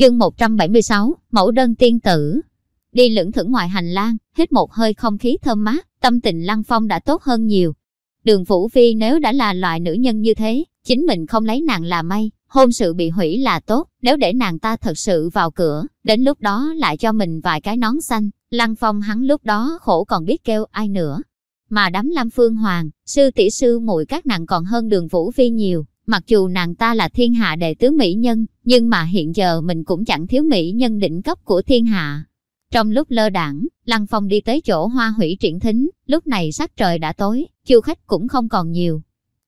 Chương 176, mẫu đơn tiên tử. Đi lững thững ngoài hành lang, hít một hơi không khí thơm mát, tâm tình Lăng Phong đã tốt hơn nhiều. Đường Vũ Phi nếu đã là loại nữ nhân như thế, chính mình không lấy nàng là may, hôn sự bị hủy là tốt, nếu để nàng ta thật sự vào cửa, đến lúc đó lại cho mình vài cái nón xanh, Lăng Phong hắn lúc đó khổ còn biết kêu ai nữa. Mà đám Lam Phương Hoàng, sư tỷ sư muội các nàng còn hơn đường Vũ Phi nhiều, Mặc dù nàng ta là thiên hạ đệ tứ mỹ nhân, nhưng mà hiện giờ mình cũng chẳng thiếu mỹ nhân đỉnh cấp của thiên hạ. Trong lúc lơ đảng, Lăng Phong đi tới chỗ hoa hủy triển thính, lúc này sắc trời đã tối, du khách cũng không còn nhiều.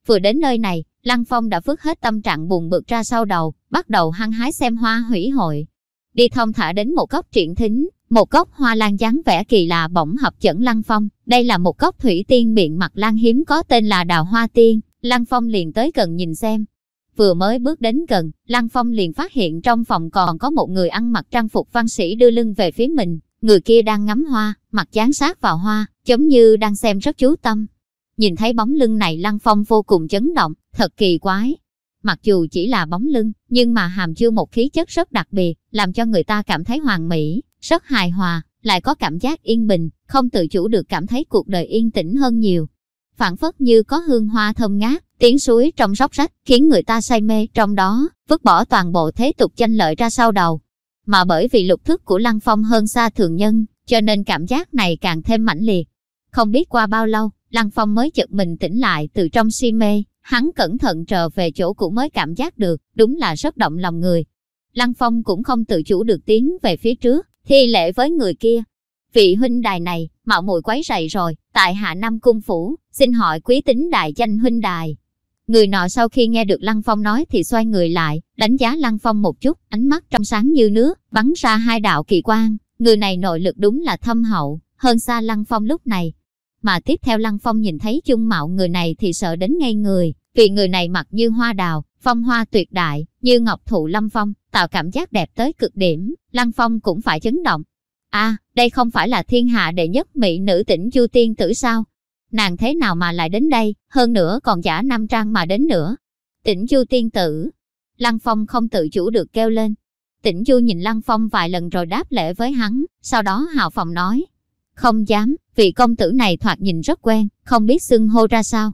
Vừa đến nơi này, Lăng Phong đã vứt hết tâm trạng buồn bực ra sau đầu, bắt đầu hăng hái xem hoa hủy hội. Đi thông thả đến một góc triển thính, một góc hoa lan dáng vẻ kỳ lạ bỗng hợp dẫn Lăng Phong. Đây là một góc thủy tiên miệng mặt lan hiếm có tên là đào hoa tiên, Lăng Phong liền tới gần nhìn xem. Vừa mới bước đến gần, Lăng Phong liền phát hiện trong phòng còn có một người ăn mặc trang phục văn sĩ đưa lưng về phía mình. Người kia đang ngắm hoa, mặt dán sát vào hoa, giống như đang xem rất chú tâm. Nhìn thấy bóng lưng này Lăng Phong vô cùng chấn động, thật kỳ quái. Mặc dù chỉ là bóng lưng, nhưng mà hàm chứa một khí chất rất đặc biệt, làm cho người ta cảm thấy hoàn mỹ, rất hài hòa, lại có cảm giác yên bình, không tự chủ được cảm thấy cuộc đời yên tĩnh hơn nhiều phản phất như có hương hoa thơm ngát, tiếng suối trong róc rách, khiến người ta say mê trong đó, vứt bỏ toàn bộ thế tục tranh lợi ra sau đầu. Mà bởi vì lục thức của Lăng Phong hơn xa thường nhân, cho nên cảm giác này càng thêm mãnh liệt. Không biết qua bao lâu, Lăng Phong mới chợt mình tỉnh lại từ trong si mê, hắn cẩn thận trở về chỗ cũ mới cảm giác được, đúng là rất động lòng người. Lăng Phong cũng không tự chủ được tiến về phía trước, thi lễ với người kia. Vị huynh đài này, mạo muội quấy rầy rồi, tại hạ Nam Cung Phủ, xin hỏi quý tính đại danh huynh đài. Người nọ sau khi nghe được Lăng Phong nói thì xoay người lại, đánh giá Lăng Phong một chút, ánh mắt trong sáng như nước, bắn ra hai đạo kỳ quan. Người này nội lực đúng là thâm hậu, hơn xa Lăng Phong lúc này. Mà tiếp theo Lăng Phong nhìn thấy chung mạo người này thì sợ đến ngay người, vì người này mặc như hoa đào, phong hoa tuyệt đại, như ngọc thụ lâm phong, tạo cảm giác đẹp tới cực điểm, Lăng Phong cũng phải chấn động, À, đây không phải là thiên hạ đệ nhất mỹ nữ tỉnh Chu Tiên Tử sao? Nàng thế nào mà lại đến đây, hơn nữa còn giả nam trang mà đến nữa. Tỉnh Chu Tiên Tử. Lăng Phong không tự chủ được kêu lên. Tỉnh Chu nhìn Lăng Phong vài lần rồi đáp lễ với hắn, sau đó hào phòng nói. Không dám, vị công tử này thoạt nhìn rất quen, không biết xưng hô ra sao.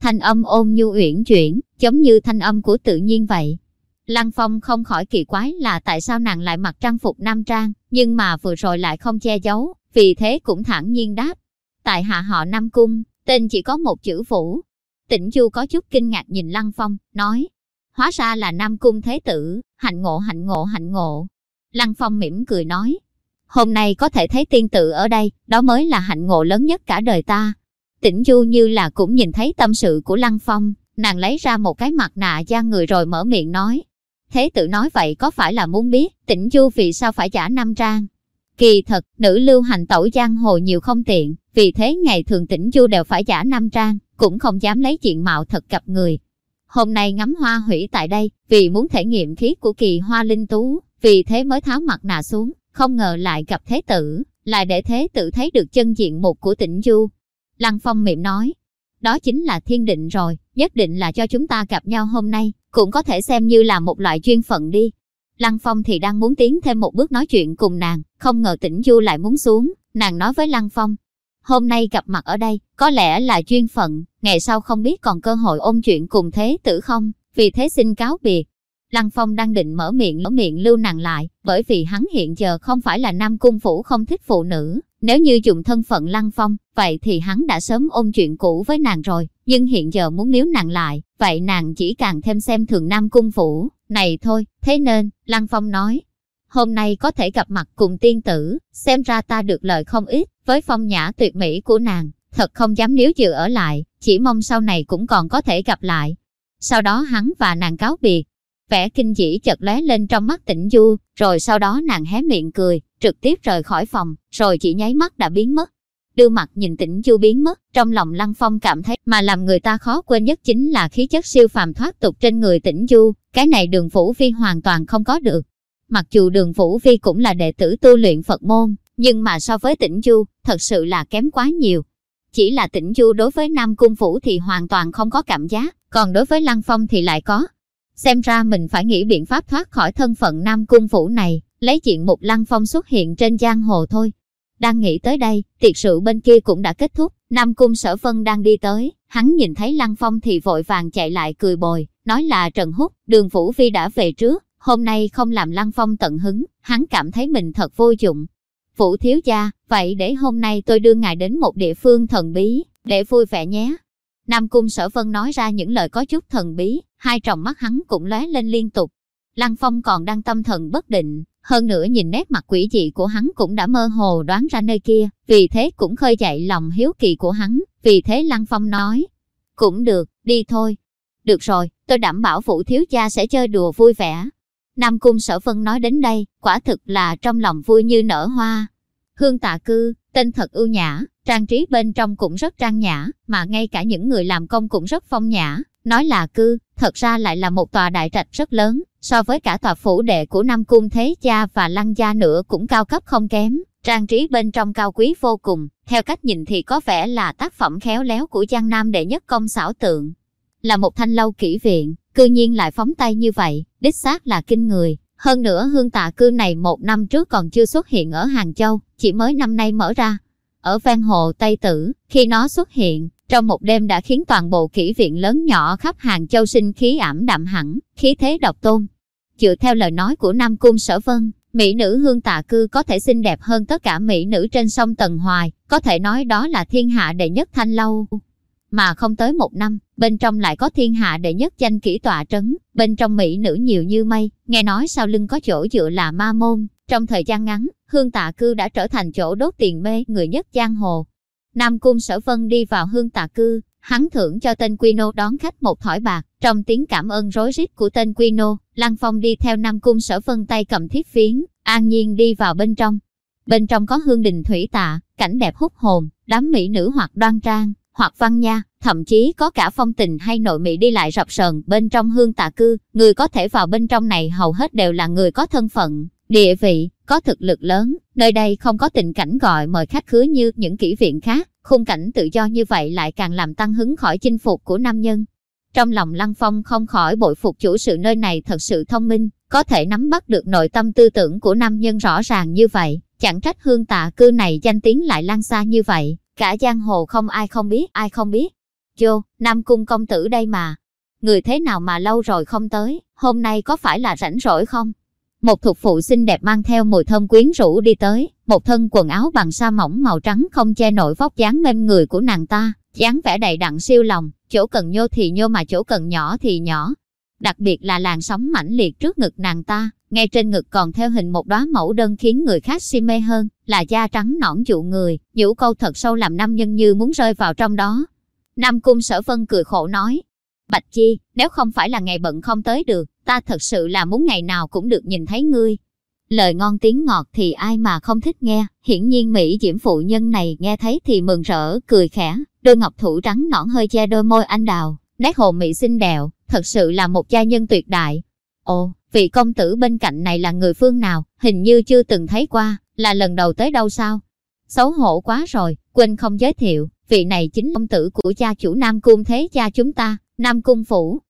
Thanh âm ôn nhu uyển chuyển, giống như thanh âm của tự nhiên vậy. Lăng Phong không khỏi kỳ quái là tại sao nàng lại mặc trang phục nam trang, nhưng mà vừa rồi lại không che giấu, vì thế cũng thản nhiên đáp. Tại hạ họ Nam Cung, tên chỉ có một chữ Vũ. Tĩnh Chu có chút kinh ngạc nhìn Lăng Phong, nói, hóa ra là Nam Cung Thế Tử, hạnh ngộ hạnh ngộ hạnh ngộ. Lăng Phong mỉm cười nói, hôm nay có thể thấy tiên tử ở đây, đó mới là hạnh ngộ lớn nhất cả đời ta. Tĩnh Chu như là cũng nhìn thấy tâm sự của Lăng Phong, nàng lấy ra một cái mặt nạ da người rồi mở miệng nói, Thế tự nói vậy có phải là muốn biết tỉnh chu vì sao phải trả năm trang? Kỳ thật, nữ lưu hành tẩu giang hồ nhiều không tiện, vì thế ngày thường tỉnh chu đều phải trả năm trang, cũng không dám lấy chuyện mạo thật gặp người. Hôm nay ngắm hoa hủy tại đây, vì muốn thể nghiệm khí của kỳ hoa linh tú, vì thế mới tháo mặt nạ xuống, không ngờ lại gặp thế tử, lại để thế tử thấy được chân diện mục của tỉnh chu. Lăng Phong miệng nói, đó chính là thiên định rồi, nhất định là cho chúng ta gặp nhau hôm nay, cũng có thể xem như là một loại duyên phận đi. Lăng Phong thì đang muốn tiến thêm một bước nói chuyện cùng nàng, không ngờ tỉnh Du lại muốn xuống, nàng nói với Lăng Phong. Hôm nay gặp mặt ở đây, có lẽ là duyên phận, ngày sau không biết còn cơ hội ôn chuyện cùng thế tử không, vì thế xin cáo biệt. Lăng Phong đang định mở miệng mở miệng lưu nàng lại, bởi vì hắn hiện giờ không phải là nam cung phủ không thích phụ nữ, nếu như dùng thân phận Lăng Phong, vậy thì hắn đã sớm ôn chuyện cũ với nàng rồi, nhưng hiện giờ muốn níu nàng lại, vậy nàng chỉ càng thêm xem thường Nam Cung Phủ, này thôi, thế nên, Lăng Phong nói, hôm nay có thể gặp mặt cùng tiên tử, xem ra ta được lợi không ít, với phong nhã tuyệt mỹ của nàng, thật không dám níu dự ở lại, chỉ mong sau này cũng còn có thể gặp lại. Sau đó hắn và nàng cáo biệt. Vẻ kinh dĩ chợt lóe lên trong mắt tĩnh du, rồi sau đó nàng hé miệng cười, trực tiếp rời khỏi phòng, rồi chỉ nháy mắt đã biến mất. Đưa mặt nhìn tĩnh du biến mất, trong lòng Lăng Phong cảm thấy mà làm người ta khó quên nhất chính là khí chất siêu phàm thoát tục trên người tĩnh du, cái này đường phủ Vi hoàn toàn không có được. Mặc dù đường phủ Vi cũng là đệ tử tu luyện Phật môn, nhưng mà so với tĩnh du, thật sự là kém quá nhiều. Chỉ là tĩnh du đối với Nam Cung Phủ thì hoàn toàn không có cảm giác, còn đối với Lăng Phong thì lại có. Xem ra mình phải nghĩ biện pháp thoát khỏi thân phận Nam Cung Phủ này, lấy chuyện một Lăng Phong xuất hiện trên giang hồ thôi. Đang nghĩ tới đây, tiệc sự bên kia cũng đã kết thúc, Nam Cung Sở Vân đang đi tới, hắn nhìn thấy Lăng Phong thì vội vàng chạy lại cười bồi, nói là Trần Húc, đường Vũ Vi đã về trước, hôm nay không làm Lăng Phong tận hứng, hắn cảm thấy mình thật vô dụng. Vũ thiếu gia, vậy để hôm nay tôi đưa ngài đến một địa phương thần bí, để vui vẻ nhé. Nam Cung Sở Vân nói ra những lời có chút thần bí, hai tròng mắt hắn cũng lóe lên liên tục. Lăng Phong còn đang tâm thần bất định, hơn nữa nhìn nét mặt quỷ dị của hắn cũng đã mơ hồ đoán ra nơi kia, vì thế cũng khơi dậy lòng hiếu kỳ của hắn, vì thế Lăng Phong nói, cũng được, đi thôi. Được rồi, tôi đảm bảo Vũ Thiếu Gia sẽ chơi đùa vui vẻ. Nam Cung Sở Vân nói đến đây, quả thực là trong lòng vui như nở hoa. Hương tạ cư, tên thật ưu nhã, trang trí bên trong cũng rất trang nhã, mà ngay cả những người làm công cũng rất phong nhã. Nói là cư, thật ra lại là một tòa đại trạch rất lớn, so với cả tòa phủ đệ của Nam Cung Thế Gia và Lăng Gia nữa cũng cao cấp không kém. Trang trí bên trong cao quý vô cùng, theo cách nhìn thì có vẻ là tác phẩm khéo léo của Giang Nam đệ nhất công xảo tượng. Là một thanh lâu kỹ viện, cư nhiên lại phóng tay như vậy, đích xác là kinh người. Hơn nữa hương tạ cư này một năm trước còn chưa xuất hiện ở Hàng Châu, chỉ mới năm nay mở ra. Ở ven hồ Tây Tử, khi nó xuất hiện, trong một đêm đã khiến toàn bộ kỹ viện lớn nhỏ khắp Hàng Châu sinh khí ảm đạm hẳn, khí thế độc tôn. Dựa theo lời nói của Nam Cung Sở Vân, mỹ nữ hương tạ cư có thể xinh đẹp hơn tất cả mỹ nữ trên sông Tần Hoài, có thể nói đó là thiên hạ đệ nhất thanh lâu. Mà không tới một năm, bên trong lại có thiên hạ đệ nhất danh kỹ tọa trấn, bên trong mỹ nữ nhiều như mây, nghe nói sau lưng có chỗ dựa là ma môn. Trong thời gian ngắn, hương tạ cư đã trở thành chỗ đốt tiền mê người nhất giang hồ. Nam Cung Sở Vân đi vào hương tạ cư, hắn thưởng cho tên Quino đón khách một thỏi bạc, trong tiếng cảm ơn rối rít của tên Quino, Lăng Phong đi theo Nam Cung Sở Vân tay cầm thiết phiến, an nhiên đi vào bên trong. Bên trong có hương đình thủy tạ, cảnh đẹp hút hồn, đám mỹ nữ hoặc đoan trang, hoặc văn nha, thậm chí có cả phong tình hay nội mỹ đi lại rập sờn bên trong hương tạ cư, người có thể vào bên trong này hầu hết đều là người có thân phận, địa vị, có thực lực lớn, nơi đây không có tình cảnh gọi mời khách khứa như những kỹ viện khác, khung cảnh tự do như vậy lại càng làm tăng hứng khỏi chinh phục của nam nhân. Trong lòng Lăng Phong không khỏi bội phục chủ sự nơi này thật sự thông minh, có thể nắm bắt được nội tâm tư tưởng của nam nhân rõ ràng như vậy, chẳng trách hương tạ cư này danh tiếng lại lan xa như vậy, cả giang hồ không ai không biết, ai không biết. vô Nam Cung công tử đây mà. Người thế nào mà lâu rồi không tới, hôm nay có phải là rảnh rỗi không? Một thuộc phụ xinh đẹp mang theo mùi thơm quyến rũ đi tới, một thân quần áo bằng sa mỏng màu trắng không che nổi vóc dáng mềm người của nàng ta, dáng vẻ đầy đặn siêu lòng, chỗ cần nhô thì nhô mà chỗ cần nhỏ thì nhỏ. Đặc biệt là làn sóng mãnh liệt trước ngực nàng ta, ngay trên ngực còn theo hình một đóa mẫu đơn khiến người khác si mê hơn, là da trắng nõn dụ người, nhũ câu thật sâu làm nam nhân như muốn rơi vào trong đó. Nam Cung Sở Vân cười khổ nói, Bạch Chi, nếu không phải là ngày bận không tới được, ta thật sự là muốn ngày nào cũng được nhìn thấy ngươi. Lời ngon tiếng ngọt thì ai mà không thích nghe, hiển nhiên Mỹ diễm phụ nhân này nghe thấy thì mừng rỡ, cười khẽ, đôi ngọc thủ trắng nõn hơi che đôi môi anh đào, nét hồ Mỹ xinh đẹo, thật sự là một gia nhân tuyệt đại. Ồ, vị công tử bên cạnh này là người phương nào, hình như chưa từng thấy qua, là lần đầu tới đâu sao? Xấu hổ quá rồi, quên không giới thiệu, vị này chính công tử của cha chủ Nam Cung Thế cha chúng ta, Nam Cung Phủ.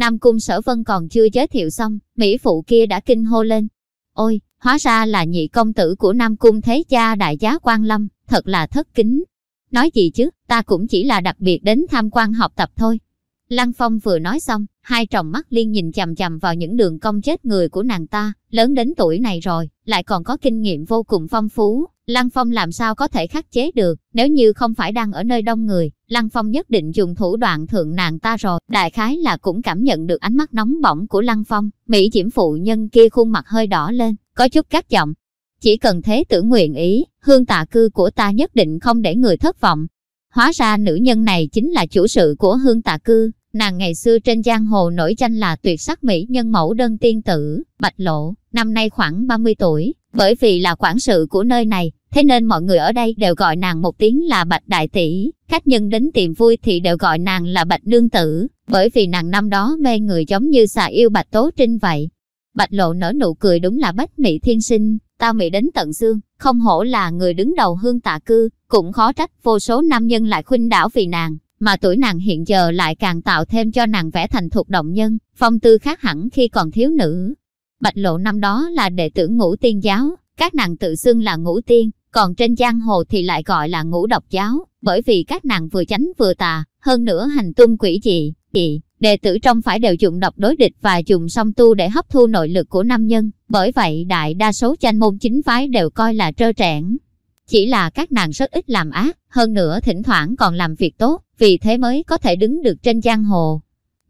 Nam Cung Sở Vân còn chưa giới thiệu xong, Mỹ Phụ kia đã kinh hô lên. Ôi, hóa ra là nhị công tử của Nam Cung Thế cha đại giá quan Lâm, thật là thất kính. Nói gì chứ, ta cũng chỉ là đặc biệt đến tham quan học tập thôi. Lăng Phong vừa nói xong, hai tròng mắt liên nhìn chằm chằm vào những đường cong chết người của nàng ta, lớn đến tuổi này rồi, lại còn có kinh nghiệm vô cùng phong phú. Lăng Phong làm sao có thể khắc chế được, nếu như không phải đang ở nơi đông người, Lăng Phong nhất định dùng thủ đoạn thượng nàng ta rồi. Đại khái là cũng cảm nhận được ánh mắt nóng bỏng của Lăng Phong, Mỹ diễm phụ nhân kia khuôn mặt hơi đỏ lên, có chút cắt giọng. Chỉ cần thế tử nguyện ý, hương tạ cư của ta nhất định không để người thất vọng. Hóa ra nữ nhân này chính là chủ sự của hương tạ cư, Nàng ngày xưa trên giang hồ nổi danh là tuyệt sắc mỹ nhân mẫu đơn tiên tử, Bạch Lộ, năm nay khoảng 30 tuổi, bởi vì là quản sự của nơi này, thế nên mọi người ở đây đều gọi nàng một tiếng là Bạch Đại Tỷ, khách nhân đến tìm vui thì đều gọi nàng là Bạch Nương Tử, bởi vì nàng năm đó mê người giống như xà yêu Bạch Tố Trinh vậy. Bạch Lộ nở nụ cười đúng là bách mỹ thiên sinh, tao mỹ đến tận xương, không hổ là người đứng đầu hương tạ cư, cũng khó trách vô số nam nhân lại khuynh đảo vì nàng, mà tuổi nàng hiện giờ lại càng tạo thêm cho nàng vẽ thành thục động nhân, phong tư khác hẳn khi còn thiếu nữ. Bạch Lộ năm đó là đệ tử ngũ tiên giáo, các nàng tự xưng là ngũ tiên, còn trên giang hồ thì lại gọi là ngũ độc giáo, bởi vì các nàng vừa chánh vừa tà, hơn nữa hành tung quỷ dị, dị, đệ tử trong phải đều dùng độc đối địch và dùng song tu để hấp thu nội lực của nam nhân, bởi vậy đại đa số danh môn chính phái đều coi là trơ trẽn. Chỉ là các nàng rất ít làm ác, hơn nữa thỉnh thoảng còn làm việc tốt, vì thế mới có thể đứng được trên giang hồ.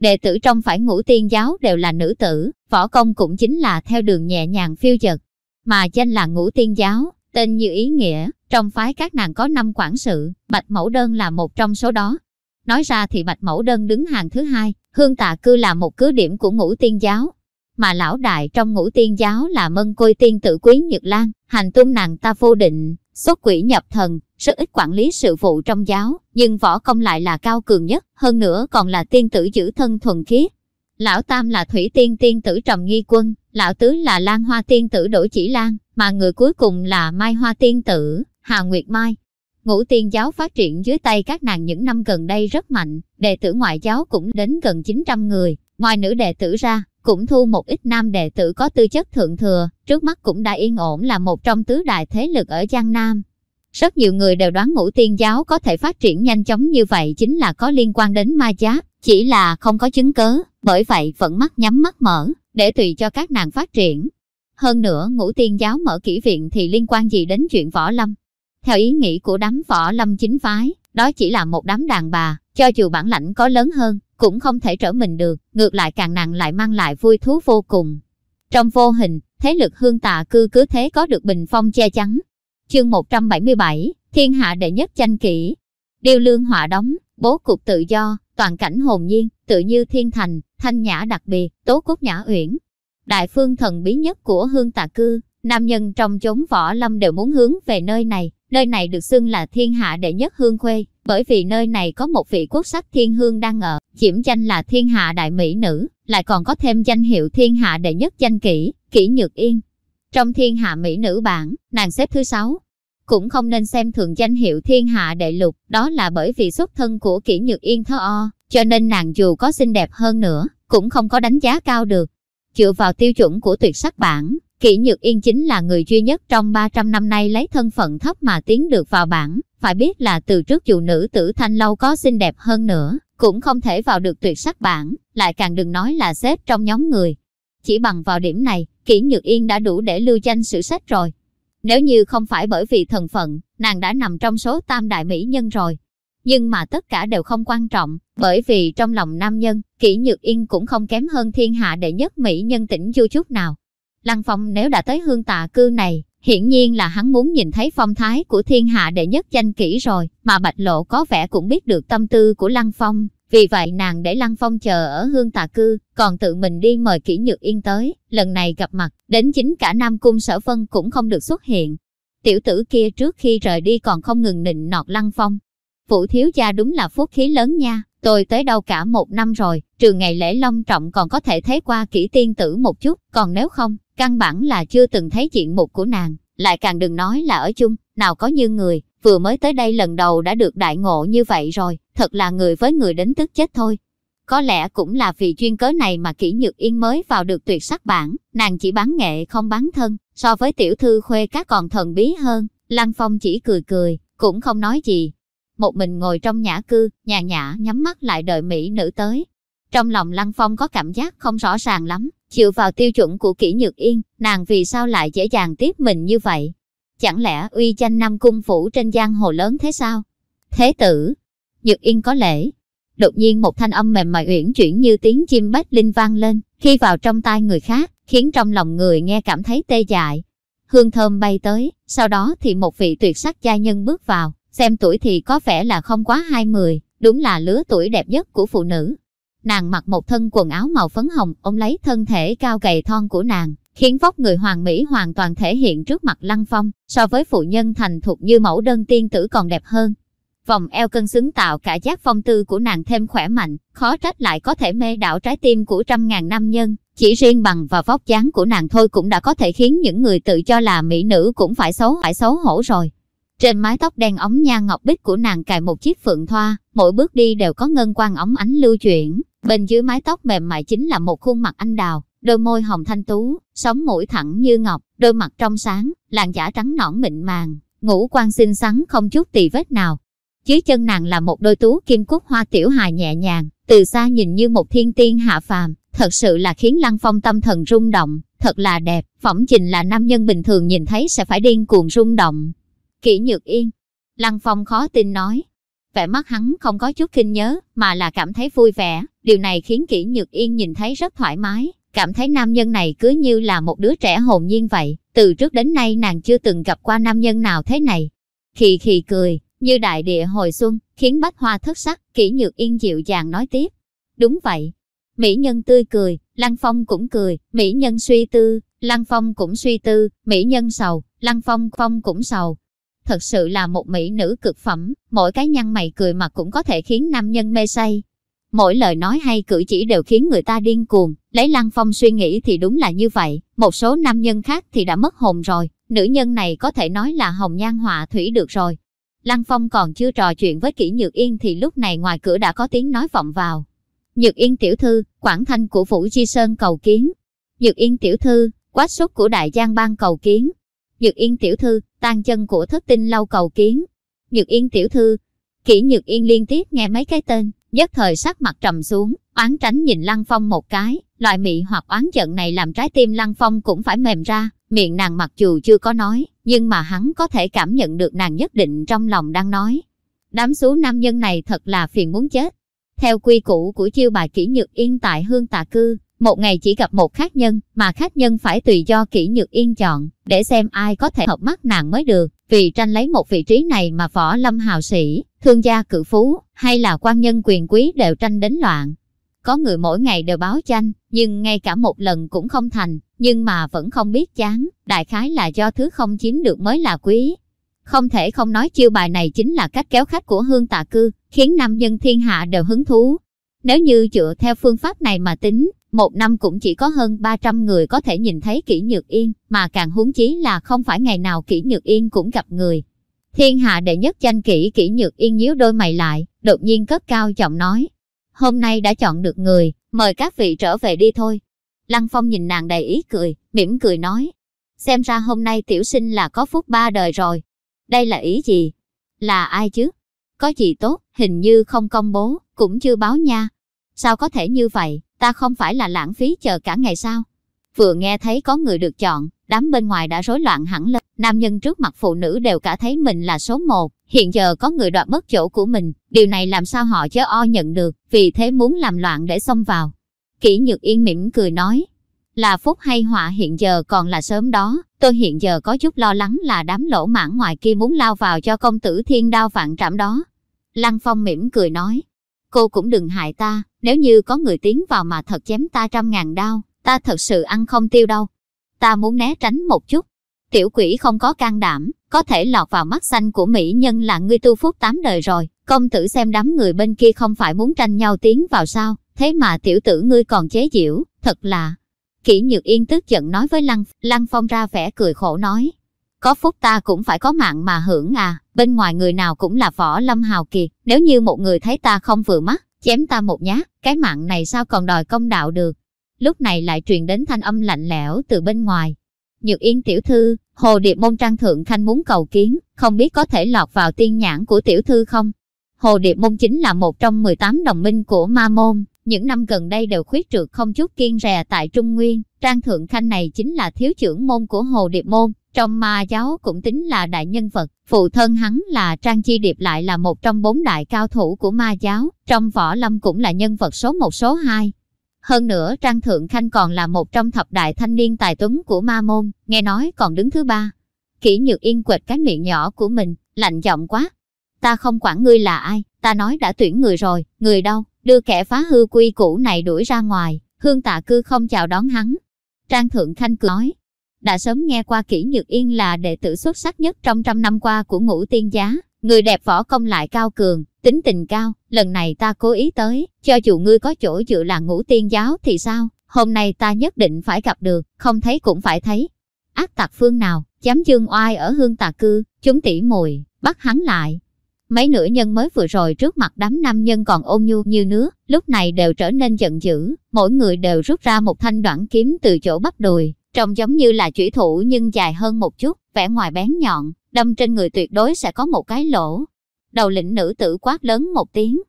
Đệ tử trong phải ngũ tiên giáo đều là nữ tử, võ công cũng chính là theo đường nhẹ nhàng phiêu dật. Mà danh là ngũ tiên giáo, tên như ý nghĩa, trong phái các nàng có năm quản sự, Bạch Mẫu Đơn là một trong số đó. Nói ra thì Bạch Mẫu Đơn đứng hàng thứ hai, Hương Tạ Cư là một cứ điểm của ngũ tiên giáo. Mà lão đại trong ngũ tiên giáo là mân côi tiên tử quý Nhật Lan, hành tung nàng ta vô định, xuất quỷ nhập thần, rất ít quản lý sự vụ trong giáo, nhưng võ công lại là cao cường nhất, hơn nữa còn là tiên tử giữ thân thuần khiết. Lão Tam là thủy tiên tiên tử Trầm Nghi Quân, lão Tứ là Lan Hoa tiên tử Đỗ Chỉ Lan, mà người cuối cùng là Mai Hoa tiên tử, Hà Nguyệt Mai. Ngũ tiên giáo phát triển dưới tay các nàng những năm gần đây rất mạnh, đệ tử ngoại giáo cũng đến gần 900 người, ngoài nữ đệ tử ra, cũng thu một ít nam đệ tử có tư chất thượng thừa, trước mắt cũng đã yên ổn là một trong tứ đại thế lực ở Giang Nam. Rất nhiều người đều đoán ngũ tiên giáo có thể phát triển nhanh chóng như vậy chính là có liên quan đến ma giáp, chỉ là không có chứng cớ, bởi vậy vẫn mắt nhắm mắt mở, để tùy cho các nàng phát triển. Hơn nữa ngũ tiên giáo mở kỹ viện thì liên quan gì đến chuyện võ lâm. Theo ý nghĩ của đám võ lâm chính phái, đó chỉ là một đám đàn bà, cho dù bản lãnh có lớn hơn, cũng không thể trở mình được, ngược lại càng nặng lại mang lại vui thú vô cùng. Trong vô hình, thế lực hương tà cư cứ thế có được bình phong che chắn. Chương 177, Thiên hạ đệ nhất tranh kỹ. Điêu lương họa đóng, bố cục tự do, toàn cảnh hồn nhiên, tự như thiên thành, thanh nhã đặc biệt, tố cốt nhã uyển. Đại phương thần bí nhất của hương tà cư, nam nhân trong chốn võ lâm đều muốn hướng về nơi này, nơi này được xưng là thiên hạ đệ nhất hương khuê, bởi vì nơi này có một vị quốc sắc thiên hương đang ở, chiểm danh là thiên hạ đại mỹ nữ, lại còn có thêm danh hiệu thiên hạ đệ nhất danh kỹ, kỹ nhược yên. Trong thiên hạ mỹ nữ bảng, nàng xếp thứ sáu. Cũng không nên xem thường danh hiệu thiên hạ đệ lục, đó là bởi vì xuất thân của kỹ nhược yên thơ o, cho nên nàng dù có xinh đẹp hơn nữa, cũng không có đánh giá cao được. Dựa vào tiêu chuẩn của tuyệt sắc bảng, Kỷ Nhược Yên chính là người duy nhất trong 300 năm nay lấy thân phận thấp mà tiến được vào bảng. Phải biết là từ trước dù nữ tử thanh lâu có xinh đẹp hơn nữa, cũng không thể vào được tuyệt sắc bảng, lại càng đừng nói là xếp trong nhóm người. Chỉ bằng vào điểm này, Kỷ Nhược Yên đã đủ để lưu danh sử sách rồi. Nếu như không phải bởi vì thần phận, nàng đã nằm trong số tam đại mỹ nhân rồi. Nhưng mà tất cả đều không quan trọng, bởi vì trong lòng nam nhân, kỹ Nhược Yên cũng không kém hơn thiên hạ đệ nhất mỹ nhân tỉnh du chút nào. Lăng Phong nếu đã tới hương tạ cư này, hiển nhiên là hắn muốn nhìn thấy phong thái của thiên hạ đệ nhất danh kỹ rồi, mà Bạch Lộ có vẻ cũng biết được tâm tư của Lăng Phong. Vì vậy nàng để Lăng Phong chờ ở hương tà cư, còn tự mình đi mời kỹ nhược yên tới, lần này gặp mặt, đến chính cả Nam Cung sở vân cũng không được xuất hiện. Tiểu tử kia trước khi rời đi còn không ngừng nịnh nọt Lăng Phong. Vũ thiếu gia đúng là phúc khí lớn nha, tôi tới đâu cả một năm rồi, trừ ngày lễ long trọng còn có thể thấy qua kỹ tiên tử một chút, còn nếu không, Căn bản là chưa từng thấy chuyện mục của nàng, lại càng đừng nói là ở chung, nào có như người, vừa mới tới đây lần đầu đã được đại ngộ như vậy rồi, thật là người với người đến tức chết thôi. Có lẽ cũng là vì chuyên cớ này mà kỹ nhược yên mới vào được tuyệt sắc bản, nàng chỉ bán nghệ không bán thân, so với tiểu thư khuê các còn thần bí hơn, Lăng Phong chỉ cười cười, cũng không nói gì. Một mình ngồi trong nhã cư, nhà nhã nhắm mắt lại đợi mỹ nữ tới. Trong lòng Lăng Phong có cảm giác không rõ ràng lắm, Chịu vào tiêu chuẩn của kỹ nhược yên, nàng vì sao lại dễ dàng tiếp mình như vậy? Chẳng lẽ uy danh năm cung phủ trên giang hồ lớn thế sao? Thế tử, nhược yên có lễ. Đột nhiên một thanh âm mềm mại uyển chuyển như tiếng chim bách linh vang lên, khi vào trong tai người khác, khiến trong lòng người nghe cảm thấy tê dại. Hương thơm bay tới, sau đó thì một vị tuyệt sắc gia nhân bước vào, xem tuổi thì có vẻ là không quá hai mươi, đúng là lứa tuổi đẹp nhất của phụ nữ. Nàng mặc một thân quần áo màu phấn hồng, ôm lấy thân thể cao gầy thon của nàng, khiến vóc người hoàng mỹ hoàn toàn thể hiện trước mặt Lăng Phong, so với phụ nhân thành thục như mẫu đơn tiên tử còn đẹp hơn. Vòng eo cân xứng tạo cả giác phong tư của nàng thêm khỏe mạnh, khó trách lại có thể mê đảo trái tim của trăm ngàn nam nhân. Chỉ riêng bằng và vóc dáng của nàng thôi cũng đã có thể khiến những người tự cho là mỹ nữ cũng phải xấu phải xấu hổ rồi. Trên mái tóc đen ống nha ngọc bích của nàng cài một chiếc phượng thoa, mỗi bước đi đều có ngân quang ống ánh lưu chuyển. Bên dưới mái tóc mềm mại chính là một khuôn mặt anh đào, đôi môi hồng thanh tú, sống mũi thẳng như ngọc, đôi mặt trong sáng, làn da trắng nõn mịn màng, ngũ quan xinh xắn không chút tì vết nào. Dưới chân nàng là một đôi tú kim cúc hoa tiểu hài nhẹ nhàng, từ xa nhìn như một thiên tiên hạ phàm, thật sự là khiến Lăng Phong tâm thần rung động, thật là đẹp, phẩm trình là nam nhân bình thường nhìn thấy sẽ phải điên cuồng rung động. Kỷ Nhược Yên, Lăng Phong khó tin nói, vẻ mắt hắn không có chút kinh nhớ, mà là cảm thấy vui vẻ, điều này khiến Kỷ Nhược Yên nhìn thấy rất thoải mái, cảm thấy nam nhân này cứ như là một đứa trẻ hồn nhiên vậy, từ trước đến nay nàng chưa từng gặp qua nam nhân nào thế này. Khì khì cười, như đại địa hồi xuân, khiến bách hoa thất sắc, kỹ Nhược Yên dịu dàng nói tiếp. Đúng vậy, Mỹ nhân tươi cười, Lăng Phong cũng cười, Mỹ nhân suy tư, Lăng Phong cũng suy tư, Mỹ nhân sầu, Lăng Phong Phong cũng sầu. Thật sự là một mỹ nữ cực phẩm, mỗi cái nhăn mày cười mà cũng có thể khiến nam nhân mê say. Mỗi lời nói hay cử chỉ đều khiến người ta điên cuồng, lấy Lăng Phong suy nghĩ thì đúng là như vậy, một số nam nhân khác thì đã mất hồn rồi, nữ nhân này có thể nói là hồng nhan họa thủy được rồi. Lăng Phong còn chưa trò chuyện với Kỷ Nhược Yên thì lúc này ngoài cửa đã có tiếng nói vọng vào. Nhược Yên tiểu thư, Quảng Thanh của Phủ Chi Sơn cầu kiến. Nhược Yên tiểu thư, quát xuất của Đại Giang Bang cầu kiến. Nhược Yên tiểu thư, tan chân của thất tinh lâu cầu kiến. Nhược Yên tiểu thư, kỹ Nhược Yên liên tiếp nghe mấy cái tên, nhất thời sắc mặt trầm xuống, oán tránh nhìn Lăng Phong một cái, loại mị hoặc oán giận này làm trái tim Lăng Phong cũng phải mềm ra, miệng nàng mặc dù chưa có nói, nhưng mà hắn có thể cảm nhận được nàng nhất định trong lòng đang nói. Đám số nam nhân này thật là phiền muốn chết. Theo quy củ của chiêu bà kỹ nhược yên tại hương tà cư, một ngày chỉ gặp một khách nhân, mà khách nhân phải tùy do kỹ nhược yên chọn, để xem ai có thể hợp mắt nàng mới được. Vì tranh lấy một vị trí này mà võ lâm hào sĩ, thương gia cự phú, hay là quan nhân quyền quý đều tranh đến loạn. Có người mỗi ngày đều báo danh, nhưng ngay cả một lần cũng không thành, nhưng mà vẫn không biết chán, đại khái là do thứ không chiếm được mới là quý. Không thể không nói chiêu bài này chính là cách kéo khách của hương tạ cư, khiến nam dân thiên hạ đều hứng thú. Nếu như dựa theo phương pháp này mà tính, một năm cũng chỉ có hơn 300 người có thể nhìn thấy kỹ nhược yên, mà càng huống chí là không phải ngày nào kỹ nhược yên cũng gặp người. Thiên hạ đệ nhất danh kỹ kỹ nhược yên nhíu đôi mày lại, đột nhiên cất cao giọng nói. Hôm nay đã chọn được người, mời các vị trở về đi thôi. Lăng Phong nhìn nàng đầy ý cười, mỉm cười nói. Xem ra hôm nay tiểu sinh là có phúc ba đời rồi. Đây là ý gì? Là ai chứ? Có gì tốt, hình như không công bố, cũng chưa báo nha. Sao có thể như vậy, ta không phải là lãng phí chờ cả ngày sao? Vừa nghe thấy có người được chọn, đám bên ngoài đã rối loạn hẳn lên. Nam nhân trước mặt phụ nữ đều cả thấy mình là số một. Hiện giờ có người đoạt mất chỗ của mình, điều này làm sao họ chớ o nhận được, vì thế muốn làm loạn để xông vào. Kỷ Nhược Yên mỉm cười nói, là phúc hay họa hiện giờ còn là sớm đó, tôi hiện giờ có chút lo lắng là đám lỗ mãn ngoài kia muốn lao vào cho công tử thiên đao vạn trảm đó. Lăng Phong mỉm cười nói, cô cũng đừng hại ta, nếu như có người tiến vào mà thật chém ta trăm ngàn đao, ta thật sự ăn không tiêu đâu. Ta muốn né tránh một chút. Tiểu quỷ không có can đảm, có thể lọt vào mắt xanh của mỹ nhân là ngươi tu phúc tám đời rồi. Công tử xem đám người bên kia không phải muốn tranh nhau tiến vào sao, thế mà tiểu tử ngươi còn chế giễu, thật là... Kỷ Nhược Yên tức giận nói với Lăng, Lăng Phong ra vẻ cười khổ nói. Có phúc ta cũng phải có mạng mà hưởng à, bên ngoài người nào cũng là võ lâm hào kiệt, nếu như một người thấy ta không vừa mắt, chém ta một nhát, cái mạng này sao còn đòi công đạo được. Lúc này lại truyền đến thanh âm lạnh lẽo từ bên ngoài. Nhược Yên tiểu thư, Hồ Điệp môn trang thượng khanh muốn cầu kiến, không biết có thể lọt vào tiên nhãn của tiểu thư không? Hồ Điệp môn chính là một trong 18 đồng minh của ma môn, những năm gần đây đều khuyết trượt không chút kiên rè tại Trung Nguyên. Trang Thượng Khanh này chính là thiếu trưởng môn của Hồ Điệp Môn, trong ma giáo cũng tính là đại nhân vật. Phụ thân hắn là Trang Chi Điệp lại là một trong bốn đại cao thủ của ma giáo, trong võ lâm cũng là nhân vật số một số hai. Hơn nữa Trang Thượng Khanh còn là một trong thập đại thanh niên tài tuấn của ma môn, nghe nói còn đứng thứ ba. Kỷ Nhược Yên quệt cái miệng nhỏ của mình, lạnh giọng quá. Ta không quản ngươi là ai, ta nói đã tuyển người rồi, người đâu? đưa kẻ phá hư quy củ này đuổi ra ngoài, hương tạ cư không chào đón hắn. Trang Thượng Khanh cười nói, đã sớm nghe qua Kỷ Nhược Yên là đệ tử xuất sắc nhất trong trăm năm qua của ngũ tiên giá, người đẹp võ công lại cao cường, tính tình cao, lần này ta cố ý tới, cho dù ngươi có chỗ dựa là ngũ tiên giáo thì sao, hôm nay ta nhất định phải gặp được, không thấy cũng phải thấy. Ác tặc phương nào, dám dương oai ở hương tà cư, chúng tỉ mùi, bắt hắn lại. Mấy nữ nhân mới vừa rồi trước mặt đám nam nhân còn ôn nhu như nước, lúc này đều trở nên giận dữ, mỗi người đều rút ra một thanh đoạn kiếm từ chỗ bắp đùi, trông giống như là chủy thủ nhưng dài hơn một chút, vẻ ngoài bén nhọn, đâm trên người tuyệt đối sẽ có một cái lỗ. Đầu lĩnh nữ tử quát lớn một tiếng.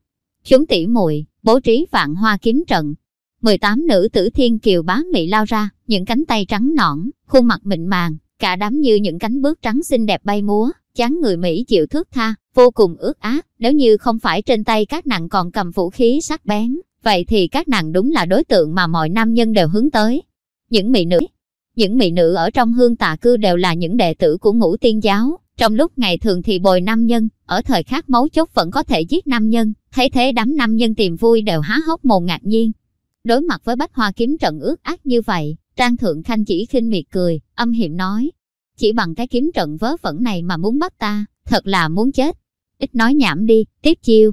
Chúng tỉ muội bố trí vạn hoa kiếm trận. 18 nữ tử thiên kiều bá mị lao ra, những cánh tay trắng nõn, khuôn mặt mịn màng, cả đám như những cánh bước trắng xinh đẹp bay múa, chán người Mỹ chịu thước tha, vô cùng ước ác, nếu như không phải trên tay các nàng còn cầm vũ khí sắc bén, vậy thì các nàng đúng là đối tượng mà mọi nam nhân đều hướng tới. Những mỹ nữ những mỹ nữ ở trong hương tà cư đều là những đệ tử của ngũ tiên giáo, trong lúc ngày thường thì bồi nam nhân, ở thời khắc mấu chốt vẫn có thể giết nam nhân, thấy thế đám nam nhân tìm vui đều há hốc mồm ngạc nhiên. Đối mặt với bách hoa kiếm trận ước ác như vậy, Trang Thượng Khanh chỉ khinh miệt cười, âm hiểm nói. Chỉ bằng cái kiếm trận vớ vẩn này mà muốn bắt ta, thật là muốn chết. Ít nói nhảm đi, tiếp chiêu.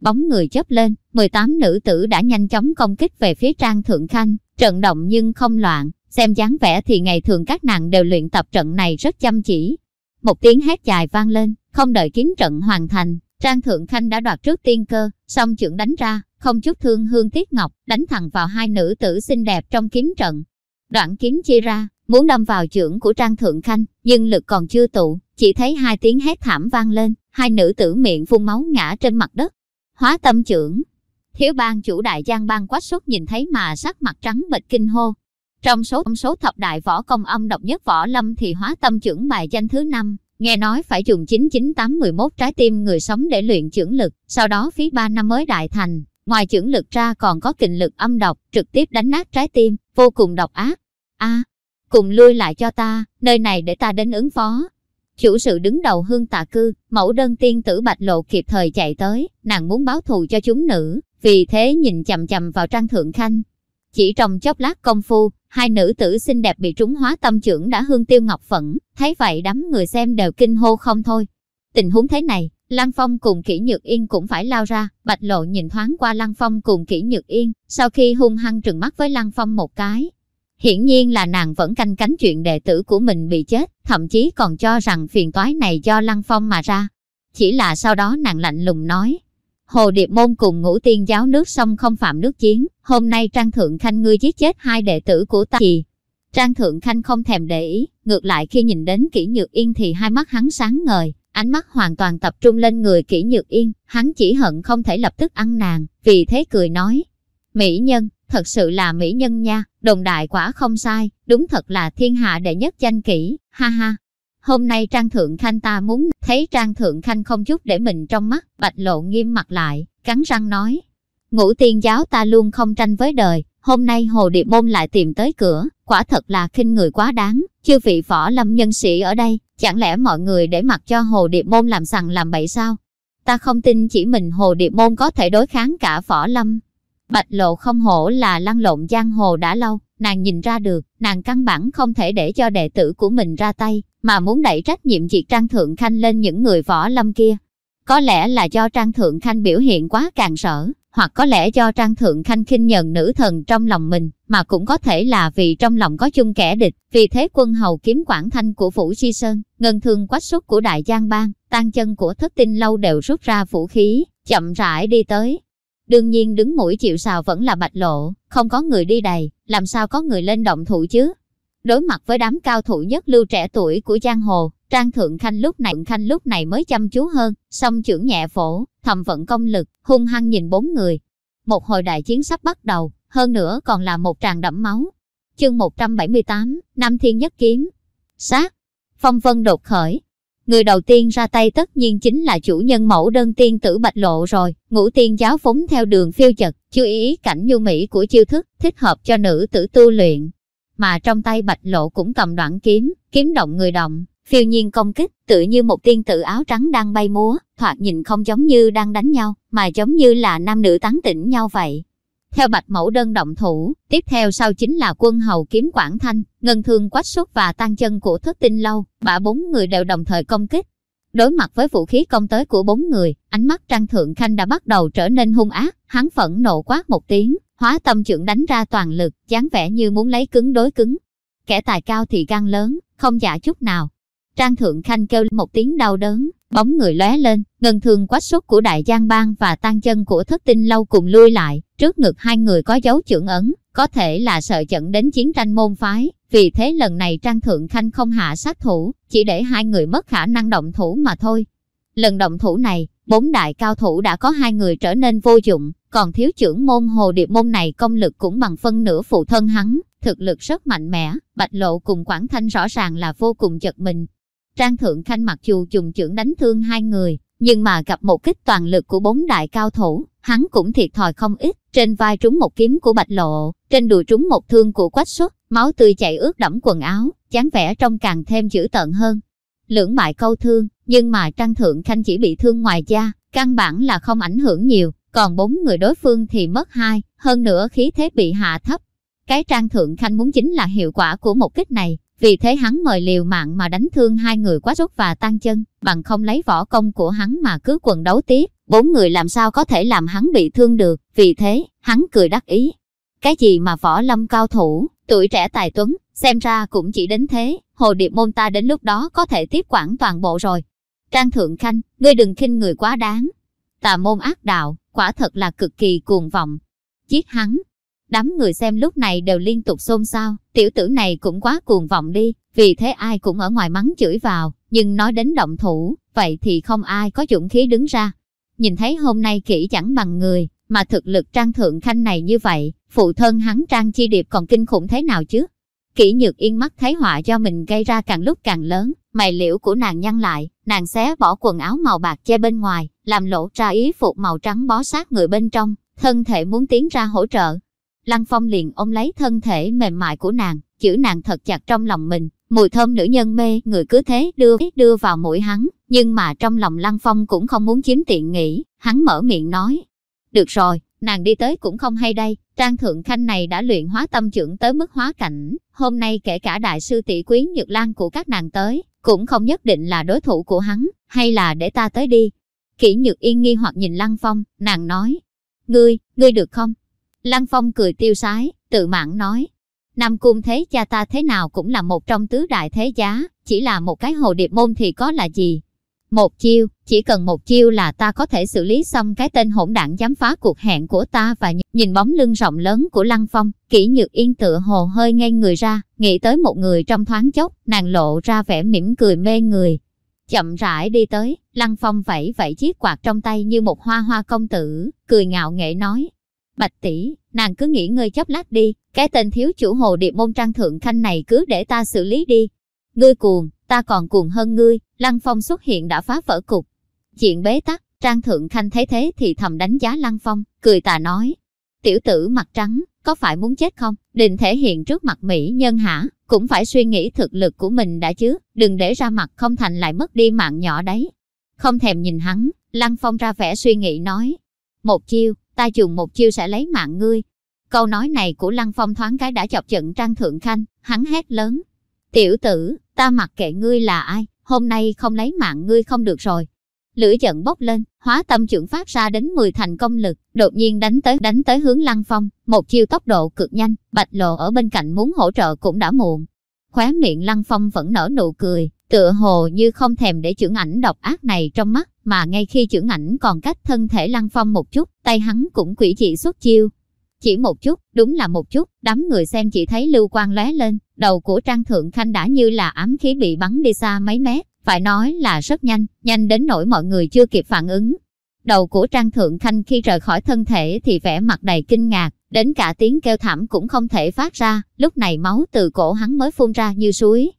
Bóng người chớp lên, 18 nữ tử đã nhanh chóng công kích về phía Trang Thượng Khanh, trận động nhưng không loạn, Xem dáng vẻ thì ngày thường các nàng đều luyện tập trận này rất chăm chỉ. Một tiếng hét dài vang lên, không đợi kiếm trận hoàn thành, Trang Thượng Khanh đã đoạt trước tiên cơ, song trưởng đánh ra, không chút thương hương tiết ngọc, đánh thẳng vào hai nữ tử xinh đẹp trong kiếm trận. Đoạn kiếm chia ra, muốn đâm vào trưởng của Trang Thượng Khanh, nhưng lực còn chưa tụ, chỉ thấy hai tiếng hét thảm vang lên, hai nữ tử miệng phun máu ngã trên mặt đất. Hóa tâm trưởng. Thiếu bang chủ đại giang bang quách xuất nhìn thấy mà sắc mặt trắng bệch kinh hô, trong số trong số thập đại võ công âm độc nhất võ lâm thì hóa tâm trưởng bài danh thứ năm nghe nói phải dùng 99811 trái tim người sống để luyện trưởng lực, sau đó phí 3 năm mới đại thành. Ngoài trưởng lực ra còn có kình lực âm độc, trực tiếp đánh nát trái tim, vô cùng độc ác. a cùng lui lại cho ta, nơi này để ta đến ứng phó. Chủ sự đứng đầu hương tạ cư, mẫu đơn tiên tử bạch lộ kịp thời chạy tới, nàng muốn báo thù cho chúng nữ, vì thế nhìn chầm chầm vào trang thượng khanh. Chỉ trong chốc lát công phu, hai nữ tử xinh đẹp bị trúng hóa tâm trưởng đã hương tiêu ngọc phẫn, thấy vậy đám người xem đều kinh hô không thôi. Tình huống thế này, Lăng Phong cùng Kỷ Nhược Yên cũng phải lao ra, Bạch Lộ nhìn thoáng qua Lăng Phong cùng Kỷ Nhược Yên, sau khi hung hăng trừng mắt với Lăng Phong một cái. Hiển nhiên là nàng vẫn canh cánh chuyện đệ tử của mình bị chết, thậm chí còn cho rằng phiền toái này do Lăng Phong mà ra. Chỉ là sau đó nàng lạnh lùng nói, Hồ Điệp Môn cùng ngũ tiên giáo nước sông không phạm nước chiến, hôm nay Trang Thượng Khanh ngươi giết chết hai đệ tử của ta gì? Trang Thượng Khanh không thèm để ý, ngược lại khi nhìn đến kỹ nhược yên thì hai mắt hắn sáng ngời, ánh mắt hoàn toàn tập trung lên người kỹ nhược yên, hắn chỉ hận không thể lập tức ăn nàng, vì thế cười nói. Mỹ nhân, thật sự là mỹ nhân nha, đồng đại quả không sai, đúng thật là thiên hạ đệ nhất danh kỹ, ha ha, Hôm nay Trang Thượng Khanh ta muốn thấy Trang Thượng Khanh không chút để mình trong mắt, bạch lộ nghiêm mặt lại, cắn răng nói. Ngũ tiên giáo ta luôn không tranh với đời, hôm nay Hồ Điệp Môn lại tìm tới cửa, quả thật là khinh người quá đáng, chư vị võ lâm nhân sĩ ở đây, chẳng lẽ mọi người để mặc cho Hồ Điệp Môn làm sằng làm bậy sao? Ta không tin chỉ mình Hồ Điệp Môn có thể đối kháng cả võ lâm. Bạch lộ không hổ là lăn lộn giang hồ đã lâu, nàng nhìn ra được, nàng căn bản không thể để cho đệ tử của mình ra tay, mà muốn đẩy trách nhiệm diệt Trang Thượng Khanh lên những người võ lâm kia. Có lẽ là do Trang Thượng Khanh biểu hiện quá càng sở, hoặc có lẽ do Trang Thượng Khanh khinh nhận nữ thần trong lòng mình, mà cũng có thể là vì trong lòng có chung kẻ địch, vì thế quân hầu kiếm quản thanh của Phủ Chi Sơn, ngân thương quách xuất của Đại Giang Bang, tan chân của thất tinh lâu đều rút ra vũ khí, chậm rãi đi tới. Đương nhiên đứng mũi chịu sào vẫn là bạch lộ, không có người đi đầy, làm sao có người lên động thủ chứ? Đối mặt với đám cao thủ nhất lưu trẻ tuổi của giang hồ, Trang Thượng Khanh lúc này Khanh lúc này mới chăm chú hơn, song trưởng nhẹ phổ, thầm vận công lực, hung hăng nhìn bốn người. Một hồi đại chiến sắp bắt đầu, hơn nữa còn là một tràng đẫm máu. Chương 178, Nam Thiên Nhất Kiếm. Sát. Phong vân đột khởi. Người đầu tiên ra tay tất nhiên chính là chủ nhân mẫu đơn tiên tử Bạch Lộ rồi. Ngũ tiên giáo phóng theo đường phiêu chật, chú ý cảnh nhu mỹ của chiêu thức, thích hợp cho nữ tử tu luyện mà trong tay bạch lộ cũng cầm đoạn kiếm, kiếm động người động, phiêu nhiên công kích, tự như một tiên tử áo trắng đang bay múa, thoạt nhìn không giống như đang đánh nhau, mà giống như là nam nữ tán tỉnh nhau vậy. Theo bạch mẫu đơn động thủ, tiếp theo sau chính là quân hầu kiếm quảng thanh, ngân thương quách xuất và tăng chân của thất tinh lâu, bả bốn người đều đồng thời công kích. Đối mặt với vũ khí công tới của bốn người, ánh mắt Trang Thượng Khanh đã bắt đầu trở nên hung ác, hắn phẫn nộ quát một tiếng, hóa tâm trưởng đánh ra toàn lực, dáng vẻ như muốn lấy cứng đối cứng. Kẻ tài cao thì gan lớn, không giả chút nào. Trang Thượng Khanh kêu một tiếng đau đớn, bóng người lóe lên, ngân thường quách xuất của đại giang bang và tan chân của thất tinh lâu cùng lui lại, trước ngực hai người có dấu trưởng ấn, có thể là sợ dẫn đến chiến tranh môn phái, vì thế lần này Trang Thượng Khanh không hạ sát thủ, chỉ để hai người mất khả năng động thủ mà thôi. Lần động thủ này, bốn đại cao thủ đã có hai người trở nên vô dụng, còn thiếu trưởng môn hồ điệp môn này công lực cũng bằng phân nửa phụ thân hắn, thực lực rất mạnh mẽ, bạch lộ cùng Quảng Thanh rõ ràng là vô cùng chật mình. Trang Thượng Khanh mặc dù dùng trưởng đánh thương hai người, nhưng mà gặp một kích toàn lực của bốn đại cao thủ, hắn cũng thiệt thòi không ít, trên vai trúng một kiếm của bạch lộ, trên đùi trúng một thương của quách xuất, máu tươi chảy ướt đẫm quần áo, dáng vẻ trông càng thêm dữ tợn hơn. Lưỡng bại câu thương, nhưng mà Trang Thượng Khanh chỉ bị thương ngoài da, căn bản là không ảnh hưởng nhiều, còn bốn người đối phương thì mất hai, hơn nữa khí thế bị hạ thấp. Cái Trang Thượng Khanh muốn chính là hiệu quả của một kích này, vì thế hắn mời liều mạng mà đánh thương hai người quá rút và tan chân, bằng không lấy võ công của hắn mà cứ quần đấu tiếp, bốn người làm sao có thể làm hắn bị thương được, vì thế, hắn cười đắc ý. Cái gì mà võ lâm cao thủ, tuổi trẻ tài tuấn, xem ra cũng chỉ đến thế, hồ điệp môn ta đến lúc đó có thể tiếp quản toàn bộ rồi. Trang Thượng Khanh, ngươi đừng khinh người quá đáng. Tà môn ác đạo, quả thật là cực kỳ cuồng vọng. Giết hắn, Đám người xem lúc này đều liên tục xôn xao, tiểu tử này cũng quá cuồng vọng đi, vì thế ai cũng ở ngoài mắng chửi vào, nhưng nói đến động thủ, vậy thì không ai có dũng khí đứng ra. Nhìn thấy hôm nay kỹ chẳng bằng người, mà thực lực trang thượng khanh này như vậy, phụ thân hắn trang chi điệp còn kinh khủng thế nào chứ? Kỷ nhược yên mắt thấy họa do mình gây ra càng lúc càng lớn, mày liễu của nàng nhăn lại, nàng xé bỏ quần áo màu bạc che bên ngoài, làm lỗ ra ý phục màu trắng bó sát người bên trong, thân thể muốn tiến ra hỗ trợ, Lăng Phong liền ôm lấy thân thể mềm mại của nàng, chữ nàng thật chặt trong lòng mình, mùi thơm nữ nhân mê, người cứ thế đưa đưa vào mũi hắn, nhưng mà trong lòng Lăng Phong cũng không muốn chiếm tiện nghỉ, hắn mở miệng nói. Được rồi, nàng đi tới cũng không hay đây, Trang Thượng Khanh này đã luyện hóa tâm trưởng tới mức hóa cảnh, hôm nay kể cả đại sư tỷ quý Nhược Lan của các nàng tới, cũng không nhất định là đối thủ của hắn, hay là để ta tới đi. Kỷ Nhược Yên nghi hoặc nhìn Lăng Phong, nàng nói, ngươi, ngươi được không? Lăng Phong cười tiêu sái, tự mãn nói. Nam Cung thế cha ta thế nào cũng là một trong tứ đại thế giá, chỉ là một cái hồ điệp môn thì có là gì. Một chiêu, chỉ cần một chiêu là ta có thể xử lý xong cái tên hỗn đảng dám phá cuộc hẹn của ta và nhìn bóng lưng rộng lớn của Lăng Phong, kỹ nhược yên tựa hồ hơi ngay người ra, nghĩ tới một người trong thoáng chốc, nàng lộ ra vẻ mỉm cười mê người. Chậm rãi đi tới, Lăng Phong vẫy vẫy chiếc quạt trong tay như một hoa hoa công tử, cười ngạo nghệ nói, Bạch tỷ, nàng cứ nghỉ ngơi chốc lát đi, cái tên thiếu chủ hồ điệp môn trang thượng khanh này cứ để ta xử lý đi. Ngươi cuồng, ta còn cuồng hơn ngươi, Lăng Phong xuất hiện đã phá vỡ cục. Chuyện bế tắc, Trang Thượng Khanh thấy thế thì thầm đánh giá Lăng Phong, cười tà nói. Tiểu tử mặt trắng, có phải muốn chết không? Định thể hiện trước mặt Mỹ nhân hả? Cũng phải suy nghĩ thực lực của mình đã chứ, đừng để ra mặt không thành lại mất đi mạng nhỏ đấy. Không thèm nhìn hắn, Lăng Phong ra vẻ suy nghĩ nói. Một chiêu, ta dùng một chiêu sẽ lấy mạng ngươi. Câu nói này của Lăng Phong thoáng cái đã chọc giận Trang Thượng Khanh, hắn hét lớn. Tiểu tử, ta mặc kệ ngươi là ai, hôm nay không lấy mạng ngươi không được rồi. Lửa giận bốc lên, hóa tâm trưởng phát ra đến 10 thành công lực, đột nhiên đánh tới đánh tới hướng Lăng Phong, một chiêu tốc độ cực nhanh, bạch lộ ở bên cạnh muốn hỗ trợ cũng đã muộn. Khóe miệng Lăng Phong vẫn nở nụ cười, tựa hồ như không thèm để trưởng ảnh độc ác này trong mắt, mà ngay khi trưởng ảnh còn cách thân thể lăng phong một chút, tay hắn cũng quỷ dị xuất chiêu. Chỉ một chút, đúng là một chút, đám người xem chỉ thấy lưu quang lóe lên, đầu của Trang Thượng Khanh đã như là ám khí bị bắn đi xa mấy mét, phải nói là rất nhanh, nhanh đến nỗi mọi người chưa kịp phản ứng. Đầu của Trang Thượng Khanh khi rời khỏi thân thể thì vẻ mặt đầy kinh ngạc, đến cả tiếng kêu thảm cũng không thể phát ra, lúc này máu từ cổ hắn mới phun ra như suối.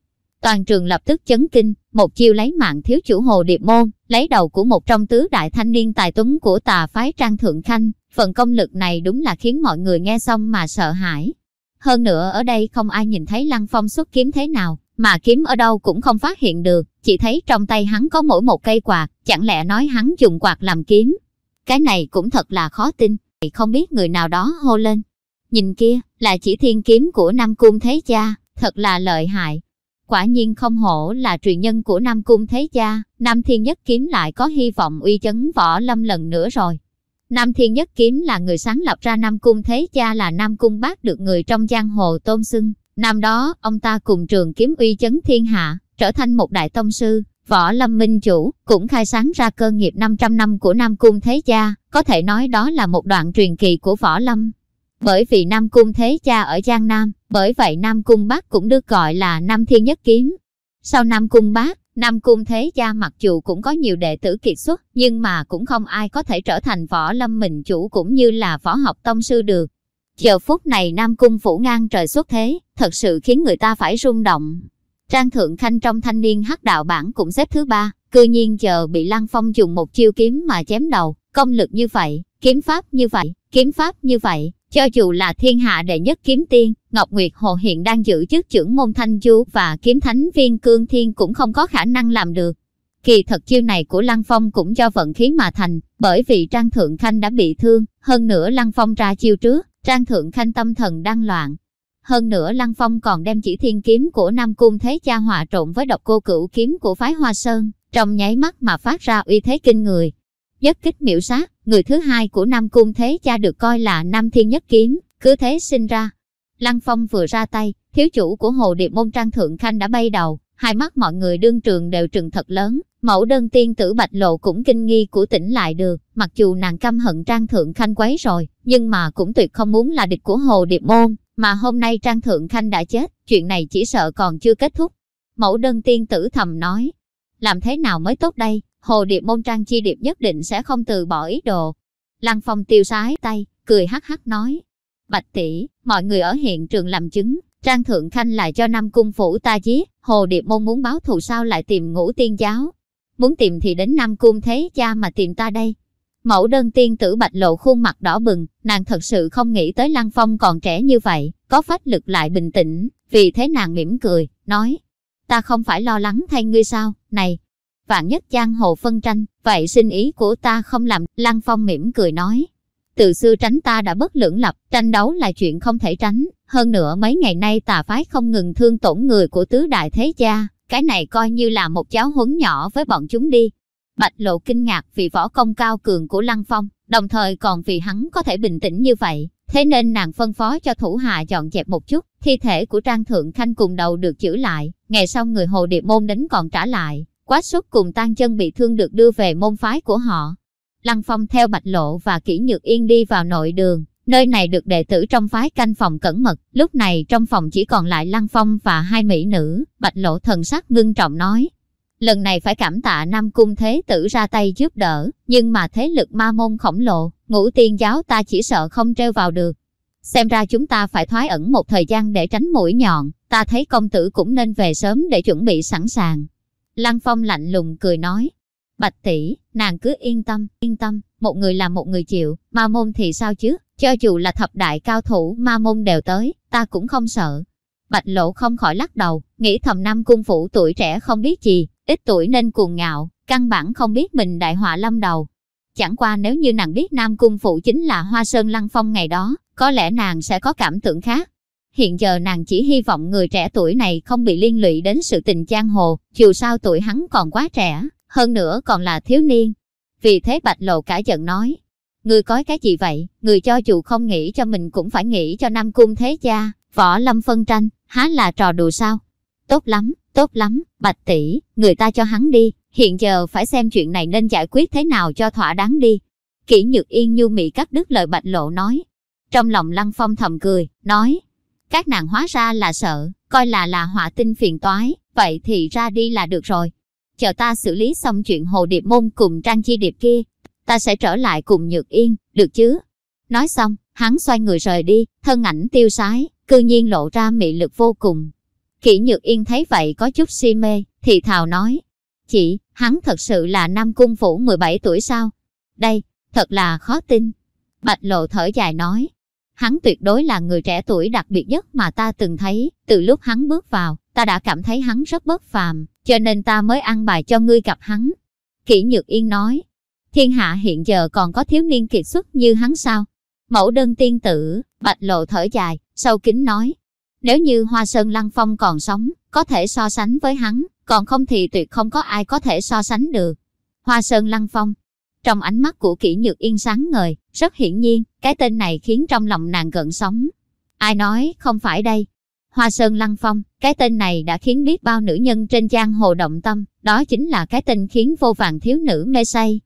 Toàn trường lập tức chấn kinh, một chiêu lấy mạng thiếu chủ hồ điệp môn, lấy đầu của một trong tứ đại thanh niên tài tuấn của tà phái Trang Thượng Khanh. Phần công lực này đúng là khiến mọi người nghe xong mà sợ hãi. Hơn nữa ở đây không ai nhìn thấy Lăng Phong xuất kiếm thế nào, mà kiếm ở đâu cũng không phát hiện được, chỉ thấy trong tay hắn có mỗi một cây quạt, chẳng lẽ nói hắn dùng quạt làm kiếm. Cái này cũng thật là khó tin, không biết người nào đó hô lên. Nhìn kia, là chỉ thiên kiếm của Nam Cung Thế Cha, thật là lợi hại. Quả nhiên không hổ là truyền nhân của Nam Cung Thế Cha, Nam Thiên Nhất Kiếm lại có hy vọng uy chấn võ lâm lần nữa rồi. Nam Thiên Nhất Kiếm là người sáng lập ra Nam Cung Thế Cha là Nam Cung Bác được người trong giang hồ tôn xưng. Năm đó, ông ta cùng trường kiếm uy chấn thiên hạ, trở thành một đại tông sư, võ lâm minh chủ, cũng khai sáng ra cơ nghiệp 500 năm của Nam Cung Thế Cha, có thể nói đó là một đoạn truyền kỳ của võ lâm. Bởi vì Nam Cung Thế Cha ở Giang Nam, bởi vậy Nam Cung Bác cũng được gọi là Nam Thiên Nhất Kiếm. Sau Nam Cung Bác, Nam Cung Thế Cha mặc dù cũng có nhiều đệ tử kiệt xuất, nhưng mà cũng không ai có thể trở thành võ lâm mình chủ cũng như là võ học tông sư được. Giờ phút này Nam Cung phủ ngang trời xuất thế, thật sự khiến người ta phải rung động. Trang Thượng Khanh trong thanh niên hắc đạo bản cũng xếp thứ ba, cư nhiên chờ bị Lăng Phong dùng một chiêu kiếm mà chém đầu, công lực như vậy, kiếm pháp như vậy, kiếm pháp như vậy, cho dù là thiên hạ đệ nhất kiếm tiên, Ngọc Nguyệt Hồ hiện đang giữ chức trưởng môn thanh Du và kiếm thánh viên cương thiên cũng không có khả năng làm được. Kỳ thật chiêu này của Lăng Phong cũng do vận khí mà thành, bởi vì Trang Thượng Khanh đã bị thương, hơn nữa Lăng Phong ra chiêu trước, Trang Thượng Khanh tâm thần đang loạn. Hơn nữa Lăng Phong còn đem chỉ thiên kiếm của Nam Cung Thế Cha hòa trộn với độc cô cửu kiếm của phái Hoa Sơn, trong nháy mắt mà phát ra uy thế kinh người. Nhất kích miểu sát, người thứ hai của Nam Cung Thế Cha được coi là Nam Thiên Nhất Kiếm, cứ thế sinh ra. Lăng Phong vừa ra tay, thiếu chủ của Hồ Điệp Môn Trang Thượng Khanh đã bay đầu, hai mắt mọi người đương trường đều trừng thật lớn, mẫu đơn tiên tử Bạch Lộ cũng kinh nghi của tỉnh lại được, mặc dù nàng căm hận Trang Thượng Khanh quấy rồi, nhưng mà cũng tuyệt không muốn là địch của Hồ Điệp Môn, mà hôm nay Trang Thượng Khanh đã chết, chuyện này chỉ sợ còn chưa kết thúc. Mẫu đơn tiên tử thầm nói, làm thế nào mới tốt đây, Hồ Điệp Môn Trang Chi Điệp nhất định sẽ không từ bỏ ý đồ. Lăng Phong tiêu sái tay, cười hắc hắc nói, Bạch tỷ, mọi người ở hiện trường làm chứng, Trang Thượng Khanh lại cho Nam Cung Phủ ta giết, Hồ Điệp Môn muốn báo thù sao lại tìm ngũ tiên giáo. Muốn tìm thì đến Nam Cung Thế Cha mà tìm ta đây. Mẫu đơn tiên tử bạch lộ khuôn mặt đỏ bừng, nàng thật sự không nghĩ tới Lăng Phong còn trẻ như vậy, có phách lực lại bình tĩnh, vì thế nàng mỉm cười, nói, ta không phải lo lắng thay ngươi sao, này, vạn nhất giang hồ phân tranh, vậy xin ý của ta không làm, Lăng Phong mỉm cười nói, từ xưa tránh ta đã bất lưỡng lập, tranh đấu là chuyện không thể tránh, hơn nữa mấy ngày nay tà phái không ngừng thương tổn người của tứ đại thế gia, cái này coi như là một cháu huấn nhỏ với bọn chúng đi. Bạch lộ kinh ngạc vì võ công cao cường của Lăng Phong, đồng thời còn vì hắn có thể bình tĩnh như vậy, thế nên nàng phân phó cho thủ hạ dọn dẹp một chút, thi thể của Trang Thượng Khanh cùng đầu được giữ lại, ngày sau người Hồ Điệp Môn đến còn trả lại, quá xuất cùng tan chân bị thương được đưa về môn phái của họ. Lăng Phong theo Bạch Lộ và Kỷ Nhược Yên đi vào nội đường, Nơi này được đệ tử trong phái canh phòng cẩn mật, lúc này trong phòng chỉ còn lại Lăng Phong và hai mỹ nữ, bạch lộ thần sắc ngưng trọng nói. Lần này phải cảm tạ Nam Cung Thế Tử ra tay giúp đỡ, nhưng mà thế lực ma môn khổng lồ, ngũ tiên giáo ta chỉ sợ không treo vào được. Xem ra chúng ta phải thoái ẩn một thời gian để tránh mũi nhọn, ta thấy công tử cũng nên về sớm để chuẩn bị sẵn sàng. Lăng Phong lạnh lùng cười nói, Bạch tỷ, nàng cứ yên tâm, yên tâm, một người làm một người chịu, ma môn thì sao chứ, cho dù là thập đại cao thủ ma môn đều tới, ta cũng không sợ. Bạch lộ không khỏi lắc đầu, nghĩ thầm năm cung phủ tuổi trẻ không biết gì, ít tuổi nên cuồng ngạo, căn bản không biết mình đại họa lâm đầu. Chẳng qua nếu như nàng biết Nam Cung Phụ chính là Hoa Sơn Lăng Phong ngày đó, có lẽ nàng sẽ có cảm tưởng khác. Hiện giờ nàng chỉ hy vọng người trẻ tuổi này không bị liên lụy đến sự tình giang hồ, dù sao tuổi hắn còn quá trẻ, hơn nữa còn là thiếu niên. Vì thế Bạch Lộ cả giận nói, Người có cái gì vậy, người cho dù không nghĩ cho mình cũng phải nghĩ cho Nam Cung Thế Cha, võ lâm phân tranh, há là trò đùa sao? Tốt lắm, tốt lắm, bạch tỷ, người ta cho hắn đi, hiện giờ phải xem chuyện này nên giải quyết thế nào cho thỏa đáng đi. Kỷ Nhược Yên nhu mị cắt đứt lời bạch lộ nói. Trong lòng Lăng Phong thầm cười, nói, các nàng hóa ra là sợ, coi là là họa tinh phiền toái, vậy thì ra đi là được rồi. Chờ ta xử lý xong chuyện hồ điệp môn cùng trang chi điệp kia, ta sẽ trở lại cùng Nhược Yên, được chứ? Nói xong, hắn xoay người rời đi, thân ảnh tiêu sái, cư nhiên lộ ra mị lực vô cùng. Kỷ Nhược Yên thấy vậy có chút si mê, thì thào nói. Chị, hắn thật sự là Nam Cung Phủ 17 tuổi sao? Đây, thật là khó tin. Bạch Lộ thở dài nói. Hắn tuyệt đối là người trẻ tuổi đặc biệt nhất mà ta từng thấy, từ lúc hắn bước vào, ta đã cảm thấy hắn rất bất phàm, cho nên ta mới ăn bài cho ngươi gặp hắn. Kỷ Nhược Yên nói, thiên hạ hiện giờ còn có thiếu niên kiệt xuất như hắn sao? Mẫu đơn tiên tử, bạch lộ thở dài, sâu kính nói, nếu như Hoa Sơn Lăng Phong còn sống, có thể so sánh với hắn, còn không thì tuyệt không có ai có thể so sánh được. Hoa Sơn Lăng Phong Trong ánh mắt của kỹ nhược yên sáng ngời, rất hiển nhiên, cái tên này khiến trong lòng nàng gợn sóng. Ai nói, không phải đây. Hoa Sơn Lăng Phong, cái tên này đã khiến biết bao nữ nhân trên giang hồ động tâm, đó chính là cái tên khiến vô vàng thiếu nữ mê say.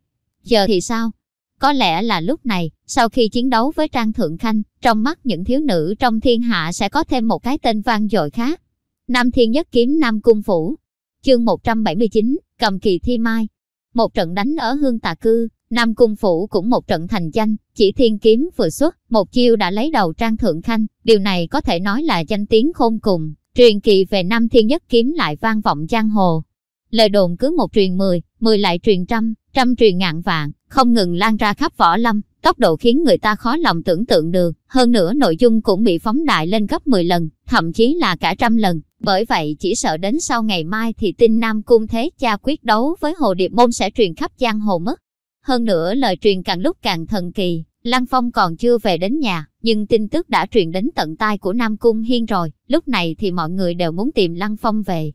Giờ thì sao? Có lẽ là lúc này, sau khi chiến đấu với Trang Thượng Khanh, trong mắt những thiếu nữ trong thiên hạ sẽ có thêm một cái tên vang dội khác. Nam Thiên Nhất Kiếm Nam Cung Phủ Chương 179, Cầm Kỳ Thi Mai Một trận đánh ở Hương Tà Cư, Nam Cung Phủ cũng một trận thành danh, chỉ thiên kiếm vừa xuất, một chiêu đã lấy đầu Trang Thượng Khanh, điều này có thể nói là danh tiếng khôn cùng, truyền kỳ về Nam Thiên Nhất Kiếm lại vang vọng giang hồ. Lời đồn cứ một truyền mười, mười lại truyền trăm, trăm truyền ngàn vạn, không ngừng lan ra khắp võ lâm, tốc độ khiến người ta khó lòng tưởng tượng được. Hơn nữa nội dung cũng bị phóng đại lên gấp 10 lần, thậm chí là cả trăm lần. Bởi vậy chỉ sợ đến sau ngày mai thì tin Nam Cung Thế Cha quyết đấu với Hồ Điệp Môn sẽ truyền khắp giang hồ mất. Hơn nữa lời truyền càng lúc càng thần kỳ, Lăng Phong còn chưa về đến nhà, nhưng tin tức đã truyền đến tận tai của Nam Cung Hiên rồi, lúc này thì mọi người đều muốn tìm Lăng Phong về.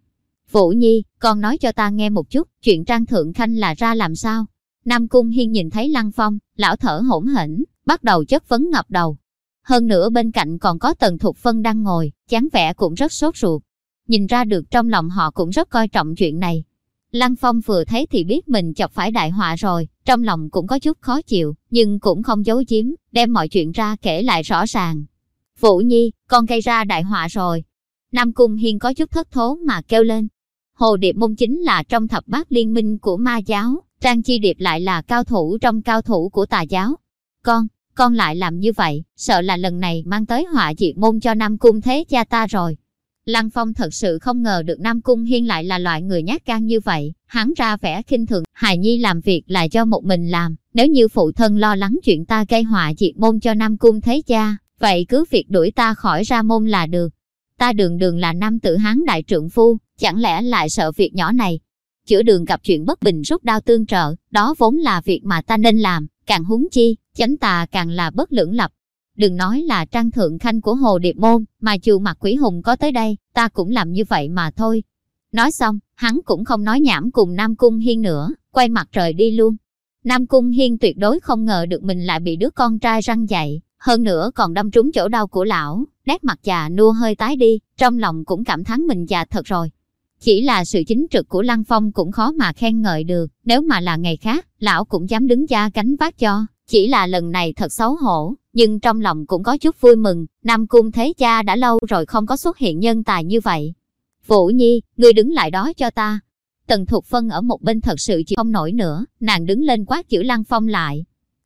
Vũ Nhi, con nói cho ta nghe một chút, chuyện Trang Thượng Khanh là ra làm sao? Nam Cung Hiên nhìn thấy Lăng Phong, lão thở hổn hển, bắt đầu chất vấn ngập đầu. Hơn nữa bên cạnh còn có Tần Thục Phân đang ngồi, chán vẻ cũng rất sốt ruột. Nhìn ra được trong lòng họ cũng rất coi trọng chuyện này. Lăng Phong vừa thấy thì biết mình chọc phải đại họa rồi, trong lòng cũng có chút khó chịu, nhưng cũng không giấu giếm, đem mọi chuyện ra kể lại rõ ràng. Vũ Nhi, con gây ra đại họa rồi. Nam Cung Hiên có chút thất thố mà kêu lên. Hồ Điệp Môn chính là trong thập bát liên minh của ma giáo, Trang Chi Điệp lại là cao thủ trong cao thủ của tà giáo. Con, con lại làm như vậy, sợ là lần này mang tới họa diệt môn cho Nam Cung thế cha ta rồi. Lăng Phong thật sự không ngờ được Nam Cung Hiên lại là loại người nhát gan như vậy, hắn ra vẻ khinh thường, Hài Nhi làm việc là cho một mình làm, nếu như phụ thân lo lắng chuyện ta gây họa diệt môn cho Nam Cung thế cha, vậy cứ việc đuổi ta khỏi ra môn là được. Ta đường đường là nam tử hán đại trượng phu, chẳng lẽ lại sợ việc nhỏ này, chữa đường gặp chuyện bất bình rút đau tương trợ, đó vốn là việc mà ta nên làm, càng húng chi, chánh tà càng là bất lưỡng lập. Đừng nói là trang thượng khanh của Hồ Điệp Môn, mà trừ mặt quỷ hùng có tới đây, ta cũng làm như vậy mà thôi. Nói xong, hắn cũng không nói nhảm cùng Nam Cung Hiên nữa, quay mặt trời đi luôn. Nam Cung Hiên tuyệt đối không ngờ được mình lại bị đứa con trai răng dậy, hơn nữa còn đâm trúng chỗ đau của lão, nét mặt già nua hơi tái đi, trong lòng cũng cảm thán mình già thật rồi. Chỉ là sự chính trực của Lăng Phong cũng khó mà khen ngợi được, nếu mà là ngày khác, lão cũng dám đứng ra cánh vác cho. Chỉ là lần này thật xấu hổ, nhưng trong lòng cũng có chút vui mừng, Nam Cung Thế Cha đã lâu rồi không có xuất hiện nhân tài như vậy. Vũ Nhi, ngươi đứng lại đó cho ta. Tần Thục Phân ở một bên thật sự chịu không nổi nữa, nàng đứng lên quát chữ Lăng Phong lại.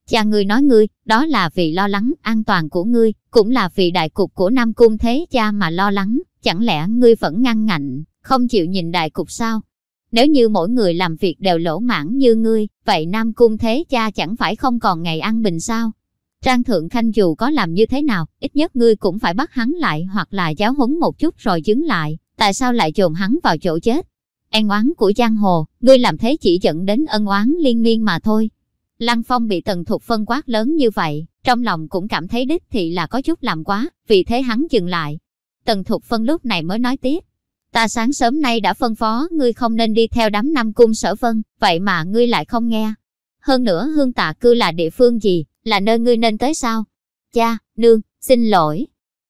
Cha ngươi nói ngươi, đó là vì lo lắng an toàn của ngươi, cũng là vì đại cục của Nam Cung Thế Cha mà lo lắng, chẳng lẽ ngươi vẫn ngăn ngạnh, không chịu nhìn đại cục sao? Nếu như mỗi người làm việc đều lỗ mãn như ngươi, vậy Nam Cung Thế Cha chẳng phải không còn ngày ăn bình sao? Trang Thượng Khanh dù có làm như thế nào, ít nhất ngươi cũng phải bắt hắn lại hoặc là giáo huấn một chút rồi dứng lại, tại sao lại dồn hắn vào chỗ chết? An oán của giang hồ, ngươi làm thế chỉ dẫn đến ân oán liên miên mà thôi. Lăng Phong bị Tần Thục phân quát lớn như vậy, trong lòng cũng cảm thấy đích thị là có chút làm quá, vì thế hắn dừng lại. Tần Thục phân lúc này mới nói tiếp, Ta sáng sớm nay đã phân phó ngươi không nên đi theo đám năm cung sở vân, vậy mà ngươi lại không nghe. Hơn nữa hương tạ cư là địa phương gì, là nơi ngươi nên tới sao? Cha, nương, xin lỗi.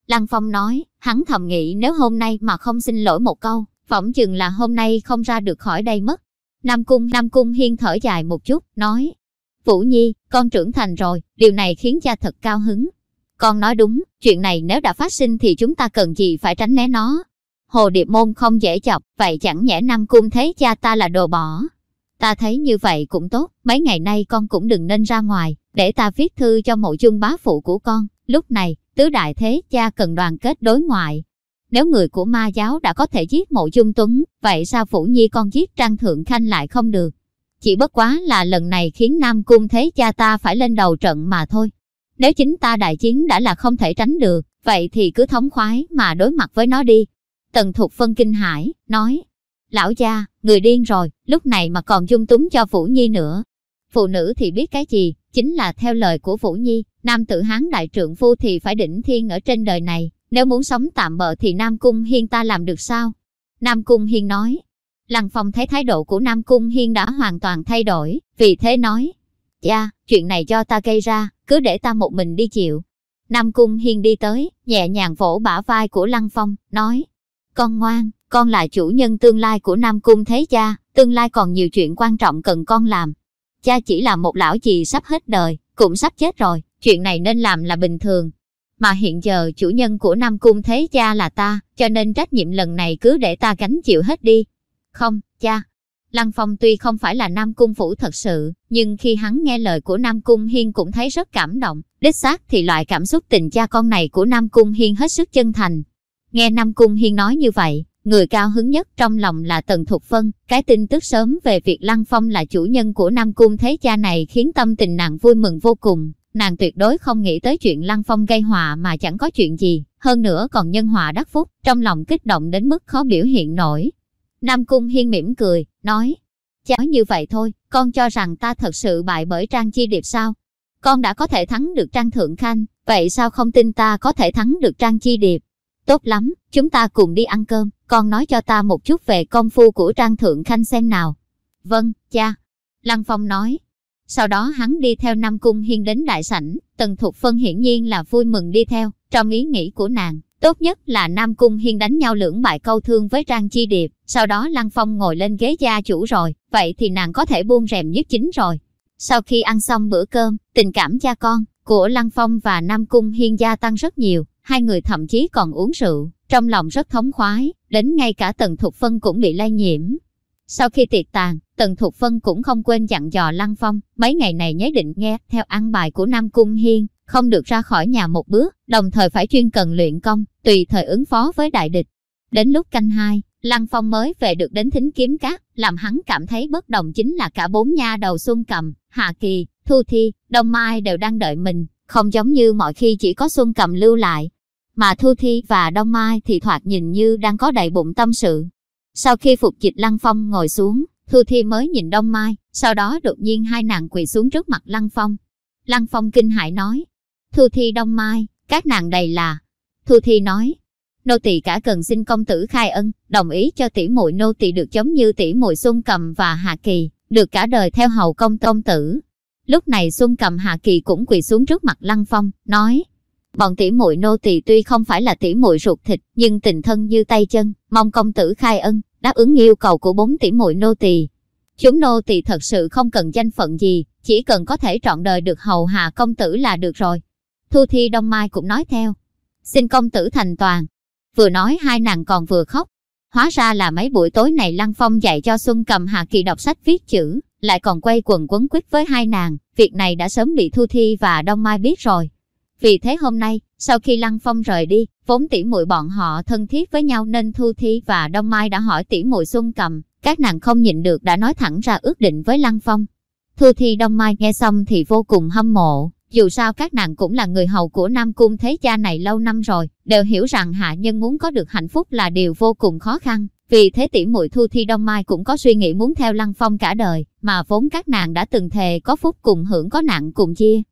Lăng Phong nói, hắn thầm nghĩ nếu hôm nay mà không xin lỗi một câu, phỏng chừng là hôm nay không ra được khỏi đây mất. Nam Cung, Nam Cung hiên thở dài một chút, nói, Vũ Nhi, con trưởng thành rồi, điều này khiến cha thật cao hứng. Con nói đúng, chuyện này nếu đã phát sinh thì chúng ta cần gì phải tránh né nó, Hồ Điệp Môn không dễ chọc, vậy chẳng nhẽ Nam Cung thấy cha ta là đồ bỏ. Ta thấy như vậy cũng tốt, mấy ngày nay con cũng đừng nên ra ngoài, để ta viết thư cho mộ chung bá phụ của con. Lúc này, tứ đại thế cha cần đoàn kết đối ngoại. Nếu người của ma giáo đã có thể giết mộ chung tuấn, vậy sao Phủ Nhi con giết Trang Thượng Khanh lại không được? Chỉ bất quá là lần này khiến Nam Cung thế cha ta phải lên đầu trận mà thôi. Nếu chính ta đại chiến đã là không thể tránh được, vậy thì cứ thống khoái mà đối mặt với nó đi. Tần Thục Phân kinh hãi, nói, lão gia, người điên rồi, lúc này mà còn dung túng cho Vũ Nhi nữa. Phụ nữ thì biết cái gì, chính là theo lời của Vũ Nhi, nam tử hán đại trượng phu thì phải đỉnh thiên ở trên đời này, nếu muốn sống tạm bợ thì Nam Cung Hiên ta làm được sao? Nam Cung Hiên nói. Lăng Phong thấy thái độ của Nam Cung Hiên đã hoàn toàn thay đổi, vì thế nói. Dạ, chuyện này do ta gây ra, cứ để ta một mình đi chịu. Nam Cung Hiên đi tới, nhẹ nhàng vỗ bả vai của Lăng Phong, nói. Con ngoan, con là chủ nhân tương lai của Nam Cung Thế Cha, tương lai còn nhiều chuyện quan trọng cần con làm. Cha chỉ là một lão gì sắp hết đời, cũng sắp chết rồi, chuyện này nên làm là bình thường, mà hiện giờ chủ nhân của Nam Cung Thế Cha là ta, cho nên trách nhiệm lần này cứ để ta gánh chịu hết đi. Không, cha. Lăng Phong tuy không phải là Nam Cung Phủ thật sự, nhưng khi hắn nghe lời của Nam Cung Hiên cũng thấy rất cảm động. Đích xác thì loại cảm xúc tình cha con này của Nam Cung Hiên hết sức chân thành. Nghe Nam Cung Hiên nói như vậy, người cao hứng nhất trong lòng là Tần Thục Phân. Cái tin tức sớm về việc Lăng Phong là chủ nhân của Nam Cung Thế Cha này khiến tâm tình nàng vui mừng vô cùng. Nàng tuyệt đối không nghĩ tới chuyện Lăng Phong gây họa mà chẳng có chuyện gì, hơn nữa còn nhân họa đắc phúc, trong lòng kích động đến mức khó biểu hiện nổi. Nam Cung Hiên mỉm cười, nói, cháu như vậy thôi, con cho rằng ta thật sự bại bởi Trang Chi Điệp sao? Con đã có thể thắng được Trang Thượng Khanh, vậy sao không tin ta có thể thắng được Trang Chi Điệp? Tốt lắm, chúng ta cùng đi ăn cơm, con nói cho ta một chút về công phu của Trang Thượng Khanh xem nào. Vâng, cha. Lăng Phong nói, sau đó hắn đi theo Nam Cung Hiên đến đại sảnh, Tần Thục Phân hiển nhiên là vui mừng đi theo, trong ý nghĩ của nàng, tốt nhất là Nam Cung Hiên đánh nhau lưỡng bại câu thương với Trang Chi Điệp, sau đó Lăng Phong ngồi lên ghế gia chủ rồi, vậy thì nàng có thể buông rèm nhất chính rồi. Sau khi ăn xong bữa cơm, tình cảm cha con của Lăng Phong và Nam Cung Hiên gia tăng rất nhiều, hai người thậm chí còn uống rượu, trong lòng rất thống khoái, đến ngay cả Tần Thục Phân cũng bị lây nhiễm. Sau khi tiệc tàn, Tần Thục Phân cũng không quên dặn dò Lăng Phong, mấy ngày này nhớ định nghe theo ăn bài của Nam Cung Hiên, không được ra khỏi nhà một bước, đồng thời phải chuyên cần luyện công, tùy thời ứng phó với đại địch. Đến lúc canh hai, Lăng Phong mới về được đến thính kiếm cát, làm hắn cảm thấy bất đồng chính là cả bốn nha đầu Xuân Cầm, Hạ Kỳ, Thu Thi, Đông Mai đều đang đợi mình, không giống như mọi khi chỉ có Xuân Cầm lưu lại. Mà Thu Thi và Đông Mai thì thoạt nhìn như đang có đầy bụng tâm sự. Sau khi phục dịch Lăng Phong ngồi xuống, Thu Thi mới nhìn Đông Mai, sau đó đột nhiên hai nàng quỳ xuống trước mặt Lăng Phong. Lăng Phong kinh hãi nói, Thu Thi Đông Mai, các nàng đầy là. Thu Thi nói, nô tỳ cả cần xin công tử khai ân, đồng ý cho tỷ muội nô tỳ được giống như tỷ muội Xuân Cầm và Hạ Kỳ, được cả đời theo hầu công tôn tử. Lúc này Xuân Cầm Hạ Kỳ cũng quỳ xuống trước mặt Lăng Phong, nói, bọn tỷ muội nô tỳ tuy không phải là tỷ muội ruột thịt, nhưng tình thân như tay chân, mong công tử khai ân, đáp ứng yêu cầu của bốn tỷ muội nô tỳ. Chúng nô tỳ thật sự không cần danh phận gì, chỉ cần có thể trọn đời được hầu hạ công tử là được rồi. Thu Thi Đông Mai cũng nói theo. Xin công tử thành toàn. Vừa nói hai nàng còn vừa khóc. Hóa ra là mấy buổi tối này Lăng Phong dạy cho Xuân cầm Hạ Kỳ đọc sách viết chữ, lại còn quay quần quấn quýt với hai nàng. Việc này đã sớm bị Thu Thi và Đông Mai biết rồi. Vì thế hôm nay, sau khi Lăng Phong rời đi, vốn tỉ muội bọn họ thân thiết với nhau nên Thu Thi và Đông Mai đã hỏi tỉ muội Xuân Cầm, các nàng không nhịn được đã nói thẳng ra ước định với Lăng Phong. Thu Thi Đông Mai nghe xong thì vô cùng hâm mộ, dù sao các nàng cũng là người hầu của Nam Cung Thế Cha này lâu năm rồi, đều hiểu rằng hạ nhân muốn có được hạnh phúc là điều vô cùng khó khăn. Vì thế tỷ muội Thu Thi Đông Mai cũng có suy nghĩ muốn theo Lăng Phong cả đời, mà vốn các nàng đã từng thề có phúc cùng hưởng có nạn cùng chia.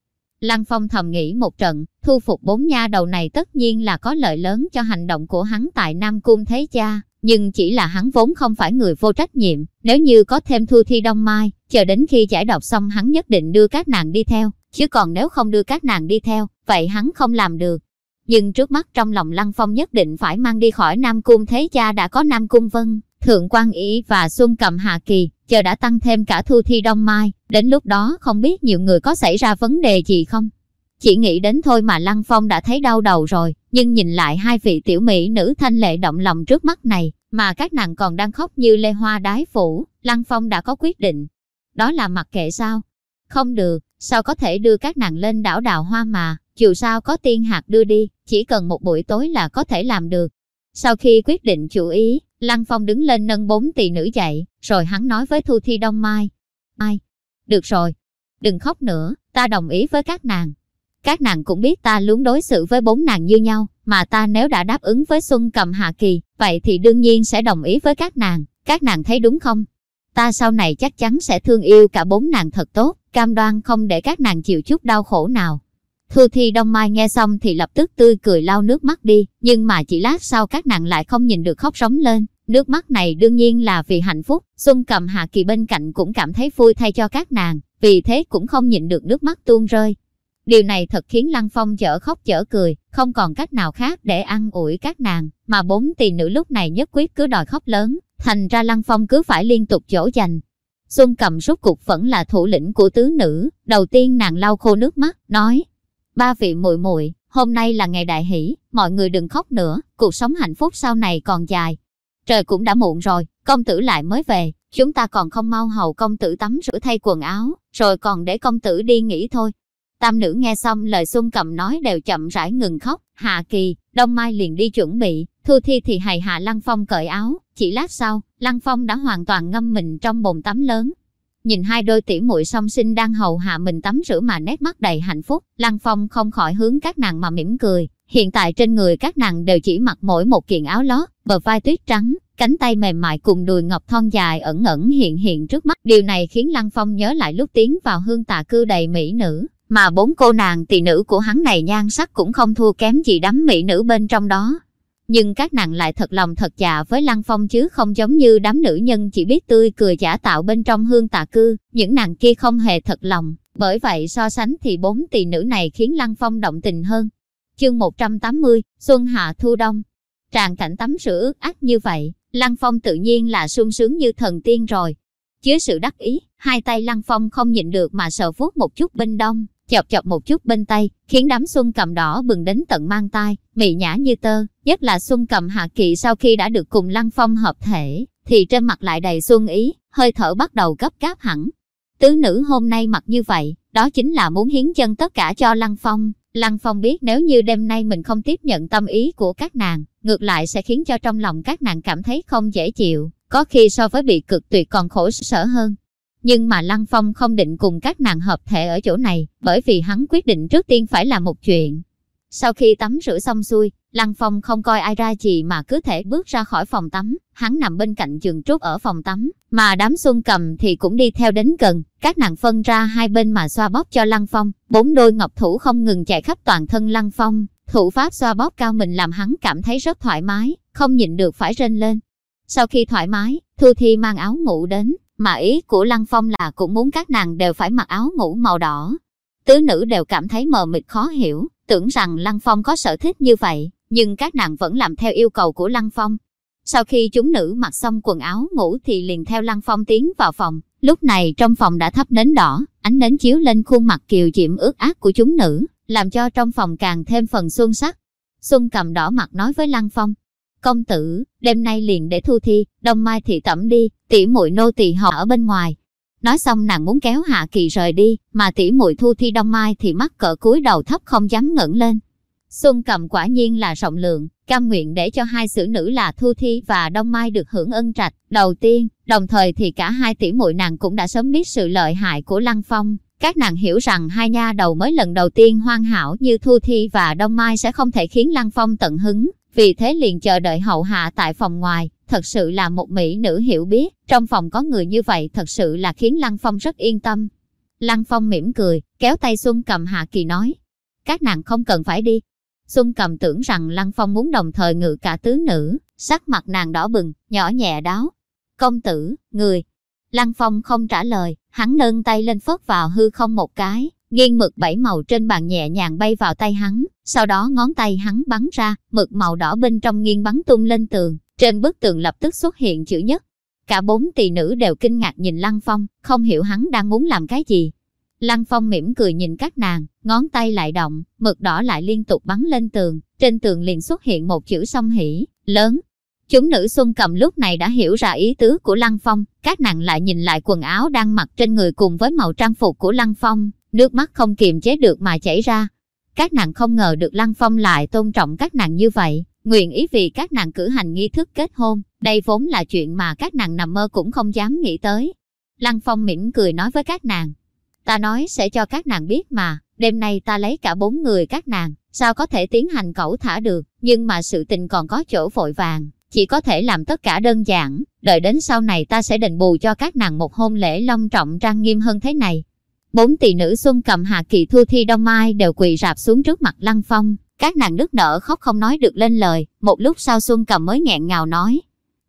Lăng Phong thầm nghĩ một trận, thu phục bốn nha đầu này tất nhiên là có lợi lớn cho hành động của hắn tại Nam Cung Thế Cha, nhưng chỉ là hắn vốn không phải người vô trách nhiệm, nếu như có thêm Thu Thi Đông Mai, chờ đến khi giải độc xong hắn nhất định đưa các nàng đi theo, chứ còn nếu không đưa các nàng đi theo, vậy hắn không làm được. Nhưng trước mắt trong lòng Lăng Phong nhất định phải mang đi khỏi Nam Cung Thế Cha đã có Nam Cung Vân, Thượng quan Ý và Xuân Cầm Hạ Kỳ, chờ đã tăng thêm cả Thu Thi Đông Mai, đến lúc đó không biết nhiều người có xảy ra vấn đề gì không. Chỉ nghĩ đến thôi mà Lăng Phong đã thấy đau đầu rồi, nhưng nhìn lại hai vị tiểu mỹ nữ thanh lệ động lòng trước mắt này, mà các nàng còn đang khóc như lê hoa đái phủ, Lăng Phong đã có quyết định. Đó là mặc kệ sao? Không được, sao có thể đưa các nàng lên đảo đào hoa mà, dù sao có tiên hạt đưa đi, chỉ cần một buổi tối là có thể làm được. Sau khi quyết định chủ ý, Lăng Phong đứng lên nâng bốn tỷ nữ dậy, rồi hắn nói với Thu Thi Đông Mai. Mai, được rồi, đừng khóc nữa, ta đồng ý với các nàng. Các nàng cũng biết ta luôn đối xử với bốn nàng như nhau, mà ta nếu đã đáp ứng với Xuân Cầm Hạ Kỳ, vậy thì đương nhiên sẽ đồng ý với các nàng. Các nàng thấy đúng không? Ta sau này chắc chắn sẽ thương yêu cả bốn nàng thật tốt, cam đoan không để các nàng chịu chút đau khổ nào. Thu Thi Đông Mai nghe xong thì lập tức tươi cười lau nước mắt đi, nhưng mà chỉ lát sau các nàng lại không nhìn được khóc sống lên. Nước mắt này đương nhiên là vì hạnh phúc, Xuân cầm Hạ Kỳ bên cạnh cũng cảm thấy vui thay cho các nàng, vì thế cũng không nhịn được nước mắt tuôn rơi. Điều này thật khiến Lăng Phong chở khóc chở cười, không còn cách nào khác để ăn ủi các nàng, mà bốn tỷ nữ lúc này nhất quyết cứ đòi khóc lớn, thành ra Lăng Phong cứ phải liên tục chỗ dành. Xuân cầm rốt cục vẫn là thủ lĩnh của tứ nữ, đầu tiên nàng lau khô nước mắt, nói, ba vị muội muội hôm nay là ngày đại hỷ, mọi người đừng khóc nữa, cuộc sống hạnh phúc sau này còn dài. Trời cũng đã muộn rồi, công tử lại mới về, chúng ta còn không mau hầu công tử tắm rửa thay quần áo, rồi còn để công tử đi nghỉ thôi. Tam nữ nghe xong lời Xuân Cầm nói đều chậm rãi ngừng khóc, Hạ Kỳ, Đông Mai liền đi chuẩn bị, Thu Thi thì hài hạ Lăng Phong cởi áo, chỉ lát sau, Lăng Phong đã hoàn toàn ngâm mình trong bồn tắm lớn. Nhìn hai đôi tỉ muội song sinh đang hầu hạ mình tắm rửa mà nét mắt đầy hạnh phúc, Lăng Phong không khỏi hướng các nàng mà mỉm cười. Hiện tại trên người các nàng đều chỉ mặc mỗi một kiện áo lót, bờ vai tuyết trắng, cánh tay mềm mại cùng đùi ngọc thon dài ẩn ẩn hiện hiện trước mắt. Điều này khiến Lăng Phong nhớ lại lúc tiến vào hương tà cư đầy mỹ nữ, mà bốn cô nàng tỳ nữ của hắn này nhan sắc cũng không thua kém gì đám mỹ nữ bên trong đó. Nhưng các nàng lại thật lòng thật dạ với Lăng Phong chứ không giống như đám nữ nhân chỉ biết tươi cười giả tạo bên trong hương tà cư, những nàng kia không hề thật lòng. Bởi vậy so sánh thì bốn tỷ nữ này khiến Lăng Phong động tình hơn. Chương 180, Xuân Hạ Thu Đông Tràn cảnh tắm rửa ướt ác như vậy, Lăng Phong tự nhiên là sung sướng như thần tiên rồi. Chứa sự đắc ý, hai tay Lăng Phong không nhịn được mà sờ vuốt một chút bên đông, chọc chọc một chút bên tay, khiến đám xuân cầm đỏ bừng đến tận mang tai, mị nhã như tơ, nhất là xuân cầm hạ kỵ sau khi đã được cùng Lăng Phong hợp thể, thì trên mặt lại đầy xuân ý, hơi thở bắt đầu gấp gáp hẳn. Tứ nữ hôm nay mặc như vậy, đó chính là muốn hiến chân tất cả cho Lăng Phong. Lăng Phong biết nếu như đêm nay mình không tiếp nhận tâm ý của các nàng, ngược lại sẽ khiến cho trong lòng các nàng cảm thấy không dễ chịu, có khi so với bị cực tuyệt còn khổ sở hơn. Nhưng mà Lăng Phong không định cùng các nàng hợp thể ở chỗ này, bởi vì hắn quyết định trước tiên phải làm một chuyện. Sau khi tắm rửa xong xuôi, Lăng Phong không coi ai ra gì mà cứ thể bước ra khỏi phòng tắm, hắn nằm bên cạnh giường trúc ở phòng tắm, mà đám xuân cầm thì cũng đi theo đến gần, các nàng phân ra hai bên mà xoa bóp cho Lăng Phong, bốn đôi ngọc thủ không ngừng chạy khắp toàn thân Lăng Phong, thủ pháp xoa bóp cao mình làm hắn cảm thấy rất thoải mái, không nhịn được phải rên lên. Sau khi thoải mái, Thu Thi mang áo ngủ đến, mà ý của Lăng Phong là cũng muốn các nàng đều phải mặc áo ngủ màu đỏ. Tứ nữ đều cảm thấy mờ mịt khó hiểu, tưởng rằng Lăng Phong có sở thích như vậy, nhưng các nàng vẫn làm theo yêu cầu của Lăng Phong. Sau khi chúng nữ mặc xong quần áo ngủ thì liền theo Lăng Phong tiến vào phòng. Lúc này trong phòng đã thắp nến đỏ, ánh nến chiếu lên khuôn mặt kiều diễm ướt át của chúng nữ, làm cho trong phòng càng thêm phần xuân sắc. Xuân cầm đỏ mặt nói với Lăng Phong, công tử, đêm nay liền để thu thi, đông mai thị tẩm đi, tỉ muội nô tỳ họ ở bên ngoài. Nói xong nàng muốn kéo Hạ Kỳ rời đi, mà tỉ muội thu thi đông mai thì mắc cỡ cúi đầu thấp không dám ngẩng lên. Xuân cầm quả nhiên là rộng lượng, cam nguyện để cho hai xử nữ là Thu Thi và Đông Mai được hưởng ân trạch. Đầu tiên, đồng thời thì cả hai tỷ muội nàng cũng đã sớm biết sự lợi hại của Lăng Phong. Các nàng hiểu rằng hai nha đầu mới lần đầu tiên hoang hảo như Thu Thi và Đông Mai sẽ không thể khiến Lăng Phong tận hứng, vì thế liền chờ đợi hậu hạ tại phòng ngoài, thật sự là một mỹ nữ hiểu biết, trong phòng có người như vậy thật sự là khiến Lăng Phong rất yên tâm. Lăng Phong mỉm cười, kéo tay Xuân cầm Hạ Kỳ nói, các nàng không cần phải đi. Xuân cầm tưởng rằng Lăng Phong muốn đồng thời ngự cả tứ nữ, sắc mặt nàng đỏ bừng, nhỏ nhẹ đáo. Công tử, người. Lăng Phong không trả lời, hắn nâng tay lên phớt vào hư không một cái, Nghiêng mực bảy màu trên bàn nhẹ nhàng bay vào tay hắn, sau đó ngón tay hắn bắn ra, mực màu đỏ bên trong nghiêng bắn tung lên tường, trên bức tường lập tức xuất hiện chữ nhất. Cả bốn tỷ nữ đều kinh ngạc nhìn Lăng Phong, không hiểu hắn đang muốn làm cái gì. Lăng Phong mỉm cười nhìn các nàng, ngón tay lại động, mực đỏ lại liên tục bắn lên tường, trên tường liền xuất hiện một chữ song hỷ, lớn. Chúng nữ xuân cầm lúc này đã hiểu ra ý tứ của Lăng Phong, các nàng lại nhìn lại quần áo đang mặc trên người cùng với màu trang phục của Lăng Phong, nước mắt không kiềm chế được mà chảy ra. Các nàng không ngờ được Lăng Phong lại tôn trọng các nàng như vậy, nguyện ý vì các nàng cử hành nghi thức kết hôn, đây vốn là chuyện mà các nàng nằm mơ cũng không dám nghĩ tới. Lăng Phong mỉm cười nói với các nàng, ta nói sẽ cho các nàng biết mà, đêm nay ta lấy cả bốn người các nàng, sao có thể tiến hành cẩu thả được, nhưng mà sự tình còn có chỗ vội vàng, chỉ có thể làm tất cả đơn giản, đợi đến sau này ta sẽ đền bù cho các nàng một hôn lễ long trọng trang nghiêm hơn thế này. Bốn tỷ nữ xuân cầm hạ kỳ thu thi đông mai đều quỳ rạp xuống trước mặt lăng phong, các nàng nức nở khóc không nói được lên lời, một lúc sau xuân cầm mới nghẹn ngào nói.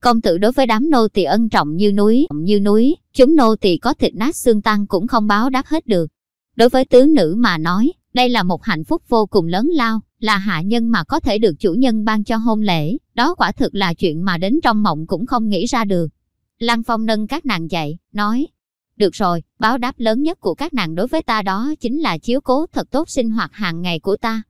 Công tử đối với đám nô tỳ ân trọng như núi, như núi, chúng nô tỳ có thịt nát xương tan cũng không báo đáp hết được. Đối với tứ nữ mà nói, đây là một hạnh phúc vô cùng lớn lao, là hạ nhân mà có thể được chủ nhân ban cho hôn lễ, đó quả thực là chuyện mà đến trong mộng cũng không nghĩ ra được. Lăng Phong nâng các nàng dậy, nói, được rồi, báo đáp lớn nhất của các nàng đối với ta đó chính là chiếu cố thật tốt sinh hoạt hàng ngày của ta.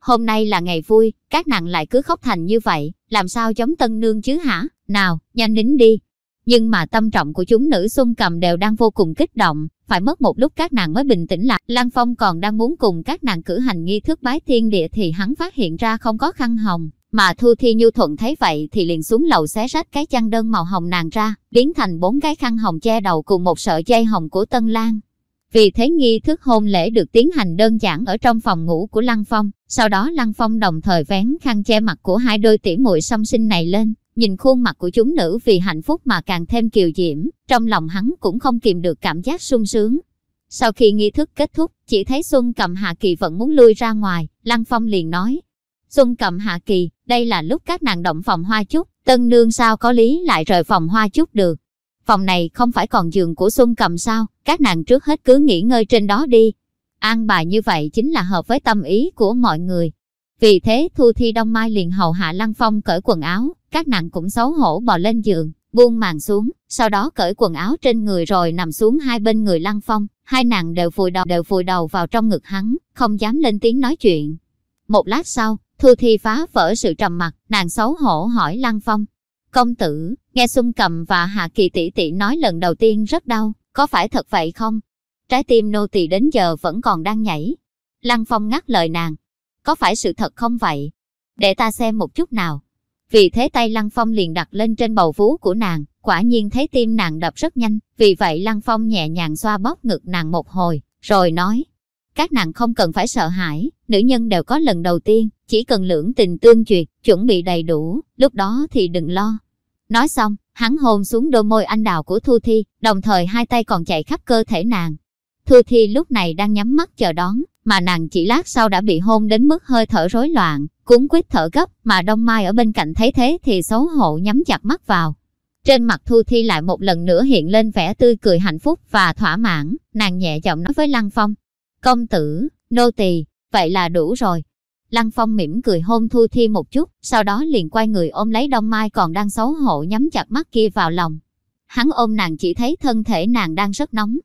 Hôm nay là ngày vui, các nàng lại cứ khóc thành như vậy, làm sao chống tân nương chứ hả? Nào, nhanh nín đi. Nhưng mà tâm trọng của chúng nữ xung cầm đều đang vô cùng kích động, phải mất một lúc các nàng mới bình tĩnh lại. Lăng Phong còn đang muốn cùng các nàng cử hành nghi thức bái thiên địa thì hắn phát hiện ra không có khăn hồng, mà Thu Thi Nhu Thuận thấy vậy thì liền xuống lầu xé rách cái chăn đơn màu hồng nàng ra, biến thành bốn cái khăn hồng che đầu cùng một sợi dây hồng của Tân Lan. Vì thế nghi thức hôn lễ được tiến hành đơn giản ở trong phòng ngủ của Lăng Phong, sau đó Lăng Phong đồng thời vén khăn che mặt của hai đôi tỉ muội song sinh này lên, nhìn khuôn mặt của chúng nữ vì hạnh phúc mà càng thêm kiều diễm, trong lòng hắn cũng không kìm được cảm giác sung sướng. Sau khi nghi thức kết thúc, chỉ thấy Xuân cầm Hạ Kỳ vẫn muốn lui ra ngoài, Lăng Phong liền nói, Xuân cầm Hạ Kỳ, đây là lúc các nàng động phòng hoa chúc, tân nương sao có lý lại rời phòng hoa chúc được. Phòng này không phải còn giường của Xuân cầm sao, các nàng trước hết cứ nghỉ ngơi trên đó đi. An bài như vậy chính là hợp với tâm ý của mọi người. Vì thế Thu Thi Đông Mai liền hầu hạ Lăng Phong cởi quần áo, các nàng cũng xấu hổ bò lên giường, buông màn xuống, sau đó cởi quần áo trên người rồi nằm xuống hai bên người Lăng Phong, hai nàng đều vùi đầu đều vùi đầu vào trong ngực hắn, không dám lên tiếng nói chuyện. Một lát sau, Thu Thi phá vỡ sự trầm mặc, nàng xấu hổ hỏi Lăng Phong. Công tử, nghe Xuân Cầm và Hạ Kỳ tỷ tỷ nói lần đầu tiên rất đau, có phải thật vậy không? Trái tim nô tỳ đến giờ vẫn còn đang nhảy. Lăng Phong ngắt lời nàng. Có phải sự thật không vậy? Để ta xem một chút nào. Vì thế tay Lăng Phong liền đặt lên trên bầu vú của nàng, quả nhiên thấy tim nàng đập rất nhanh, vì vậy Lăng Phong nhẹ nhàng xoa bóp ngực nàng một hồi, rồi nói, các nàng không cần phải sợ hãi, nữ nhân đều có lần đầu tiên, chỉ cần lưỡng tình tương duyệt, chuẩn bị đầy đủ, lúc đó thì đừng lo. Nói xong, hắn hôn xuống đôi môi anh đào của Thu Thi, đồng thời hai tay còn chạy khắp cơ thể nàng. Thu Thi lúc này đang nhắm mắt chờ đón, mà nàng chỉ lát sau đã bị hôn đến mức hơi thở rối loạn, cuốn quýt thở gấp, mà Đông Mai ở bên cạnh thấy thế thì xấu hổ nhắm chặt mắt vào. Trên mặt Thu Thi lại một lần nữa hiện lên vẻ tươi cười hạnh phúc và thỏa mãn, nàng nhẹ giọng nói với Lăng Phong. Công tử, nô tỳ, vậy là đủ rồi. Lăng Phong mỉm cười hôn Thu Thi một chút, sau đó liền quay người ôm lấy Đông Mai còn đang xấu hổ nhắm chặt mắt kia vào lòng. Hắn ôm nàng chỉ thấy thân thể nàng đang rất nóng.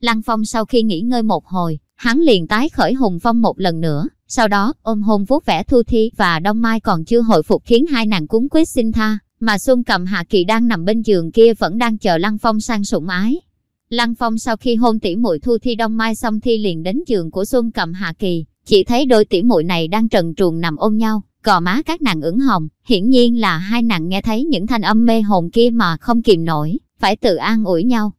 Lăng Phong sau khi nghỉ ngơi một hồi, hắn liền tái khởi hùng phong một lần nữa, sau đó ôm hôn vuốt vẻ Thu Thi và Đông Mai còn chưa hồi phục khiến hai nàng cuốn quyết xin tha, mà Xuân cầm Hạ Kỳ đang nằm bên giường kia vẫn đang chờ Lăng Phong sang sủng ái. Lăng Phong sau khi hôn tỉ muội Thu Thi Đông Mai xong thi liền đến giường của Xuân cầm Hạ Kỳ, chỉ thấy đôi tỉ muội này đang trần truồng nằm ôm nhau, cò má các nàng ửng hồng, hiển nhiên là hai nàng nghe thấy những thanh âm mê hồn kia mà không kìm nổi, phải tự an ủi nhau.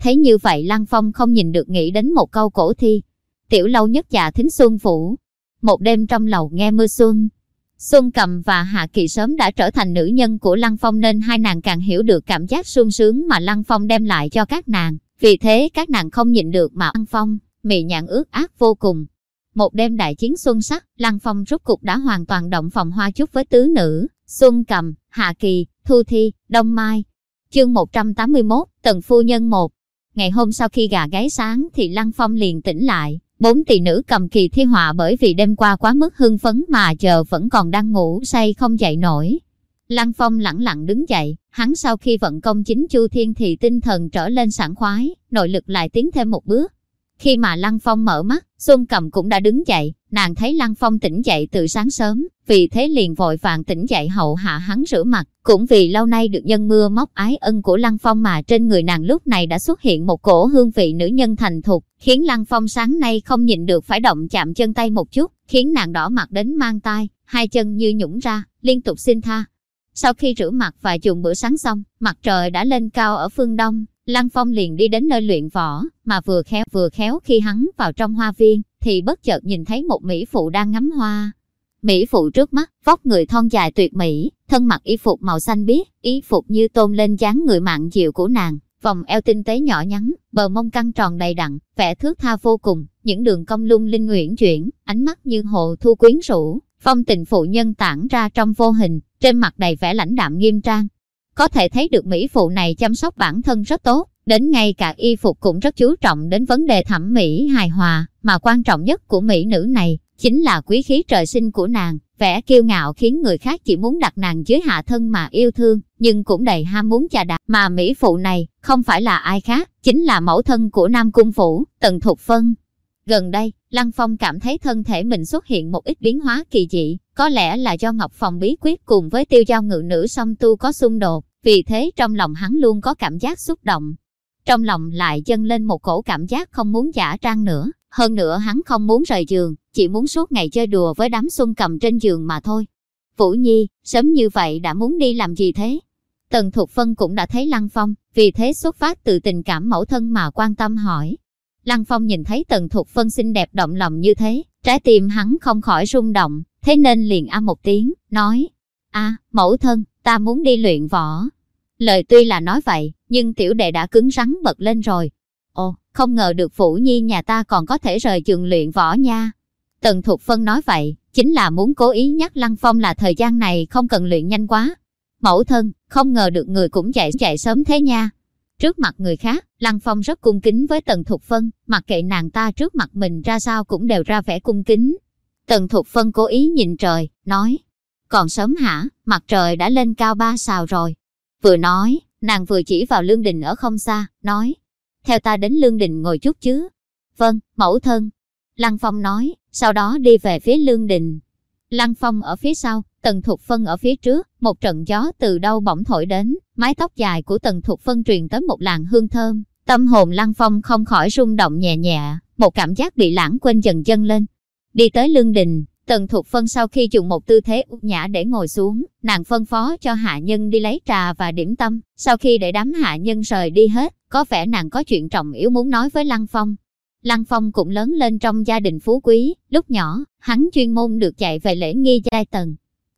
Thấy như vậy Lăng Phong không nhìn được nghĩ đến một câu cổ thi. Tiểu lâu nhất dạ thính xuân phủ. Một đêm trong lầu nghe mưa xuân. Xuân Cầm và Hạ Kỳ sớm đã trở thành nữ nhân của Lăng Phong nên hai nàng càng hiểu được cảm giác sung sướng mà Lăng Phong đem lại cho các nàng. Vì thế các nàng không nhịn được mà ăn Phong, mị nhạn ướt ác vô cùng. Một đêm đại chiến xuân sắc, Lăng Phong rút cục đã hoàn toàn động phòng hoa chúc với tứ nữ, Xuân Cầm, Hạ Kỳ, Thu Thi, Đông Mai. Chương 181, Tần Phu Nhân 1 Ngày hôm sau khi gà gáy sáng thì Lăng Phong liền tỉnh lại, bốn tỷ nữ cầm kỳ thi họa bởi vì đêm qua quá mức hưng phấn mà giờ vẫn còn đang ngủ say không dậy nổi. Lăng Phong lẳng lặng đứng dậy, hắn sau khi vận công chính Chu Thiên thì tinh thần trở lên sảng khoái, nội lực lại tiến thêm một bước. Khi mà Lăng Phong mở mắt, Xuân Cầm cũng đã đứng dậy, nàng thấy Lăng Phong tỉnh dậy từ sáng sớm, vì thế liền vội vàng tỉnh dậy hậu hạ hắn rửa mặt, cũng vì lâu nay được nhân mưa móc ái ân của Lăng Phong mà trên người nàng lúc này đã xuất hiện một cổ hương vị nữ nhân thành thục, khiến Lăng Phong sáng nay không nhịn được phải động chạm chân tay một chút, khiến nàng đỏ mặt đến mang tai, hai chân như nhũng ra, liên tục xin tha. Sau khi rửa mặt và dùng bữa sáng xong, mặt trời đã lên cao ở phương đông, Lăng Phong liền đi đến nơi luyện võ, mà vừa khéo vừa khéo khi hắn vào trong hoa viên, thì bất chợt nhìn thấy một mỹ phụ đang ngắm hoa. Mỹ phụ trước mắt, vóc người thon dài tuyệt mỹ, thân mặc y phục màu xanh biếc, y phục như tôn lên dáng người mặn dịu của nàng, vòng eo tinh tế nhỏ nhắn, bờ mông căng tròn đầy đặn, vẻ thước tha vô cùng, những đường cong lung linh uyển chuyển, ánh mắt như hồ thu quyến rũ, phong tình phụ nhân tản ra trong vô hình, trên mặt đầy vẻ lãnh đạm nghiêm trang. Có thể thấy được mỹ phụ này chăm sóc bản thân rất tốt, đến ngay cả y phục cũng rất chú trọng đến vấn đề thẩm mỹ hài hòa, mà quan trọng nhất của mỹ nữ này chính là quý khí trời sinh của nàng, vẻ kiêu ngạo khiến người khác chỉ muốn đặt nàng dưới hạ thân mà yêu thương, nhưng cũng đầy ham muốn chà đạp. Mà Mỹ Phụ này, không phải là ai khác, chính là mẫu thân của Nam Cung Phủ, Tần Thục Phân. Gần đây, Lăng Phong cảm thấy thân thể mình xuất hiện một ít biến hóa kỳ dị, có lẽ là do Ngọc Phòng bí quyết cùng với tiêu giao ngự nữ song tu có xung đột, vì thế trong lòng hắn luôn có cảm giác xúc động. Trong lòng lại dâng lên một cổ cảm giác không muốn giả trang nữa, hơn nữa hắn không muốn rời giường, chỉ muốn suốt ngày chơi đùa với đám xuân cầm trên giường mà thôi. Vũ Nhi, sớm như vậy đã muốn đi làm gì thế? Tần Thục Phân cũng đã thấy Lăng Phong, vì thế xuất phát từ tình cảm mẫu thân mà quan tâm hỏi. Lăng Phong nhìn thấy Tần Thục Phân xinh đẹp động lòng như thế, trái tim hắn không khỏi rung động, thế nên liền a một tiếng, nói, a mẫu thân, ta muốn đi luyện võ. Lời tuy là nói vậy, nhưng tiểu đệ đã cứng rắn bật lên rồi. Ồ, không ngờ được Phủ Nhi nhà ta còn có thể rời trường luyện võ nha. Tần Thục Phân nói vậy, chính là muốn cố ý nhắc Lăng Phong là thời gian này không cần luyện nhanh quá. Mẫu thân, không ngờ được người cũng chạy chạy sớm thế nha. Trước mặt người khác, Lăng Phong rất cung kính với Tần Thục Phân, mặc kệ nàng ta trước mặt mình ra sao cũng đều ra vẻ cung kính. Tần Thục Phân cố ý nhìn trời, nói, còn sớm hả, mặt trời đã lên cao ba sào rồi. Vừa nói, nàng vừa chỉ vào lương đình ở không xa, nói, theo ta đến lương đình ngồi chút chứ. Vâng, mẫu thân. Lăng Phong nói, sau đó đi về phía lương đình. Lăng Phong ở phía sau, Tần Thục Phân ở phía trước, một trận gió từ đâu bỗng thổi đến, mái tóc dài của Tần Thục Phân truyền tới một làn hương thơm. Tâm hồn Lăng Phong không khỏi rung động nhẹ nhẹ, một cảm giác bị lãng quên dần dần lên. Đi tới lương đình, Tần Thục Phân sau khi dùng một tư thế út nhã để ngồi xuống, nàng phân phó cho hạ nhân đi lấy trà và điểm tâm. Sau khi để đám hạ nhân rời đi hết, có vẻ nàng có chuyện trọng yếu muốn nói với Lăng Phong. Lăng Phong cũng lớn lên trong gia đình phú quý, lúc nhỏ, hắn chuyên môn được chạy về lễ nghi giai tầng.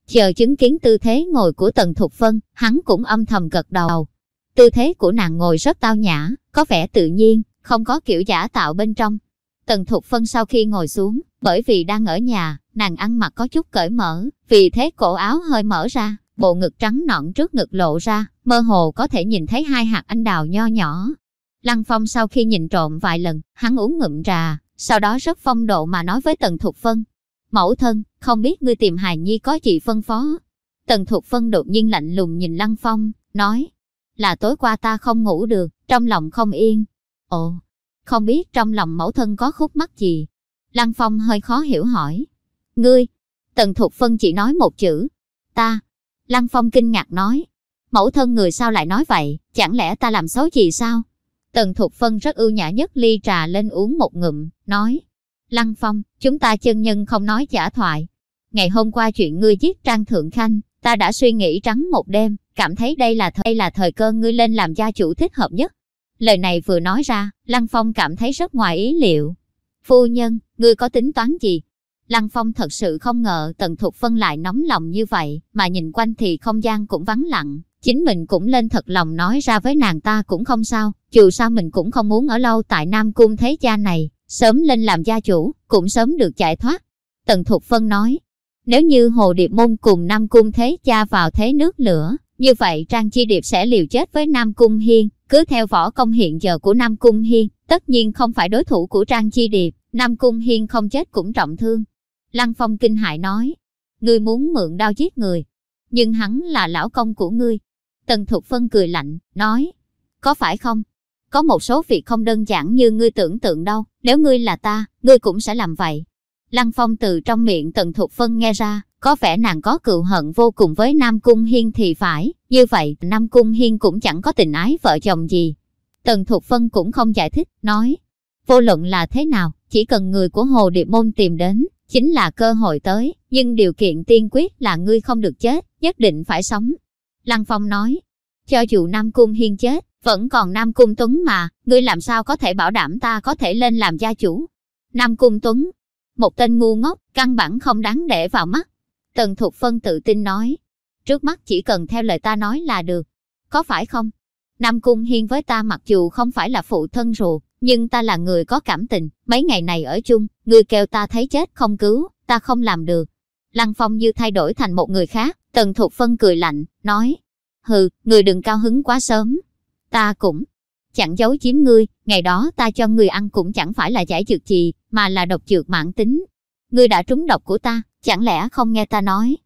Chờ chứng kiến tư thế ngồi của Tần Thục Phân, hắn cũng âm thầm gật đầu. Tư thế của nàng ngồi rất tao nhã, có vẻ tự nhiên, không có kiểu giả tạo bên trong. Tần Thục Phân sau khi ngồi xuống, bởi vì đang ở nhà, nàng ăn mặc có chút cởi mở, vì thế cổ áo hơi mở ra, bộ ngực trắng nõn trước ngực lộ ra, mơ hồ có thể nhìn thấy hai hạt anh đào nho nhỏ. Lăng Phong sau khi nhìn trộm vài lần, hắn uống ngụm trà, sau đó rất phong độ mà nói với Tần Thục Phân. Mẫu thân, không biết ngươi tìm hài nhi có chị phân phó. Tần Thục Phân đột nhiên lạnh lùng nhìn Lăng Phong, nói, là tối qua ta không ngủ được, trong lòng không yên. Ồ, không biết trong lòng mẫu thân có khúc mắc gì. Lăng Phong hơi khó hiểu hỏi. Ngươi, Tần Thục Phân chỉ nói một chữ. Ta. Lăng Phong kinh ngạc nói. Mẫu thân người sao lại nói vậy, chẳng lẽ ta làm xấu gì sao? Tần Thục Phân rất ưu nhã nhất ly trà lên uống một ngụm, nói. Lăng Phong, chúng ta chân nhân không nói giả thoại. Ngày hôm qua chuyện ngươi giết Trang Thượng Khanh, ta đã suy nghĩ trắng một đêm, cảm thấy đây là thời, là thời cơ ngươi lên làm gia chủ thích hợp nhất. Lời này vừa nói ra, Lăng Phong cảm thấy rất ngoài ý liệu. Phu nhân, ngươi có tính toán gì? Lăng Phong thật sự không ngờ Tần Thục Phân lại nóng lòng như vậy, mà nhìn quanh thì không gian cũng vắng lặng. Chính mình cũng lên thật lòng nói ra với nàng ta cũng không sao, dù sao mình cũng không muốn ở lâu tại Nam Cung Thế Gia này, sớm lên làm gia chủ, cũng sớm được giải thoát. Tần Thục Phân nói, nếu như Hồ Điệp Môn cùng Nam Cung Thế cha vào thế nước lửa, như vậy Trang Chi Điệp sẽ liều chết với Nam Cung Hiên, cứ theo võ công hiện giờ của Nam Cung Hiên, tất nhiên không phải đối thủ của Trang Chi Điệp, Nam Cung Hiên không chết cũng trọng thương. Lăng Phong kinh hại nói, ngươi muốn mượn đao giết người, nhưng hắn là lão công của ngươi. Tần Thục Phân cười lạnh, nói, có phải không? Có một số việc không đơn giản như ngươi tưởng tượng đâu, nếu ngươi là ta, ngươi cũng sẽ làm vậy. Lăng Phong từ trong miệng Tần Thục Phân nghe ra, có vẻ nàng có cựu hận vô cùng với Nam Cung Hiên thì phải, như vậy Nam Cung Hiên cũng chẳng có tình ái vợ chồng gì. Tần Thục Phân cũng không giải thích, nói, vô luận là thế nào, chỉ cần người của Hồ Điệp Môn tìm đến, chính là cơ hội tới, nhưng điều kiện tiên quyết là ngươi không được chết, nhất định phải sống. Lăng Phong nói, cho dù Nam Cung Hiên chết, vẫn còn Nam Cung Tuấn mà, ngươi làm sao có thể bảo đảm ta có thể lên làm gia chủ? Nam Cung Tuấn, một tên ngu ngốc, căn bản không đáng để vào mắt. Tần Thục Phân tự tin nói, trước mắt chỉ cần theo lời ta nói là được. Có phải không? Nam Cung Hiên với ta mặc dù không phải là phụ thân ruột, nhưng ta là người có cảm tình, mấy ngày này ở chung, người kêu ta thấy chết không cứu, ta không làm được. Lăng Phong như thay đổi thành một người khác, Tần Thục Phân cười lạnh, nói, hừ, người đừng cao hứng quá sớm. Ta cũng chẳng giấu chiếm ngươi, ngày đó ta cho ngươi ăn cũng chẳng phải là giải dược gì, mà là độc dược mãn tính. Ngươi đã trúng độc của ta, chẳng lẽ không nghe ta nói?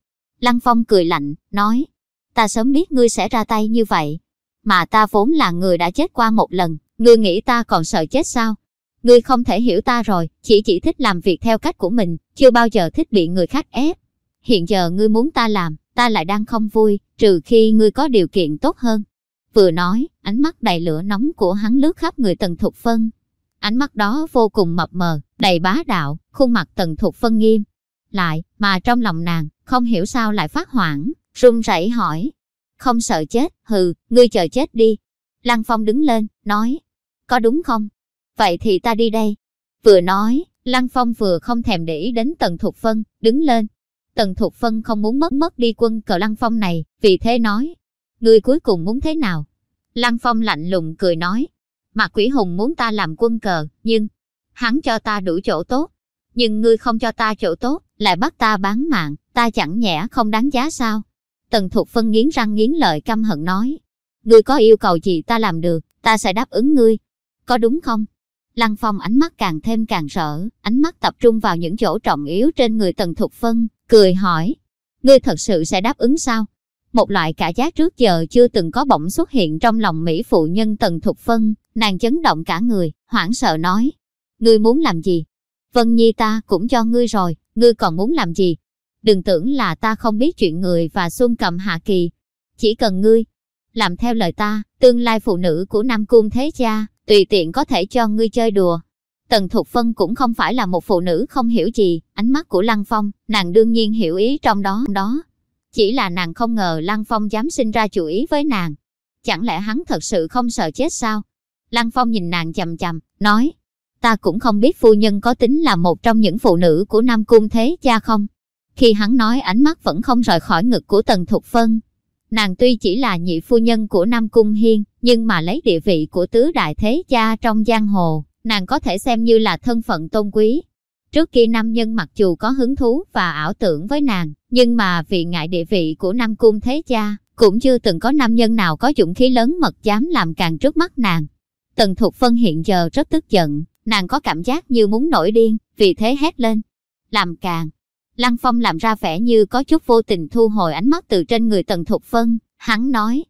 Lăng Phong cười lạnh, nói, ta sớm biết ngươi sẽ ra tay như vậy. Mà ta vốn là người đã chết qua một lần, ngươi nghĩ ta còn sợ chết sao? Ngươi không thể hiểu ta rồi, chỉ chỉ thích làm việc theo cách của mình, chưa bao giờ thích bị người khác ép. Hiện giờ ngươi muốn ta làm, ta lại đang không vui, trừ khi ngươi có điều kiện tốt hơn. Vừa nói, ánh mắt đầy lửa nóng của hắn lướt khắp người Tần Thục Phân. Ánh mắt đó vô cùng mập mờ, đầy bá đạo, khuôn mặt Tần Thục Phân nghiêm. Lại, mà trong lòng nàng, không hiểu sao lại phát hoảng, run rẩy hỏi. Không sợ chết, hừ, ngươi chờ chết đi. Lăng Phong đứng lên, nói. Có đúng không? Vậy thì ta đi đây. Vừa nói, Lăng Phong vừa không thèm để ý đến Tần Thục Phân, đứng lên. Tần Thục Phân không muốn mất mất đi quân cờ Lăng Phong này, vì thế nói. Ngươi cuối cùng muốn thế nào? Lăng Phong lạnh lùng cười nói. Mạc Quỷ Hùng muốn ta làm quân cờ, nhưng hắn cho ta đủ chỗ tốt. Nhưng ngươi không cho ta chỗ tốt, lại bắt ta bán mạng, ta chẳng nhẽ không đáng giá sao? Tần Thục Phân nghiến răng nghiến lợi căm hận nói. Ngươi có yêu cầu gì ta làm được, ta sẽ đáp ứng ngươi. Có đúng không? Lăng Phong ánh mắt càng thêm càng sợ, ánh mắt tập trung vào những chỗ trọng yếu trên người Tần Thục Phân, cười hỏi. Ngươi thật sự sẽ đáp ứng sao? Một loại cả giác trước giờ chưa từng có bỗng xuất hiện trong lòng Mỹ phụ nhân Tần Thục Phân, nàng chấn động cả người, hoảng sợ nói. Ngươi muốn làm gì? Vân Nhi ta cũng cho ngươi rồi, ngươi còn muốn làm gì? Đừng tưởng là ta không biết chuyện người và Xuân Cầm Hạ Kỳ. Chỉ cần ngươi làm theo lời ta, tương lai phụ nữ của Nam Cung Thế Cha, tùy tiện có thể cho ngươi chơi đùa. Tần Thục Phân cũng không phải là một phụ nữ không hiểu gì, ánh mắt của Lăng Phong, nàng đương nhiên hiểu ý trong đó. đó. Chỉ là nàng không ngờ Lăng Phong dám sinh ra chủ ý với nàng. Chẳng lẽ hắn thật sự không sợ chết sao? Lăng Phong nhìn nàng chầm chầm, nói, ta cũng không biết phu nhân có tính là một trong những phụ nữ của Nam Cung Thế Cha không? Khi hắn nói ánh mắt vẫn không rời khỏi ngực của Tần Thục Phân. Nàng tuy chỉ là nhị phu nhân của Nam Cung Hiên, nhưng mà lấy địa vị của tứ đại thế cha trong giang hồ, nàng có thể xem như là thân phận tôn quý. Trước kia nam nhân mặc dù có hứng thú và ảo tưởng với nàng, nhưng mà vì ngại địa vị của Nam Cung Thế Cha, cũng chưa từng có nam nhân nào có dũng khí lớn mật dám làm càng trước mắt nàng. Tần Thục Phân hiện giờ rất tức giận, nàng có cảm giác như muốn nổi điên, vì thế hét lên. Làm càng. Lăng Phong làm ra vẻ như có chút vô tình thu hồi ánh mắt từ trên người Tần Thục Phân, hắn nói.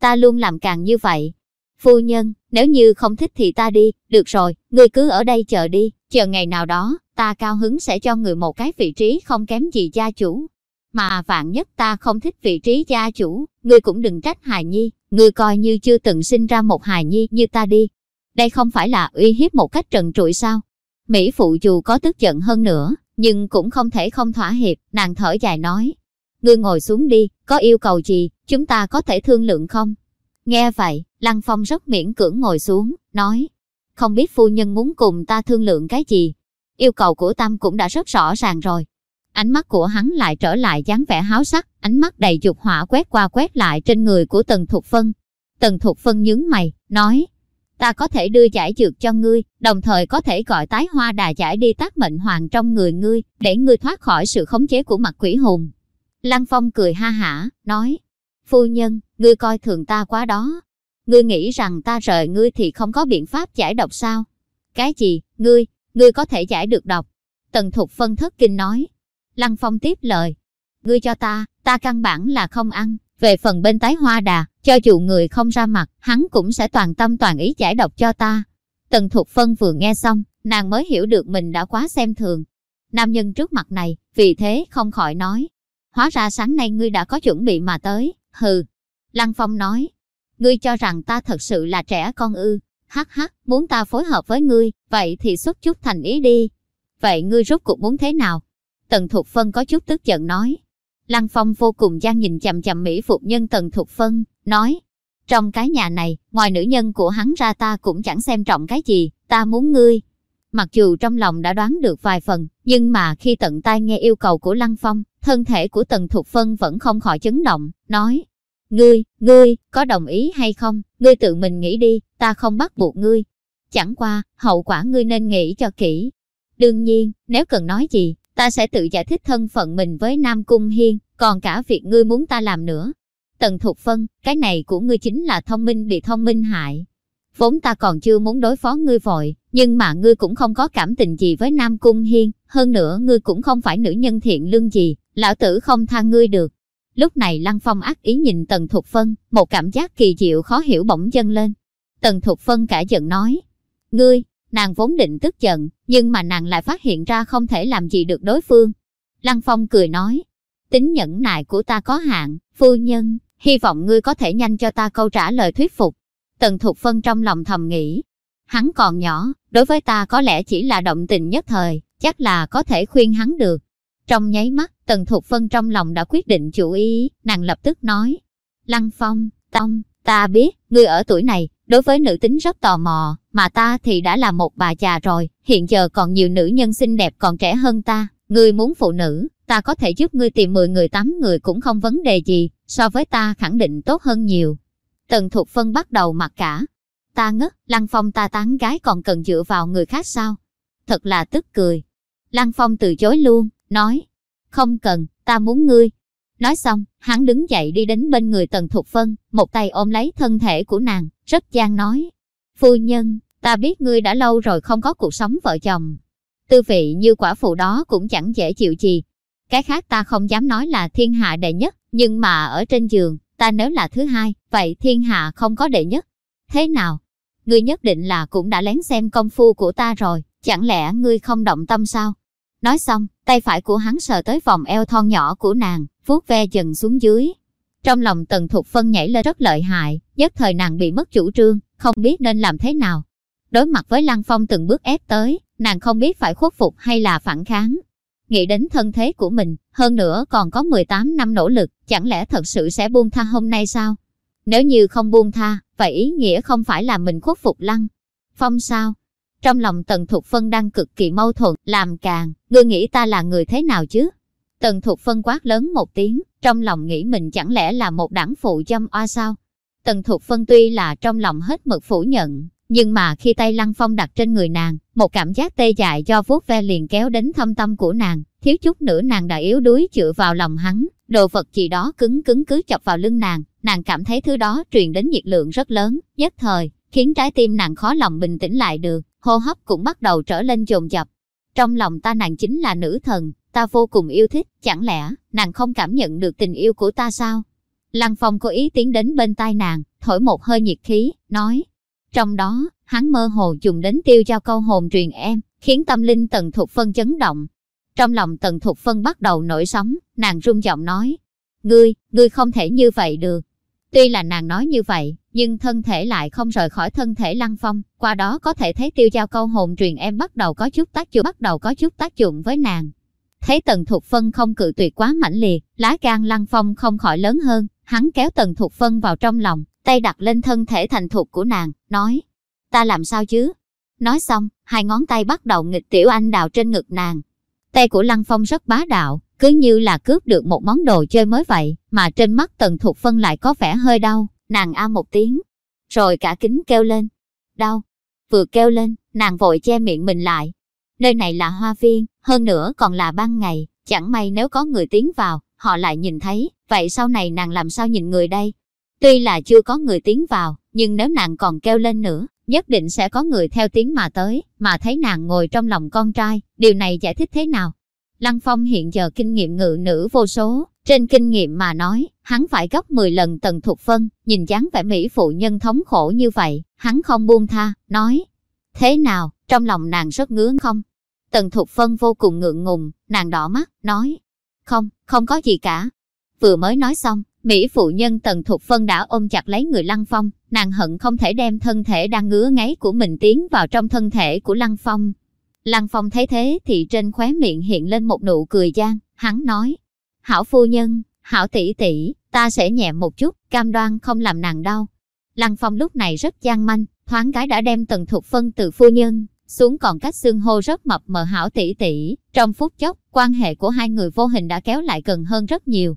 Ta luôn làm càng như vậy. Phu nhân, nếu như không thích thì ta đi, được rồi, ngươi cứ ở đây chờ đi, chờ ngày nào đó, ta cao hứng sẽ cho người một cái vị trí không kém gì gia chủ. Mà vạn nhất ta không thích vị trí gia chủ, ngươi cũng đừng trách hài nhi, ngươi coi như chưa từng sinh ra một hài nhi như ta đi. Đây không phải là uy hiếp một cách trần trụi sao? Mỹ phụ dù có tức giận hơn nữa, nhưng cũng không thể không thỏa hiệp, nàng thở dài nói. Ngươi ngồi xuống đi, có yêu cầu gì, chúng ta có thể thương lượng không? Nghe vậy, Lăng Phong rất miễn cưỡng ngồi xuống, nói. Không biết phu nhân muốn cùng ta thương lượng cái gì? Yêu cầu của tam cũng đã rất rõ ràng rồi. Ánh mắt của hắn lại trở lại dáng vẻ háo sắc, ánh mắt đầy dục hỏa quét qua quét lại trên người của Tần Thục Phân. Tần Thục Phân nhướng mày, nói, ta có thể đưa giải dược cho ngươi, đồng thời có thể gọi tái hoa đà giải đi tác mệnh hoàng trong người ngươi, để ngươi thoát khỏi sự khống chế của mặt quỷ hùng. Lăng Phong cười ha hả, nói, phu nhân, ngươi coi thường ta quá đó. Ngươi nghĩ rằng ta rời ngươi thì không có biện pháp giải độc sao? Cái gì, ngươi, ngươi có thể giải được độc? Tần Thục phân thất kinh nói. Lăng Phong tiếp lời, ngươi cho ta, ta căn bản là không ăn. Về phần bên tái hoa đà, cho dù người không ra mặt, hắn cũng sẽ toàn tâm toàn ý giải độc cho ta. Tần Thục Phân vừa nghe xong, nàng mới hiểu được mình đã quá xem thường. Nam nhân trước mặt này, vì thế không khỏi nói. Hóa ra sáng nay ngươi đã có chuẩn bị mà tới, hừ. Lăng Phong nói, ngươi cho rằng ta thật sự là trẻ con ư, hắc hắc, muốn ta phối hợp với ngươi, vậy thì xuất chút thành ý đi. Vậy ngươi rốt cuộc muốn thế nào? Tần Thục Phân có chút tức giận nói. Lăng Phong vô cùng gian nhìn chằm chằm Mỹ Phục Nhân Tần Thục Phân, nói, Trong cái nhà này, ngoài nữ nhân của hắn ra ta cũng chẳng xem trọng cái gì, ta muốn ngươi. Mặc dù trong lòng đã đoán được vài phần, nhưng mà khi tận tai nghe yêu cầu của Lăng Phong, thân thể của Tần Thục Phân vẫn không khỏi chấn động, nói. Ngươi, ngươi, có đồng ý hay không? Ngươi tự mình nghĩ đi, ta không bắt buộc ngươi. Chẳng qua, hậu quả ngươi nên nghĩ cho kỹ. Đương nhiên, nếu cần nói gì, ta sẽ tự giải thích thân phận mình với Nam Cung Hiên, còn cả việc ngươi muốn ta làm nữa. Tần Thục Phân, cái này của ngươi chính là thông minh bị thông minh hại. Vốn ta còn chưa muốn đối phó ngươi vội, nhưng mà ngươi cũng không có cảm tình gì với Nam Cung Hiên, hơn nữa ngươi cũng không phải nữ nhân thiện lương gì, lão tử không tha ngươi được. Lúc này Lăng Phong ác ý nhìn Tần Thục Phân, một cảm giác kỳ diệu khó hiểu bỗng dâng lên. Tần Thục Phân cả giận nói, ngươi, nàng vốn định tức giận, nhưng mà nàng lại phát hiện ra không thể làm gì được đối phương. Lăng Phong cười nói, tính nhẫn nại của ta có hạn, phu nhân, hy vọng ngươi có thể nhanh cho ta câu trả lời thuyết phục. Tần Thục Phân trong lòng thầm nghĩ, hắn còn nhỏ, đối với ta có lẽ chỉ là động tình nhất thời, chắc là có thể khuyên hắn được. Trong nháy mắt, Tần Thục Phân trong lòng đã quyết định chủ ý, nàng lập tức nói, Lăng Phong, Tông, ta biết, ngươi ở tuổi này, đối với nữ tính rất tò mò, mà ta thì đã là một bà già rồi, hiện giờ còn nhiều nữ nhân xinh đẹp còn trẻ hơn ta, ngươi muốn phụ nữ, ta có thể giúp ngươi tìm 10 người 8 người cũng không vấn đề gì, so với ta khẳng định tốt hơn nhiều. Tần Thục Phân bắt đầu mặc cả. Ta ngất, Lăng Phong ta tán gái còn cần dựa vào người khác sao? Thật là tức cười. Lăng Phong từ chối luôn, nói, không cần, ta muốn ngươi. Nói xong, hắn đứng dậy đi đến bên người Tần Thục Phân, một tay ôm lấy thân thể của nàng, rất gian nói. Phu nhân, ta biết ngươi đã lâu rồi không có cuộc sống vợ chồng. Tư vị như quả phụ đó cũng chẳng dễ chịu gì. Cái khác ta không dám nói là thiên hạ đệ nhất, nhưng mà ở trên giường, ta nếu là thứ hai, vậy thiên hạ không có đệ nhất. Thế nào? Ngươi nhất định là cũng đã lén xem công phu của ta rồi, chẳng lẽ ngươi không động tâm sao? Nói xong, tay phải của hắn sờ tới vòng eo thon nhỏ của nàng, vuốt ve dần xuống dưới. Trong lòng Tần Thục Phân nhảy lên rất lợi hại, nhất thời nàng bị mất chủ trương, không biết nên làm thế nào. Đối mặt với Lăng Phong từng bước ép tới, nàng không biết phải khuất phục hay là phản kháng. Nghĩ đến thân thế của mình, hơn nữa còn có 18 năm nỗ lực, chẳng lẽ thật sự sẽ buông tha hôm nay sao? Nếu như không buông tha, vậy ý nghĩa không phải là mình khuất phục Lăng. Phong sao? Trong lòng Tần Thục Phân đang cực kỳ mâu thuẫn, làm càng, ngươi nghĩ ta là người thế nào chứ? Tần Thục Phân quát lớn một tiếng, trong lòng nghĩ mình chẳng lẽ là một đảng phụ dâm oa sao? Tần Thục Phân tuy là trong lòng hết mực phủ nhận, nhưng mà khi tay Lăng Phong đặt trên người nàng, một cảm giác tê dại do vuốt ve liền kéo đến thâm tâm của nàng, thiếu chút nữa nàng đã yếu đuối chữa vào lòng hắn, đồ vật gì đó cứng cứng cứ chọc vào lưng nàng, nàng cảm thấy thứ đó truyền đến nhiệt lượng rất lớn, nhất thời, khiến trái tim nàng khó lòng bình tĩnh lại được, hô hấp cũng bắt đầu trở lên dồn dập. Trong lòng ta nàng chính là nữ thần, ta vô cùng yêu thích, chẳng lẽ nàng không cảm nhận được tình yêu của ta sao? Lăng Phong cố ý tiến đến bên tai nàng, thổi một hơi nhiệt khí, nói. Trong đó, hắn mơ hồ dùng đến tiêu cho câu hồn truyền em, khiến tâm linh Tần Thục Phân chấn động. Trong lòng Tần Thục Phân bắt đầu nổi sóng, nàng rung giọng nói. Ngươi, ngươi không thể như vậy được. Tuy là nàng nói như vậy, nhưng thân thể lại không rời khỏi thân thể Lăng Phong, qua đó có thể thấy tiêu giao câu hồn truyền em bắt đầu có chút tác dụng, bắt đầu có chút tác dụng với nàng. Thấy Tần Thục Phân không cự tuyệt quá mãnh liệt, lá gan Lăng Phong không khỏi lớn hơn, hắn kéo Tần Thục Phân vào trong lòng, tay đặt lên thân thể thành thục của nàng, nói, ta làm sao chứ? Nói xong, hai ngón tay bắt đầu nghịch tiểu anh đào trên ngực nàng. Tay của Lăng Phong rất bá đạo, cứ như là cướp được một món đồ chơi mới vậy, mà trên mắt Tần Thục Phân lại có vẻ hơi đau, nàng a một tiếng, rồi cả kính kêu lên, đau. Vừa kêu lên, nàng vội che miệng mình lại. Nơi này là hoa viên, hơn nữa còn là ban ngày, chẳng may nếu có người tiến vào, họ lại nhìn thấy, vậy sau này nàng làm sao nhìn người đây? Tuy là chưa có người tiến vào, nhưng nếu nàng còn kêu lên nữa, nhất định sẽ có người theo tiếng mà tới, mà thấy nàng ngồi trong lòng con trai, điều này giải thích thế nào? Lăng Phong hiện giờ kinh nghiệm ngự nữ vô số, trên kinh nghiệm mà nói, hắn phải gấp 10 lần tần thục phân, nhìn dáng vẻ mỹ phụ nhân thống khổ như vậy, hắn không buông tha, nói. Thế nào, trong lòng nàng rất ngứa không? Tần thục phân vô cùng ngượng ngùng, nàng đỏ mắt, nói. Không, không có gì cả. Vừa mới nói xong, Mỹ phụ nhân Tần Thục Phân đã ôm chặt lấy người Lăng Phong, nàng hận không thể đem thân thể đang ngứa ngáy của mình tiến vào trong thân thể của Lăng Phong. Lăng Phong thấy thế thì trên khóe miệng hiện lên một nụ cười gian, hắn nói, Hảo phu nhân, hảo tỷ tỷ, ta sẽ nhẹ một chút, cam đoan không làm nàng đau. Lăng Phong lúc này rất gian manh, thoáng cái đã đem Tần thuộc Phân từ phu nhân, xuống còn cách xương hô rất mập mờ hảo tỷ tỷ. Trong phút chốc, quan hệ của hai người vô hình đã kéo lại gần hơn rất nhiều.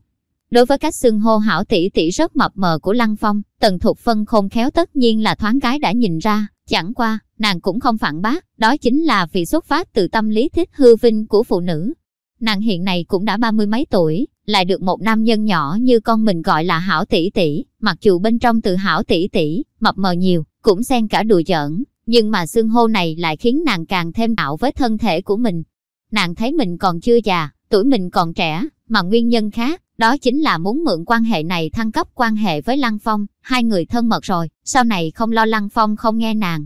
Đối với cách xưng hô hảo tỷ tỷ rất mập mờ của Lăng Phong, Tần Thục Phân không khéo tất nhiên là thoáng cái đã nhìn ra, chẳng qua, nàng cũng không phản bác, đó chính là vì xuất phát từ tâm lý thích hư vinh của phụ nữ. Nàng hiện này cũng đã ba mươi mấy tuổi, lại được một nam nhân nhỏ như con mình gọi là hảo tỷ tỷ, mặc dù bên trong từ hảo tỷ tỷ, mập mờ nhiều, cũng xen cả đùa giỡn, nhưng mà xương hô này lại khiến nàng càng thêm ảo với thân thể của mình. Nàng thấy mình còn chưa già, tuổi mình còn trẻ, mà nguyên nhân khác, đó chính là muốn mượn quan hệ này thăng cấp quan hệ với Lăng Phong, hai người thân mật rồi, sau này không lo Lăng Phong không nghe nàng.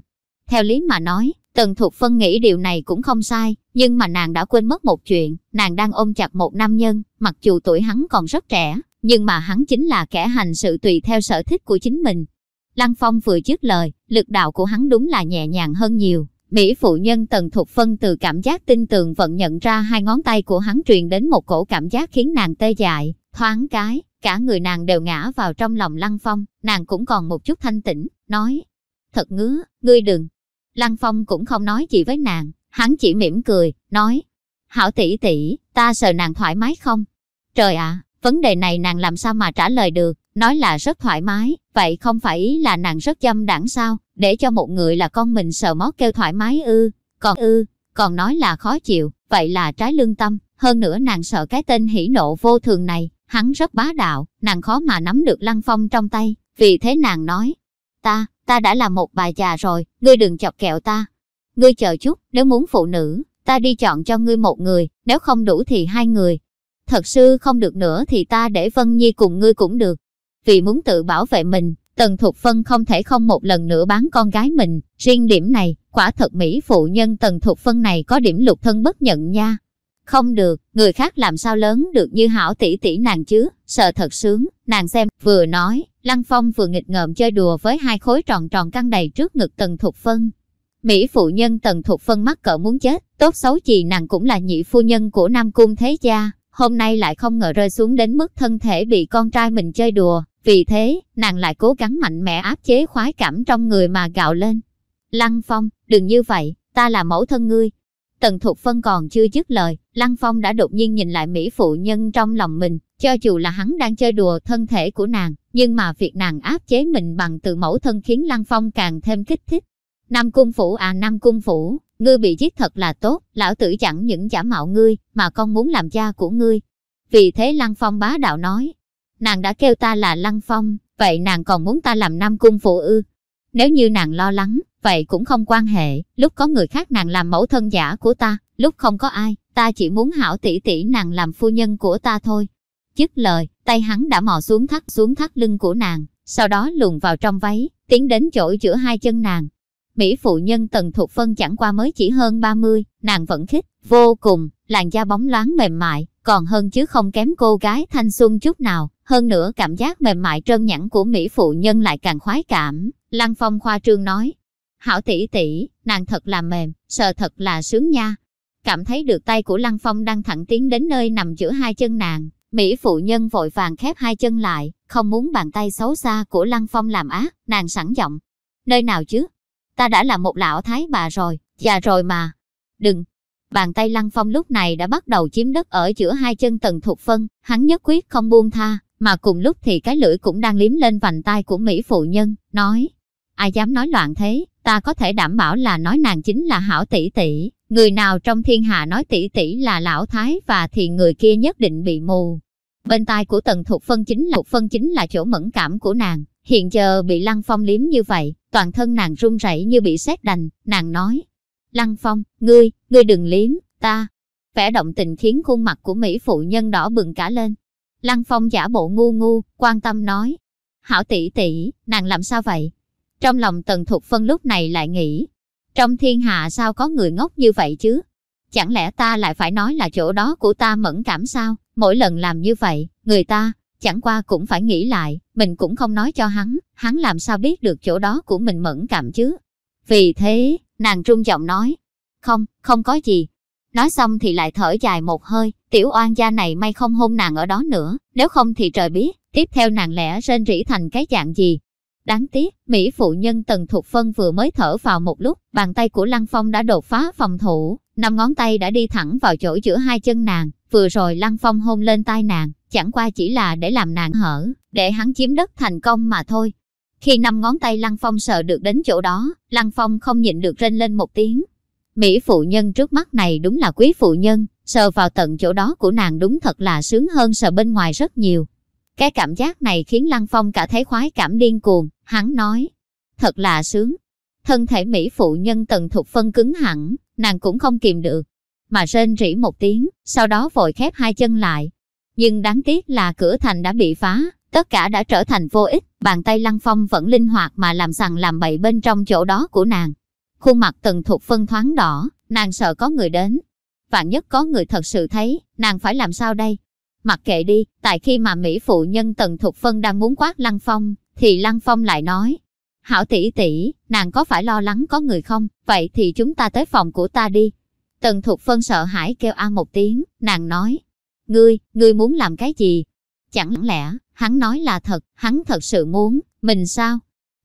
Theo lý mà nói, Tần Thục Phân nghĩ điều này cũng không sai, nhưng mà nàng đã quên mất một chuyện, nàng đang ôm chặt một nam nhân, mặc dù tuổi hắn còn rất trẻ, nhưng mà hắn chính là kẻ hành sự tùy theo sở thích của chính mình. Lăng Phong vừa dứt lời, lực đạo của hắn đúng là nhẹ nhàng hơn nhiều. Mỹ phụ nhân Tần Thục Phân từ cảm giác tin tưởng vận nhận ra hai ngón tay của hắn truyền đến một cổ cảm giác khiến nàng tê dại, thoáng cái, cả người nàng đều ngã vào trong lòng Lăng Phong, nàng cũng còn một chút thanh tĩnh, nói, thật ngứa, ngươi đừng. Lăng Phong cũng không nói gì với nàng, hắn chỉ mỉm cười, nói, hảo tỷ tỷ, ta sợ nàng thoải mái không? Trời ạ, vấn đề này nàng làm sao mà trả lời được, nói là rất thoải mái, vậy không phải ý là nàng rất dâm đảng sao, để cho một người là con mình sợ mót kêu thoải mái ư, còn ư, còn nói là khó chịu, vậy là trái lương tâm, hơn nữa nàng sợ cái tên hỉ nộ vô thường này, hắn rất bá đạo, nàng khó mà nắm được lăng phong trong tay, vì thế nàng nói, ta, ta đã là một bà già rồi, ngươi đừng chọc kẹo ta. Ngươi chờ chút, nếu muốn phụ nữ, ta đi chọn cho ngươi một người, nếu không đủ thì hai người. Thật sư không được nữa thì ta để Vân Nhi cùng ngươi cũng được. Vì muốn tự bảo vệ mình, Tần Thục Phân không thể không một lần nữa bán con gái mình, riêng điểm này, quả thật Mỹ phụ nhân Tần Thục Phân này có điểm lục thân bất nhận nha. Không được, người khác làm sao lớn được như hảo tỷ tỷ nàng chứ, sợ thật sướng, nàng xem, vừa nói, Lăng Phong vừa nghịch ngợm chơi đùa với hai khối tròn tròn căng đầy trước ngực Tần Thục Phân. Mỹ phụ nhân Tần Thục Phân mắc cỡ muốn chết, tốt xấu gì nàng cũng là nhị phu nhân của Nam Cung Thế Gia, hôm nay lại không ngờ rơi xuống đến mức thân thể bị con trai mình chơi đùa, vì thế, nàng lại cố gắng mạnh mẽ áp chế khoái cảm trong người mà gạo lên. Lăng Phong, đừng như vậy, ta là mẫu thân ngươi, Tần Thục Phân còn chưa dứt lời, Lăng Phong đã đột nhiên nhìn lại Mỹ phụ nhân trong lòng mình, cho dù là hắn đang chơi đùa thân thể của nàng, nhưng mà việc nàng áp chế mình bằng từ mẫu thân khiến Lăng Phong càng thêm kích thích. Nam Cung Phủ à Nam Cung Phủ, ngươi bị giết thật là tốt, lão tử chẳng những giả mạo ngươi, mà con muốn làm cha của ngươi. Vì thế Lăng Phong bá đạo nói, nàng đã kêu ta là Lăng Phong, vậy nàng còn muốn ta làm Nam Cung Phủ ư? Nếu như nàng lo lắng, vậy cũng không quan hệ, lúc có người khác nàng làm mẫu thân giả của ta, lúc không có ai, ta chỉ muốn hảo tỷ tỷ nàng làm phu nhân của ta thôi. Dứt lời, tay hắn đã mò xuống thắt xuống thắt lưng của nàng, sau đó luồn vào trong váy, tiến đến chỗ giữa hai chân nàng. Mỹ phụ nhân Tần Thục Phân chẳng qua mới chỉ hơn 30, nàng vẫn khích, vô cùng, làn da bóng loáng mềm mại, còn hơn chứ không kém cô gái thanh xuân chút nào, hơn nữa cảm giác mềm mại trơn nhẵn của Mỹ phụ nhân lại càng khoái cảm. Lăng Phong khoa trương nói, hảo tỷ tỷ, nàng thật là mềm, sợ thật là sướng nha. Cảm thấy được tay của Lăng Phong đang thẳng tiến đến nơi nằm giữa hai chân nàng, Mỹ phụ nhân vội vàng khép hai chân lại, không muốn bàn tay xấu xa của Lăng Phong làm ác, nàng sẵn giọng. Nơi nào chứ? Ta đã là một lão thái bà rồi, già rồi mà. Đừng! Bàn tay Lăng Phong lúc này đã bắt đầu chiếm đất ở giữa hai chân tần thục phân, hắn nhất quyết không buông tha, mà cùng lúc thì cái lưỡi cũng đang liếm lên vành tai của Mỹ phụ nhân, nói. Ai dám nói loạn thế, ta có thể đảm bảo là nói nàng chính là hảo tỷ tỷ, người nào trong thiên hạ nói tỷ tỷ là lão thái và thì người kia nhất định bị mù. Bên tai của tần thục phân chính là phân chính là chỗ mẫn cảm của nàng, hiện giờ bị lăng phong liếm như vậy, toàn thân nàng run rẩy như bị sét đành, nàng nói. Lăng phong, ngươi, ngươi đừng liếm, ta. Vẻ động tình khiến khuôn mặt của Mỹ phụ nhân đỏ bừng cả lên. Lăng phong giả bộ ngu ngu, quan tâm nói. Hảo tỷ tỷ, nàng làm sao vậy? Trong lòng Tần Thục Phân lúc này lại nghĩ, trong thiên hạ sao có người ngốc như vậy chứ? Chẳng lẽ ta lại phải nói là chỗ đó của ta mẫn cảm sao? Mỗi lần làm như vậy, người ta, chẳng qua cũng phải nghĩ lại, mình cũng không nói cho hắn, hắn làm sao biết được chỗ đó của mình mẫn cảm chứ? Vì thế, nàng trung giọng nói, không, không có gì. Nói xong thì lại thở dài một hơi, tiểu oan gia này may không hôn nàng ở đó nữa, nếu không thì trời biết, tiếp theo nàng lẽ rên rỉ thành cái dạng gì. Đáng tiếc, Mỹ phụ nhân Tần Thục Phân vừa mới thở vào một lúc, bàn tay của Lăng Phong đã đột phá phòng thủ, năm ngón tay đã đi thẳng vào chỗ giữa hai chân nàng, vừa rồi Lăng Phong hôn lên tai nàng, chẳng qua chỉ là để làm nàng hở, để hắn chiếm đất thành công mà thôi. Khi năm ngón tay Lăng Phong sợ được đến chỗ đó, Lăng Phong không nhịn được rên lên một tiếng. Mỹ phụ nhân trước mắt này đúng là quý phụ nhân, sờ vào tận chỗ đó của nàng đúng thật là sướng hơn sờ bên ngoài rất nhiều. Cái cảm giác này khiến Lăng Phong cả thấy khoái cảm điên cuồng, hắn nói. Thật là sướng. Thân thể Mỹ phụ nhân tần thục phân cứng hẳn, nàng cũng không kìm được. Mà rên rỉ một tiếng, sau đó vội khép hai chân lại. Nhưng đáng tiếc là cửa thành đã bị phá, tất cả đã trở thành vô ích. Bàn tay Lăng Phong vẫn linh hoạt mà làm sằng làm bậy bên trong chỗ đó của nàng. Khuôn mặt tần thục phân thoáng đỏ, nàng sợ có người đến. Vạn nhất có người thật sự thấy, nàng phải làm sao đây? Mặc kệ đi, tại khi mà Mỹ phụ nhân Tần Thục Phân đang muốn quát Lăng Phong, thì Lăng Phong lại nói, Hảo tỷ tỷ, nàng có phải lo lắng có người không? Vậy thì chúng ta tới phòng của ta đi. Tần Thục Phân sợ hãi kêu a một tiếng, nàng nói, Ngươi, ngươi muốn làm cái gì? Chẳng lẽ, hắn nói là thật, hắn thật sự muốn, mình sao?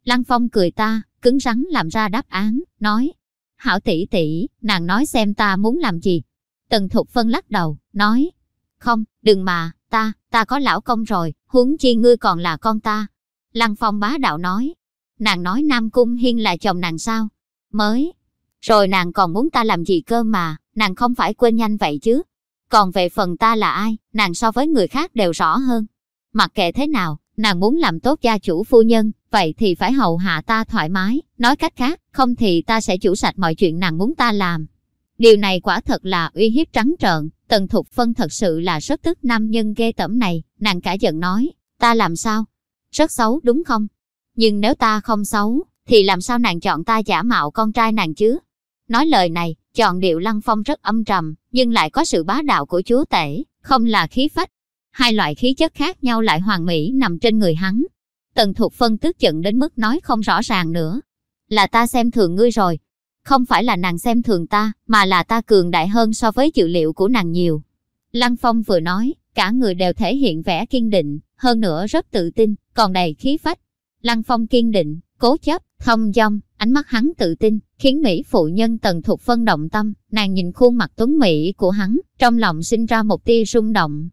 Lăng Phong cười ta, cứng rắn làm ra đáp án, nói, Hảo tỷ tỷ, nàng nói xem ta muốn làm gì? Tần Thục Phân lắc đầu, nói, không, đừng mà, ta, ta có lão công rồi, huống chi ngươi còn là con ta. Lăng Phong bá đạo nói. Nàng nói Nam Cung Hiên là chồng nàng sao? Mới. Rồi nàng còn muốn ta làm gì cơ mà, nàng không phải quên nhanh vậy chứ. Còn về phần ta là ai, nàng so với người khác đều rõ hơn. Mặc kệ thế nào, nàng muốn làm tốt gia chủ phu nhân, vậy thì phải hầu hạ ta thoải mái. Nói cách khác, không thì ta sẽ chủ sạch mọi chuyện nàng muốn ta làm. Điều này quả thật là uy hiếp trắng trợn, Tần Thục Phân thật sự là rất tức nam nhân ghê tởm này, nàng cả giận nói, ta làm sao? Rất xấu đúng không? Nhưng nếu ta không xấu, thì làm sao nàng chọn ta giả mạo con trai nàng chứ? Nói lời này, chọn điệu lăng phong rất âm trầm, nhưng lại có sự bá đạo của chúa tể, không là khí phách. Hai loại khí chất khác nhau lại hoàn mỹ nằm trên người hắn. Tần Thục Phân tức giận đến mức nói không rõ ràng nữa. Là ta xem thường ngươi rồi, không phải là nàng xem thường ta, mà là ta cường đại hơn so với dự liệu của nàng nhiều. Lăng Phong vừa nói, cả người đều thể hiện vẻ kiên định, hơn nữa rất tự tin, còn đầy khí phách. Lăng Phong kiên định, cố chấp, thông dong, ánh mắt hắn tự tin, khiến Mỹ phụ nhân tần Thục phân động tâm, nàng nhìn khuôn mặt tuấn Mỹ của hắn, trong lòng sinh ra một tia rung động.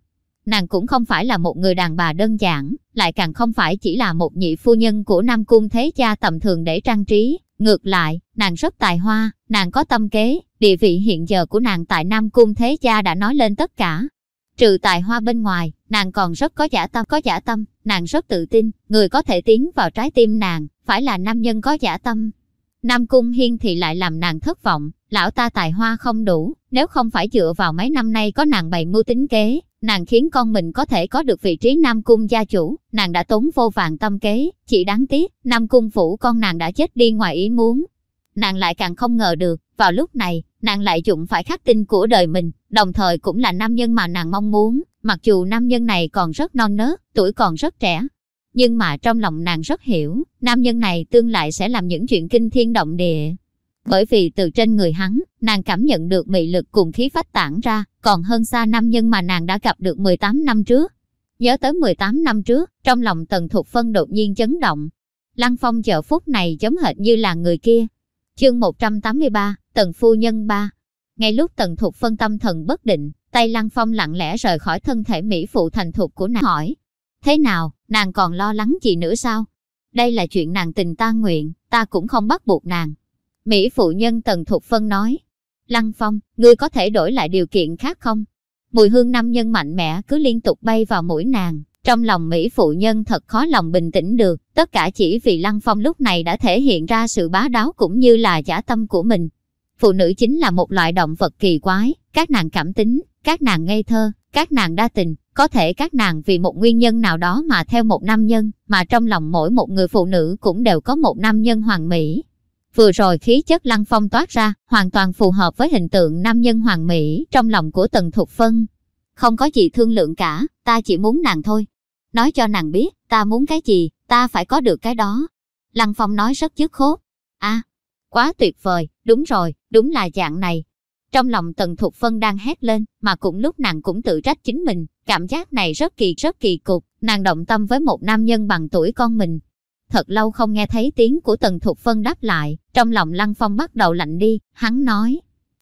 Nàng cũng không phải là một người đàn bà đơn giản, lại càng không phải chỉ là một nhị phu nhân của Nam Cung Thế Cha tầm thường để trang trí, Ngược lại, nàng rất tài hoa, nàng có tâm kế, địa vị hiện giờ của nàng tại Nam Cung Thế Gia đã nói lên tất cả. Trừ tài hoa bên ngoài, nàng còn rất có giả tâm, có giả tâm, nàng rất tự tin, người có thể tiến vào trái tim nàng, phải là nam nhân có giả tâm. Nam Cung Hiên thì lại làm nàng thất vọng, lão ta tài hoa không đủ, nếu không phải dựa vào mấy năm nay có nàng bày mưu tính kế, nàng khiến con mình có thể có được vị trí Nam Cung gia chủ, nàng đã tốn vô vàng tâm kế, chỉ đáng tiếc, Nam Cung phủ con nàng đã chết đi ngoài ý muốn. Nàng lại càng không ngờ được, vào lúc này, nàng lại dụng phải khắc tinh của đời mình, đồng thời cũng là nam nhân mà nàng mong muốn, mặc dù nam nhân này còn rất non nớt, tuổi còn rất trẻ. Nhưng mà trong lòng nàng rất hiểu, nam nhân này tương lại sẽ làm những chuyện kinh thiên động địa, bởi vì từ trên người hắn, nàng cảm nhận được mị lực cùng khí phách tản ra, còn hơn xa nam nhân mà nàng đã gặp được 18 năm trước. Nhớ tới 18 năm trước, trong lòng Tần Thục Phân đột nhiên chấn động. Lăng Phong giờ phút này giống hệt như là người kia. Chương 183, Tần Phu Nhân 3 Ngay lúc Tần Thục Phân tâm thần bất định, tay Lăng Phong lặng lẽ rời khỏi thân thể Mỹ phụ thành thục của nàng hỏi. Thế nào, nàng còn lo lắng gì nữa sao? Đây là chuyện nàng tình ta nguyện, ta cũng không bắt buộc nàng. Mỹ phụ nhân Tần Thục Phân nói, Lăng Phong, ngươi có thể đổi lại điều kiện khác không? Mùi hương nam nhân mạnh mẽ cứ liên tục bay vào mũi nàng. Trong lòng Mỹ phụ nhân thật khó lòng bình tĩnh được, tất cả chỉ vì Lăng Phong lúc này đã thể hiện ra sự bá đáo cũng như là giả tâm của mình. Phụ nữ chính là một loại động vật kỳ quái, các nàng cảm tính, các nàng ngây thơ, các nàng đa tình, có thể các nàng vì một nguyên nhân nào đó mà theo một nam nhân, mà trong lòng mỗi một người phụ nữ cũng đều có một nam nhân hoàng mỹ, Vừa rồi khí chất lăng phong toát ra, hoàn toàn phù hợp với hình tượng nam nhân hoàng mỹ trong lòng của Tần Thục Phân. Không có gì thương lượng cả, ta chỉ muốn nàng thôi. Nói cho nàng biết, ta muốn cái gì, ta phải có được cái đó. Lăng Phong nói rất dứt khốt. a à, quá tuyệt vời, đúng rồi, đúng là dạng này. Trong lòng Tần Thục Phân đang hét lên, mà cũng lúc nàng cũng tự trách chính mình, cảm giác này rất kỳ rất kỳ cục, nàng động tâm với một nam nhân bằng tuổi con mình. Thật lâu không nghe thấy tiếng của Tần Thục Phân đáp lại, trong lòng Lăng Phong bắt đầu lạnh đi, hắn nói.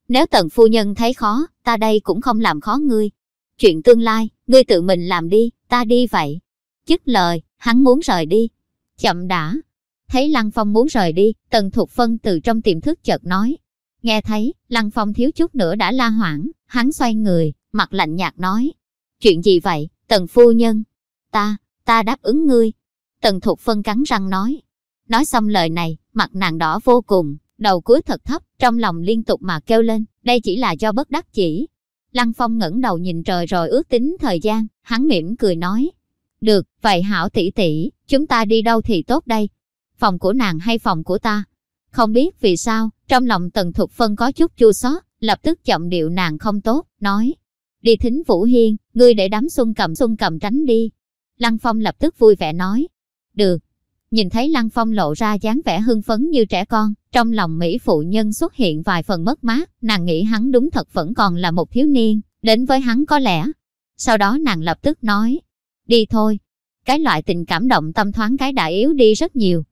Nếu Tần Phu Nhân thấy khó, ta đây cũng không làm khó ngươi. Chuyện tương lai, ngươi tự mình làm đi, ta đi vậy. Dứt lời, hắn muốn rời đi. Chậm đã. Thấy Lăng Phong muốn rời đi, Tần Thục Phân từ trong tiềm thức chợt nói. Nghe thấy, Lăng Phong thiếu chút nữa đã la hoảng, hắn xoay người, mặt lạnh nhạt nói. Chuyện gì vậy, Tần Phu Nhân? Ta, ta đáp ứng ngươi. Tần Thục Phân cắn răng nói. Nói xong lời này, mặt nàng đỏ vô cùng, đầu cúi thật thấp, trong lòng liên tục mà kêu lên, đây chỉ là do bất đắc chỉ. Lăng Phong ngẩng đầu nhìn trời rồi ước tính thời gian, hắn mỉm cười nói. Được, vậy hảo tỷ tỷ, chúng ta đi đâu thì tốt đây? Phòng của nàng hay phòng của ta? Không biết vì sao, trong lòng Tần Thục Phân có chút chua xót, lập tức chậm điệu nàng không tốt, nói. Đi thính Vũ Hiên, ngươi để đám xuân cầm xuân cầm tránh đi. Lăng Phong lập tức vui vẻ nói. Được. Nhìn thấy Lăng Phong lộ ra dáng vẻ hưng phấn như trẻ con, trong lòng Mỹ phụ nhân xuất hiện vài phần mất mát, nàng nghĩ hắn đúng thật vẫn còn là một thiếu niên, đến với hắn có lẽ. Sau đó nàng lập tức nói, đi thôi. Cái loại tình cảm động tâm thoáng cái đã yếu đi rất nhiều.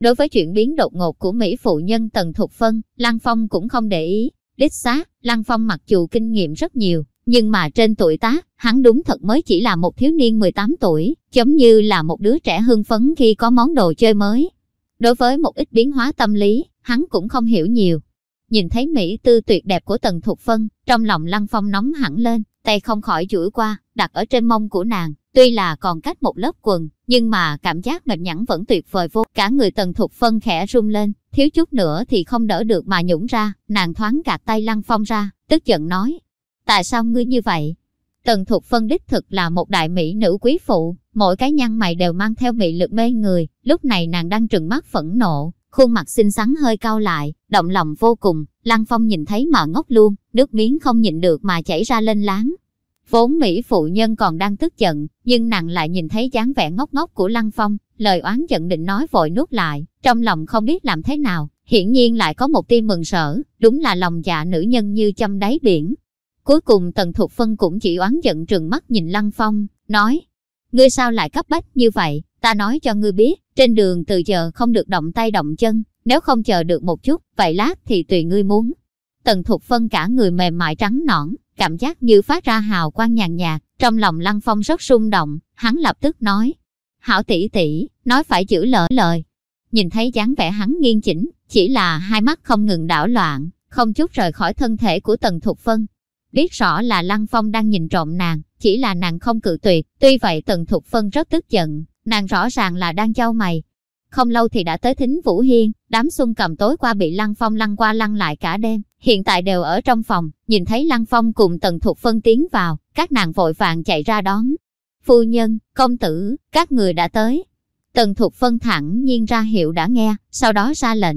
Đối với chuyện biến đột ngột của Mỹ phụ nhân Tần Thục Phân, Lăng Phong cũng không để ý. Đích xác, Lăng Phong mặc dù kinh nghiệm rất nhiều, nhưng mà trên tuổi tác, hắn đúng thật mới chỉ là một thiếu niên 18 tuổi, giống như là một đứa trẻ hưng phấn khi có món đồ chơi mới. Đối với một ít biến hóa tâm lý, hắn cũng không hiểu nhiều. Nhìn thấy Mỹ tư tuyệt đẹp của Tần Thục Phân, trong lòng Lăng Phong nóng hẳn lên, tay không khỏi chuỗi qua, đặt ở trên mông của nàng. Tuy là còn cách một lớp quần, nhưng mà cảm giác mềm nhẵn vẫn tuyệt vời vô. Cả người Tần Thục Phân khẽ rung lên, thiếu chút nữa thì không đỡ được mà nhũng ra, nàng thoáng gạt tay Lăng Phong ra, tức giận nói, Tại sao ngươi như vậy? Tần Thục Phân đích thực là một đại mỹ nữ quý phụ, mỗi cái nhăn mày đều mang theo mị lực mê người, lúc này nàng đang trừng mắt phẫn nộ, khuôn mặt xinh xắn hơi cao lại, động lòng vô cùng, Lăng Phong nhìn thấy mà ngốc luôn, nước miếng không nhịn được mà chảy ra lên láng. Vốn Mỹ phụ nhân còn đang tức giận, nhưng nàng lại nhìn thấy dáng vẻ ngốc ngốc của Lăng Phong, lời oán giận định nói vội nuốt lại, trong lòng không biết làm thế nào, hiển nhiên lại có một tia mừng sở, đúng là lòng dạ nữ nhân như châm đáy biển, Cuối cùng Tần Thục Phân cũng chỉ oán giận trừng mắt nhìn Lăng Phong, nói, ngươi sao lại cấp bách như vậy, ta nói cho ngươi biết, trên đường từ giờ không được động tay động chân, nếu không chờ được một chút, vậy lát thì tùy ngươi muốn. Tần Thục Phân cả người mềm mại trắng nõn, cảm giác như phát ra hào quang nhàn nhạt, trong lòng Lăng Phong rất rung động, hắn lập tức nói, hảo tỷ tỷ, nói phải giữ lỡ lời. Nhìn thấy dáng vẻ hắn nghiêng chỉnh, chỉ là hai mắt không ngừng đảo loạn, không chút rời khỏi thân thể của Tần Thục Phân, biết rõ là Lăng Phong đang nhìn trộm nàng, chỉ là nàng không cự tuyệt, tuy vậy Tần Thục Phân rất tức giận, nàng rõ ràng là đang trao mày. Không lâu thì đã tới thính Vũ Hiên, đám xuân cầm tối qua bị Lăng Phong lăng qua lăng lại cả đêm, hiện tại đều ở trong phòng, nhìn thấy Lăng Phong cùng Tần Thục Phân tiến vào, các nàng vội vàng chạy ra đón. Phu nhân, công tử, các người đã tới. Tần Thục Phân thẳng nhiên ra hiệu đã nghe, sau đó ra lệnh.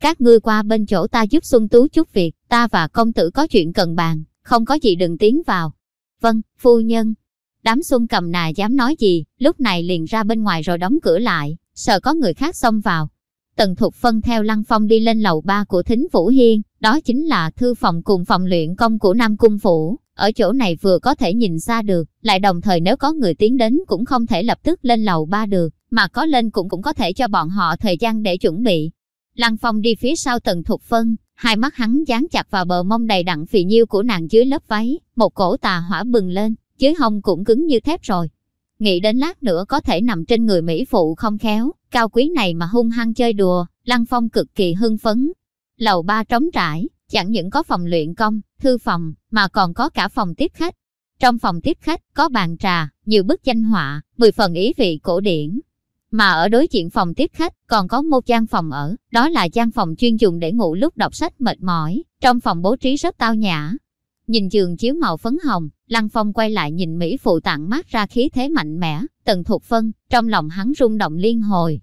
Các ngươi qua bên chỗ ta giúp Xuân Tú chút việc, ta và công tử có chuyện cần bàn không có gì đừng tiến vào. Vâng, phu nhân. Đám xuân cầm nà dám nói gì, lúc này liền ra bên ngoài rồi đóng cửa lại, sợ có người khác xông vào. Tần Thục Phân theo Lăng Phong đi lên lầu ba của Thính Vũ Hiên, đó chính là thư phòng cùng phòng luyện công của Nam Cung Phủ. Ở chỗ này vừa có thể nhìn xa được, lại đồng thời nếu có người tiến đến cũng không thể lập tức lên lầu ba được, mà có lên cũng cũng có thể cho bọn họ thời gian để chuẩn bị. Lăng Phong đi phía sau Tần Thục Phân, hai mắt hắn dán chặt vào bờ mông đầy đặn phì nhiêu của nàng dưới lớp váy, một cổ tà hỏa bừng lên, dưới hông cũng cứng như thép rồi. Nghĩ đến lát nữa có thể nằm trên người Mỹ phụ không khéo, cao quý này mà hung hăng chơi đùa, Lăng Phong cực kỳ hưng phấn. Lầu ba trống trải, chẳng những có phòng luyện công, thư phòng, mà còn có cả phòng tiếp khách. Trong phòng tiếp khách có bàn trà, nhiều bức danh họa, mười phần ý vị cổ điển, mà ở đối diện phòng tiếp khách còn có một gian phòng ở, đó là gian phòng chuyên dùng để ngủ lúc đọc sách mệt mỏi, trong phòng bố trí rất tao nhã. Nhìn giường chiếu màu phấn hồng, Lăng Phong quay lại nhìn Mỹ phụ tặng mát ra khí thế mạnh mẽ, Tần Thục Phân, trong lòng hắn rung động liên hồi.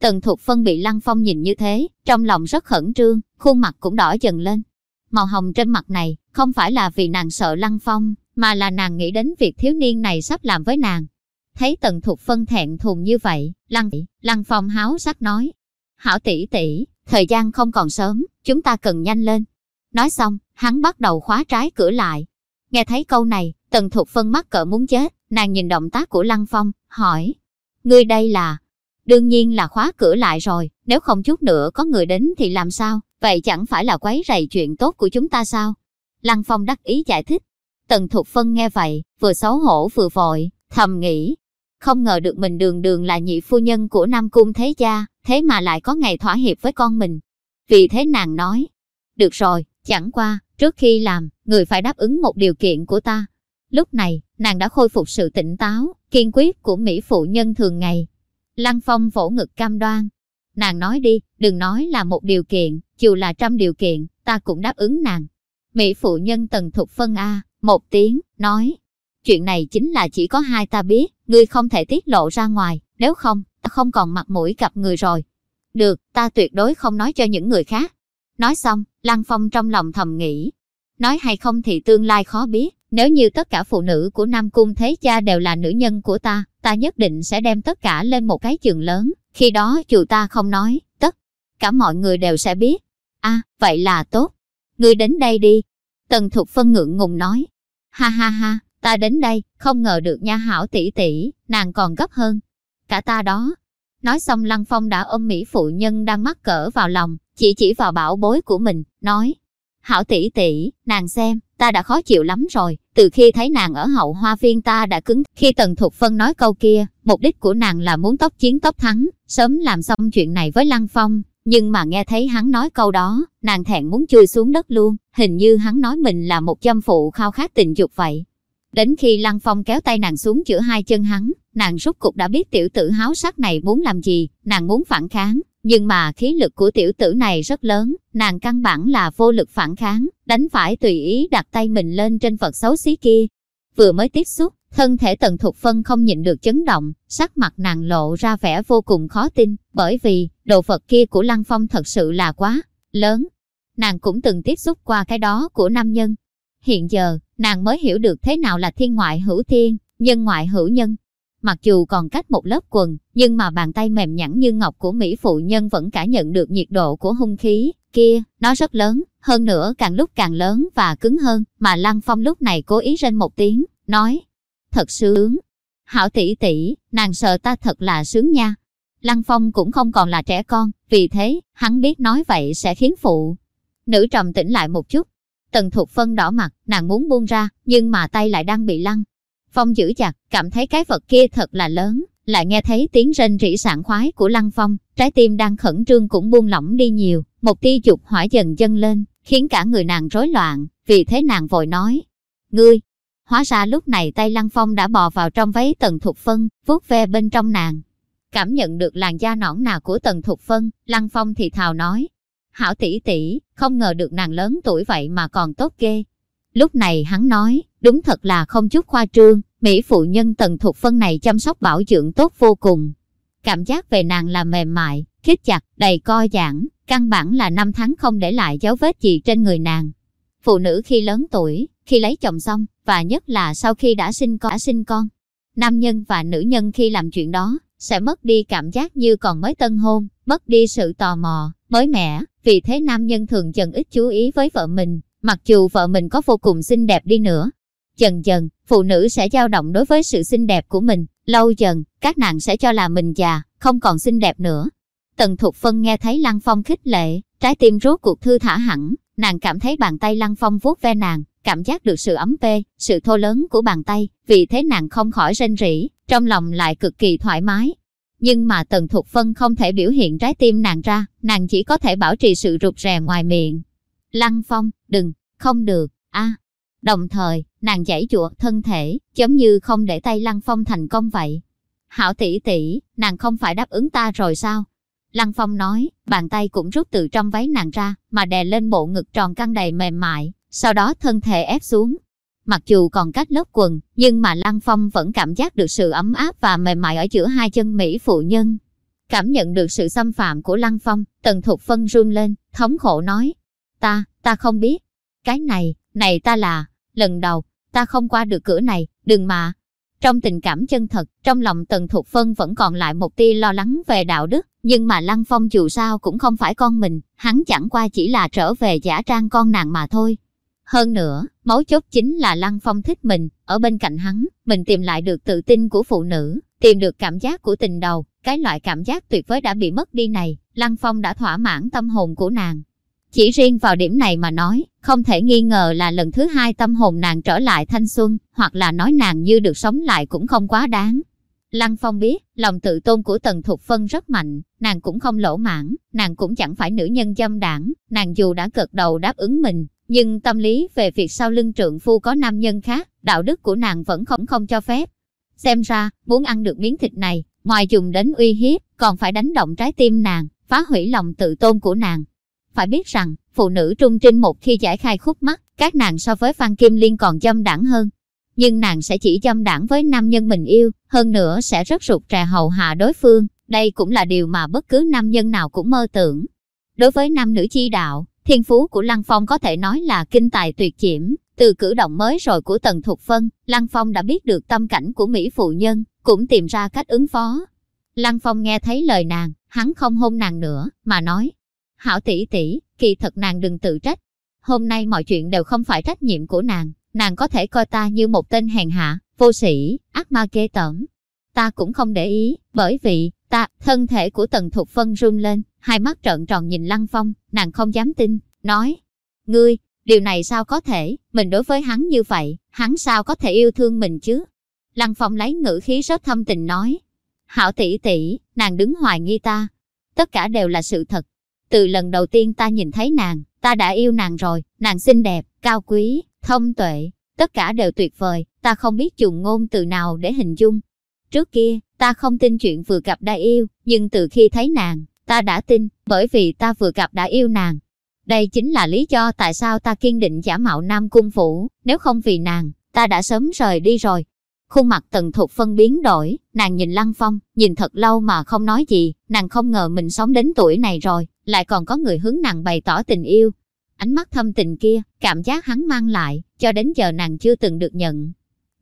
Tần Thục Phân bị Lăng Phong nhìn như thế, trong lòng rất khẩn trương, khuôn mặt cũng đỏ dần lên. Màu hồng trên mặt này, không phải là vì nàng sợ Lăng Phong, mà là nàng nghĩ đến việc thiếu niên này sắp làm với nàng, Thấy Tần Thục Phân thẹn thùng như vậy, Lăng, Lăng Phong háo sắc nói. Hảo tỷ tỷ, thời gian không còn sớm, chúng ta cần nhanh lên. Nói xong, hắn bắt đầu khóa trái cửa lại. Nghe thấy câu này, Tần Thục Phân mắc cỡ muốn chết, nàng nhìn động tác của Lăng Phong, hỏi. Ngươi đây là... đương nhiên là khóa cửa lại rồi, nếu không chút nữa có người đến thì làm sao, vậy chẳng phải là quấy rầy chuyện tốt của chúng ta sao? Lăng Phong đắc ý giải thích. Tần Thục Phân nghe vậy, vừa xấu hổ vừa vội, thầm nghĩ. Không ngờ được mình đường đường là nhị phu nhân của Nam Cung Thế Gia, thế mà lại có ngày thỏa hiệp với con mình. Vì thế nàng nói, được rồi, chẳng qua, trước khi làm, người phải đáp ứng một điều kiện của ta. Lúc này, nàng đã khôi phục sự tỉnh táo, kiên quyết của Mỹ phụ nhân thường ngày. Lăng Phong vỗ ngực cam đoan. Nàng nói đi, đừng nói là một điều kiện, dù là trăm điều kiện, ta cũng đáp ứng nàng. Mỹ phụ nhân tần thục phân A, một tiếng, nói. Chuyện này chính là chỉ có hai ta biết, ngươi không thể tiết lộ ra ngoài, nếu không, ta không còn mặt mũi gặp người rồi. Được, ta tuyệt đối không nói cho những người khác. Nói xong, Lăng Phong trong lòng thầm nghĩ. Nói hay không thì tương lai khó biết, nếu như tất cả phụ nữ của Nam Cung Thế Cha đều là nữ nhân của ta, ta nhất định sẽ đem tất cả lên một cái trường lớn, khi đó dù ta không nói, tất cả mọi người đều sẽ biết. a vậy là tốt. Ngươi đến đây đi. Tần Thục Phân ngượng ngùng nói. Ha ha ha, ta đến đây, không ngờ được nha hảo tỷ tỷ, nàng còn gấp hơn. Cả ta đó. Nói xong Lăng Phong đã ôm Mỹ phụ nhân đang mắc cỡ vào lòng, chỉ chỉ vào bảo bối của mình, nói. Hảo tỷ tỷ, nàng xem, ta đã khó chịu lắm rồi, từ khi thấy nàng ở hậu hoa viên ta đã cứng. Khi Tần Thục Phân nói câu kia, mục đích của nàng là muốn tốc chiến tốc thắng, sớm làm xong chuyện này với Lăng Phong. Nhưng mà nghe thấy hắn nói câu đó, nàng thẹn muốn chui xuống đất luôn, hình như hắn nói mình là một châm phụ khao khát tình dục vậy. Đến khi Lăng Phong kéo tay nàng xuống giữa hai chân hắn, nàng rốt cục đã biết tiểu tử háo sắc này muốn làm gì, nàng muốn phản kháng, nhưng mà khí lực của tiểu tử này rất lớn, nàng căn bản là vô lực phản kháng, đánh phải tùy ý đặt tay mình lên trên vật xấu xí kia. Vừa mới tiếp xúc, thân thể tần thục phân không nhịn được chấn động, sắc mặt nàng lộ ra vẻ vô cùng khó tin, bởi vì đồ vật kia của Lăng Phong thật sự là quá lớn. Nàng cũng từng tiếp xúc qua cái đó của nam nhân. Hiện giờ, nàng mới hiểu được thế nào là thiên ngoại hữu thiên, nhân ngoại hữu nhân. Mặc dù còn cách một lớp quần, nhưng mà bàn tay mềm nhẵn như ngọc của Mỹ phụ nhân vẫn cảm nhận được nhiệt độ của hung khí. Kia, nó rất lớn, hơn nữa càng lúc càng lớn và cứng hơn, mà Lăng Phong lúc này cố ý rên một tiếng, nói. Thật sướng. Hảo tỷ tỷ, nàng sợ ta thật là sướng nha. Lăng Phong cũng không còn là trẻ con, vì thế, hắn biết nói vậy sẽ khiến phụ. Nữ trầm tĩnh lại một chút. Tần Thục Phân đỏ mặt, nàng muốn buông ra, nhưng mà tay lại đang bị lăng. Phong giữ chặt, cảm thấy cái vật kia thật là lớn, lại nghe thấy tiếng rên rỉ sảng khoái của Lăng Phong, trái tim đang khẩn trương cũng buông lỏng đi nhiều, một tia dục hỏa dần dâng lên, khiến cả người nàng rối loạn, vì thế nàng vội nói, ngươi, hóa ra lúc này tay Lăng Phong đã bò vào trong váy Tần Thục Phân, vuốt ve bên trong nàng. Cảm nhận được làn da nõn nà của Tần Thục Phân, Lăng Phong thì thào nói, hảo tỷ tỷ, không ngờ được nàng lớn tuổi vậy mà còn tốt ghê. Lúc này hắn nói, đúng thật là không chút khoa trương, Mỹ phụ nhân tần thuộc phân này chăm sóc bảo dưỡng tốt vô cùng. Cảm giác về nàng là mềm mại, khít chặt, đầy co giãn, căn bản là năm tháng không để lại dấu vết gì trên người nàng. Phụ nữ khi lớn tuổi, khi lấy chồng xong, và nhất là sau khi đã sinh con, đã sinh con. Nam nhân và nữ nhân khi làm chuyện đó, sẽ mất đi cảm giác như còn mới tân hôn, mất đi sự tò mò, mới mẻ, vì thế nam nhân thường dần ít chú ý với vợ mình, mặc dù vợ mình có vô cùng xinh đẹp đi nữa. Dần dần, phụ nữ sẽ dao động đối với sự xinh đẹp của mình, lâu dần, các nàng sẽ cho là mình già, không còn xinh đẹp nữa. Tần Thục Phân nghe thấy Lăng Phong khích lệ, trái tim rốt cuộc thư thả hẳn, nàng cảm thấy bàn tay Lăng Phong vuốt ve nàng, cảm giác được sự ấm pê, sự thô lớn của bàn tay, vì thế nàng không khỏi rên rỉ, trong lòng lại cực kỳ thoải mái. Nhưng mà Tần Thục Phân không thể biểu hiện trái tim nàng ra, nàng chỉ có thể bảo trì sự rụt rè ngoài miệng. Lăng Phong, đừng, không được, a. Đồng thời, nàng giãy chuột thân thể, giống như không để tay Lăng Phong thành công vậy. Hảo tỷ tỷ, nàng không phải đáp ứng ta rồi sao? Lăng Phong nói, bàn tay cũng rút từ trong váy nàng ra, mà đè lên bộ ngực tròn căng đầy mềm mại, sau đó thân thể ép xuống. Mặc dù còn cách lớp quần, nhưng mà Lăng Phong vẫn cảm giác được sự ấm áp và mềm mại ở giữa hai chân Mỹ phụ nhân. Cảm nhận được sự xâm phạm của Lăng Phong, Tần Thục Phân run lên, thống khổ nói. Ta, ta không biết. Cái này, này ta là, lần đầu, ta không qua được cửa này, đừng mà. Trong tình cảm chân thật, trong lòng Tần Thục Phân vẫn còn lại một tia lo lắng về đạo đức, nhưng mà Lăng Phong dù sao cũng không phải con mình, hắn chẳng qua chỉ là trở về giả trang con nàng mà thôi. Hơn nữa, mấu chốt chính là Lăng Phong thích mình, ở bên cạnh hắn, mình tìm lại được tự tin của phụ nữ, tìm được cảm giác của tình đầu, cái loại cảm giác tuyệt vời đã bị mất đi này, Lăng Phong đã thỏa mãn tâm hồn của nàng. Chỉ riêng vào điểm này mà nói, không thể nghi ngờ là lần thứ hai tâm hồn nàng trở lại thanh xuân, hoặc là nói nàng như được sống lại cũng không quá đáng. Lăng Phong biết, lòng tự tôn của Tần Thục Phân rất mạnh, nàng cũng không lỗ mãn, nàng cũng chẳng phải nữ nhân dâm đảng, nàng dù đã cực đầu đáp ứng mình, nhưng tâm lý về việc sau lưng trượng phu có nam nhân khác, đạo đức của nàng vẫn không không cho phép. Xem ra, muốn ăn được miếng thịt này, ngoài dùng đến uy hiếp, còn phải đánh động trái tim nàng, phá hủy lòng tự tôn của nàng. Phải biết rằng, phụ nữ trung trinh một khi giải khai khúc mắt, các nàng so với Phan Kim Liên còn dâm đảng hơn. Nhưng nàng sẽ chỉ dâm đảng với nam nhân mình yêu, hơn nữa sẽ rất rụt rè hầu hạ đối phương. Đây cũng là điều mà bất cứ nam nhân nào cũng mơ tưởng. Đối với nam nữ chi đạo, thiên phú của Lăng Phong có thể nói là kinh tài tuyệt diễm. Từ cử động mới rồi của Tần Thục Phân, Lăng Phong đã biết được tâm cảnh của Mỹ phụ nhân, cũng tìm ra cách ứng phó. Lăng Phong nghe thấy lời nàng, hắn không hôn nàng nữa, mà nói, Hảo tỷ tỷ, kỳ thật nàng đừng tự trách. Hôm nay mọi chuyện đều không phải trách nhiệm của nàng, nàng có thể coi ta như một tên hèn hạ, vô sĩ, ác ma ghê tởm. Ta cũng không để ý, bởi vì, ta, thân thể của Tần Thục Phân run lên, hai mắt trợn tròn nhìn Lăng Phong, nàng không dám tin, nói, ngươi, điều này sao có thể, mình đối với hắn như vậy, hắn sao có thể yêu thương mình chứ? Lăng Phong lấy ngữ khí rất thâm tình nói, Hảo tỷ tỷ, nàng đứng hoài nghi ta. Tất cả đều là sự thật, từ lần đầu tiên ta nhìn thấy nàng, ta đã yêu nàng rồi, nàng xinh đẹp, cao quý, thông tuệ, tất cả đều tuyệt vời, ta không biết dùng ngôn từ nào để hình dung. Trước kia, ta không tin chuyện vừa gặp đã yêu, nhưng từ khi thấy nàng, ta đã tin, bởi vì ta vừa gặp đã yêu nàng. Đây chính là lý do tại sao ta kiên định giả mạo Nam Cung Phủ, nếu không vì nàng, ta đã sớm rời đi rồi. Khuôn mặt tần thuộc phân biến đổi, nàng nhìn Lăng Phong, nhìn thật lâu mà không nói gì, nàng không ngờ mình sống đến tuổi này rồi, lại còn có người hướng nàng bày tỏ tình yêu. Ánh mắt thâm tình kia, cảm giác hắn mang lại, cho đến giờ nàng chưa từng được nhận.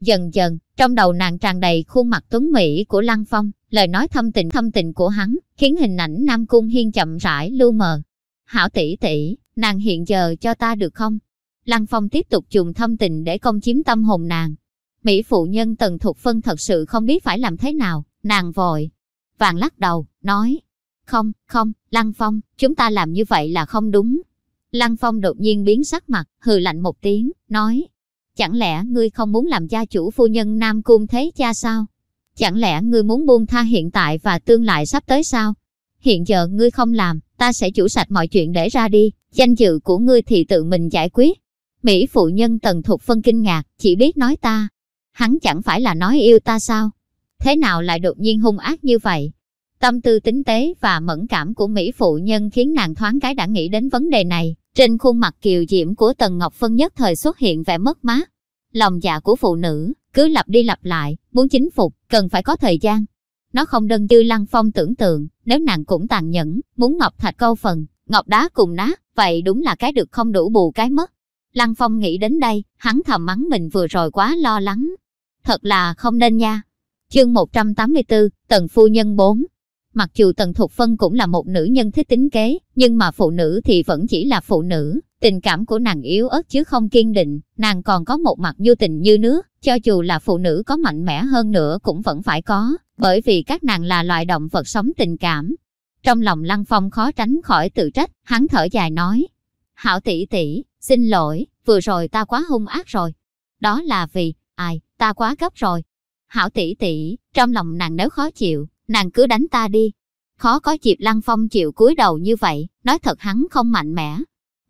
Dần dần, trong đầu nàng tràn đầy khuôn mặt tuấn mỹ của Lăng Phong, lời nói thâm tình thâm tình của hắn, khiến hình ảnh Nam Cung Hiên chậm rãi lưu mờ. Hảo tỷ tỷ, nàng hiện giờ cho ta được không? Lăng Phong tiếp tục dùng thâm tình để công chiếm tâm hồn nàng. Mỹ phụ nhân Tần Thục Phân thật sự không biết phải làm thế nào, nàng vội. Vàng lắc đầu, nói, không, không, Lăng Phong, chúng ta làm như vậy là không đúng. Lăng Phong đột nhiên biến sắc mặt, hừ lạnh một tiếng, nói. Chẳng lẽ ngươi không muốn làm gia chủ phu nhân Nam Cung Thế Cha sao? Chẳng lẽ ngươi muốn buông tha hiện tại và tương lai sắp tới sao? Hiện giờ ngươi không làm, ta sẽ chủ sạch mọi chuyện để ra đi, danh dự của ngươi thì tự mình giải quyết. Mỹ phụ nhân tần thục phân kinh ngạc, chỉ biết nói ta. Hắn chẳng phải là nói yêu ta sao? Thế nào lại đột nhiên hung ác như vậy? Tâm tư tính tế và mẫn cảm của Mỹ phụ nhân khiến nàng thoáng cái đã nghĩ đến vấn đề này. Trên khuôn mặt kiều diễm của Tần Ngọc Phân nhất thời xuất hiện vẻ mất mát. Lòng dạ của phụ nữ, cứ lặp đi lặp lại, muốn chính phục, cần phải có thời gian. Nó không đơn như Lăng Phong tưởng tượng, nếu nàng cũng tàn nhẫn, muốn ngọc thạch câu phần, ngọc đá cùng nát, vậy đúng là cái được không đủ bù cái mất. Lăng Phong nghĩ đến đây, hắn thầm mắng mình vừa rồi quá lo lắng. Thật là không nên nha. Chương 184, Tần Phu Nhân 4 Mặc dù Tần Thục Phân cũng là một nữ nhân thích tính kế, nhưng mà phụ nữ thì vẫn chỉ là phụ nữ. Tình cảm của nàng yếu ớt chứ không kiên định, nàng còn có một mặt du tình như nước, cho dù là phụ nữ có mạnh mẽ hơn nữa cũng vẫn phải có, bởi vì các nàng là loài động vật sống tình cảm. Trong lòng Lăng Phong khó tránh khỏi tự trách, hắn thở dài nói. Hảo tỷ tỷ, xin lỗi, vừa rồi ta quá hung ác rồi. Đó là vì, ai, ta quá gấp rồi. Hảo tỷ tỷ, trong lòng nàng nếu khó chịu, nàng cứ đánh ta đi. Khó có dịp Lăng Phong chịu cúi đầu như vậy, nói thật hắn không mạnh mẽ.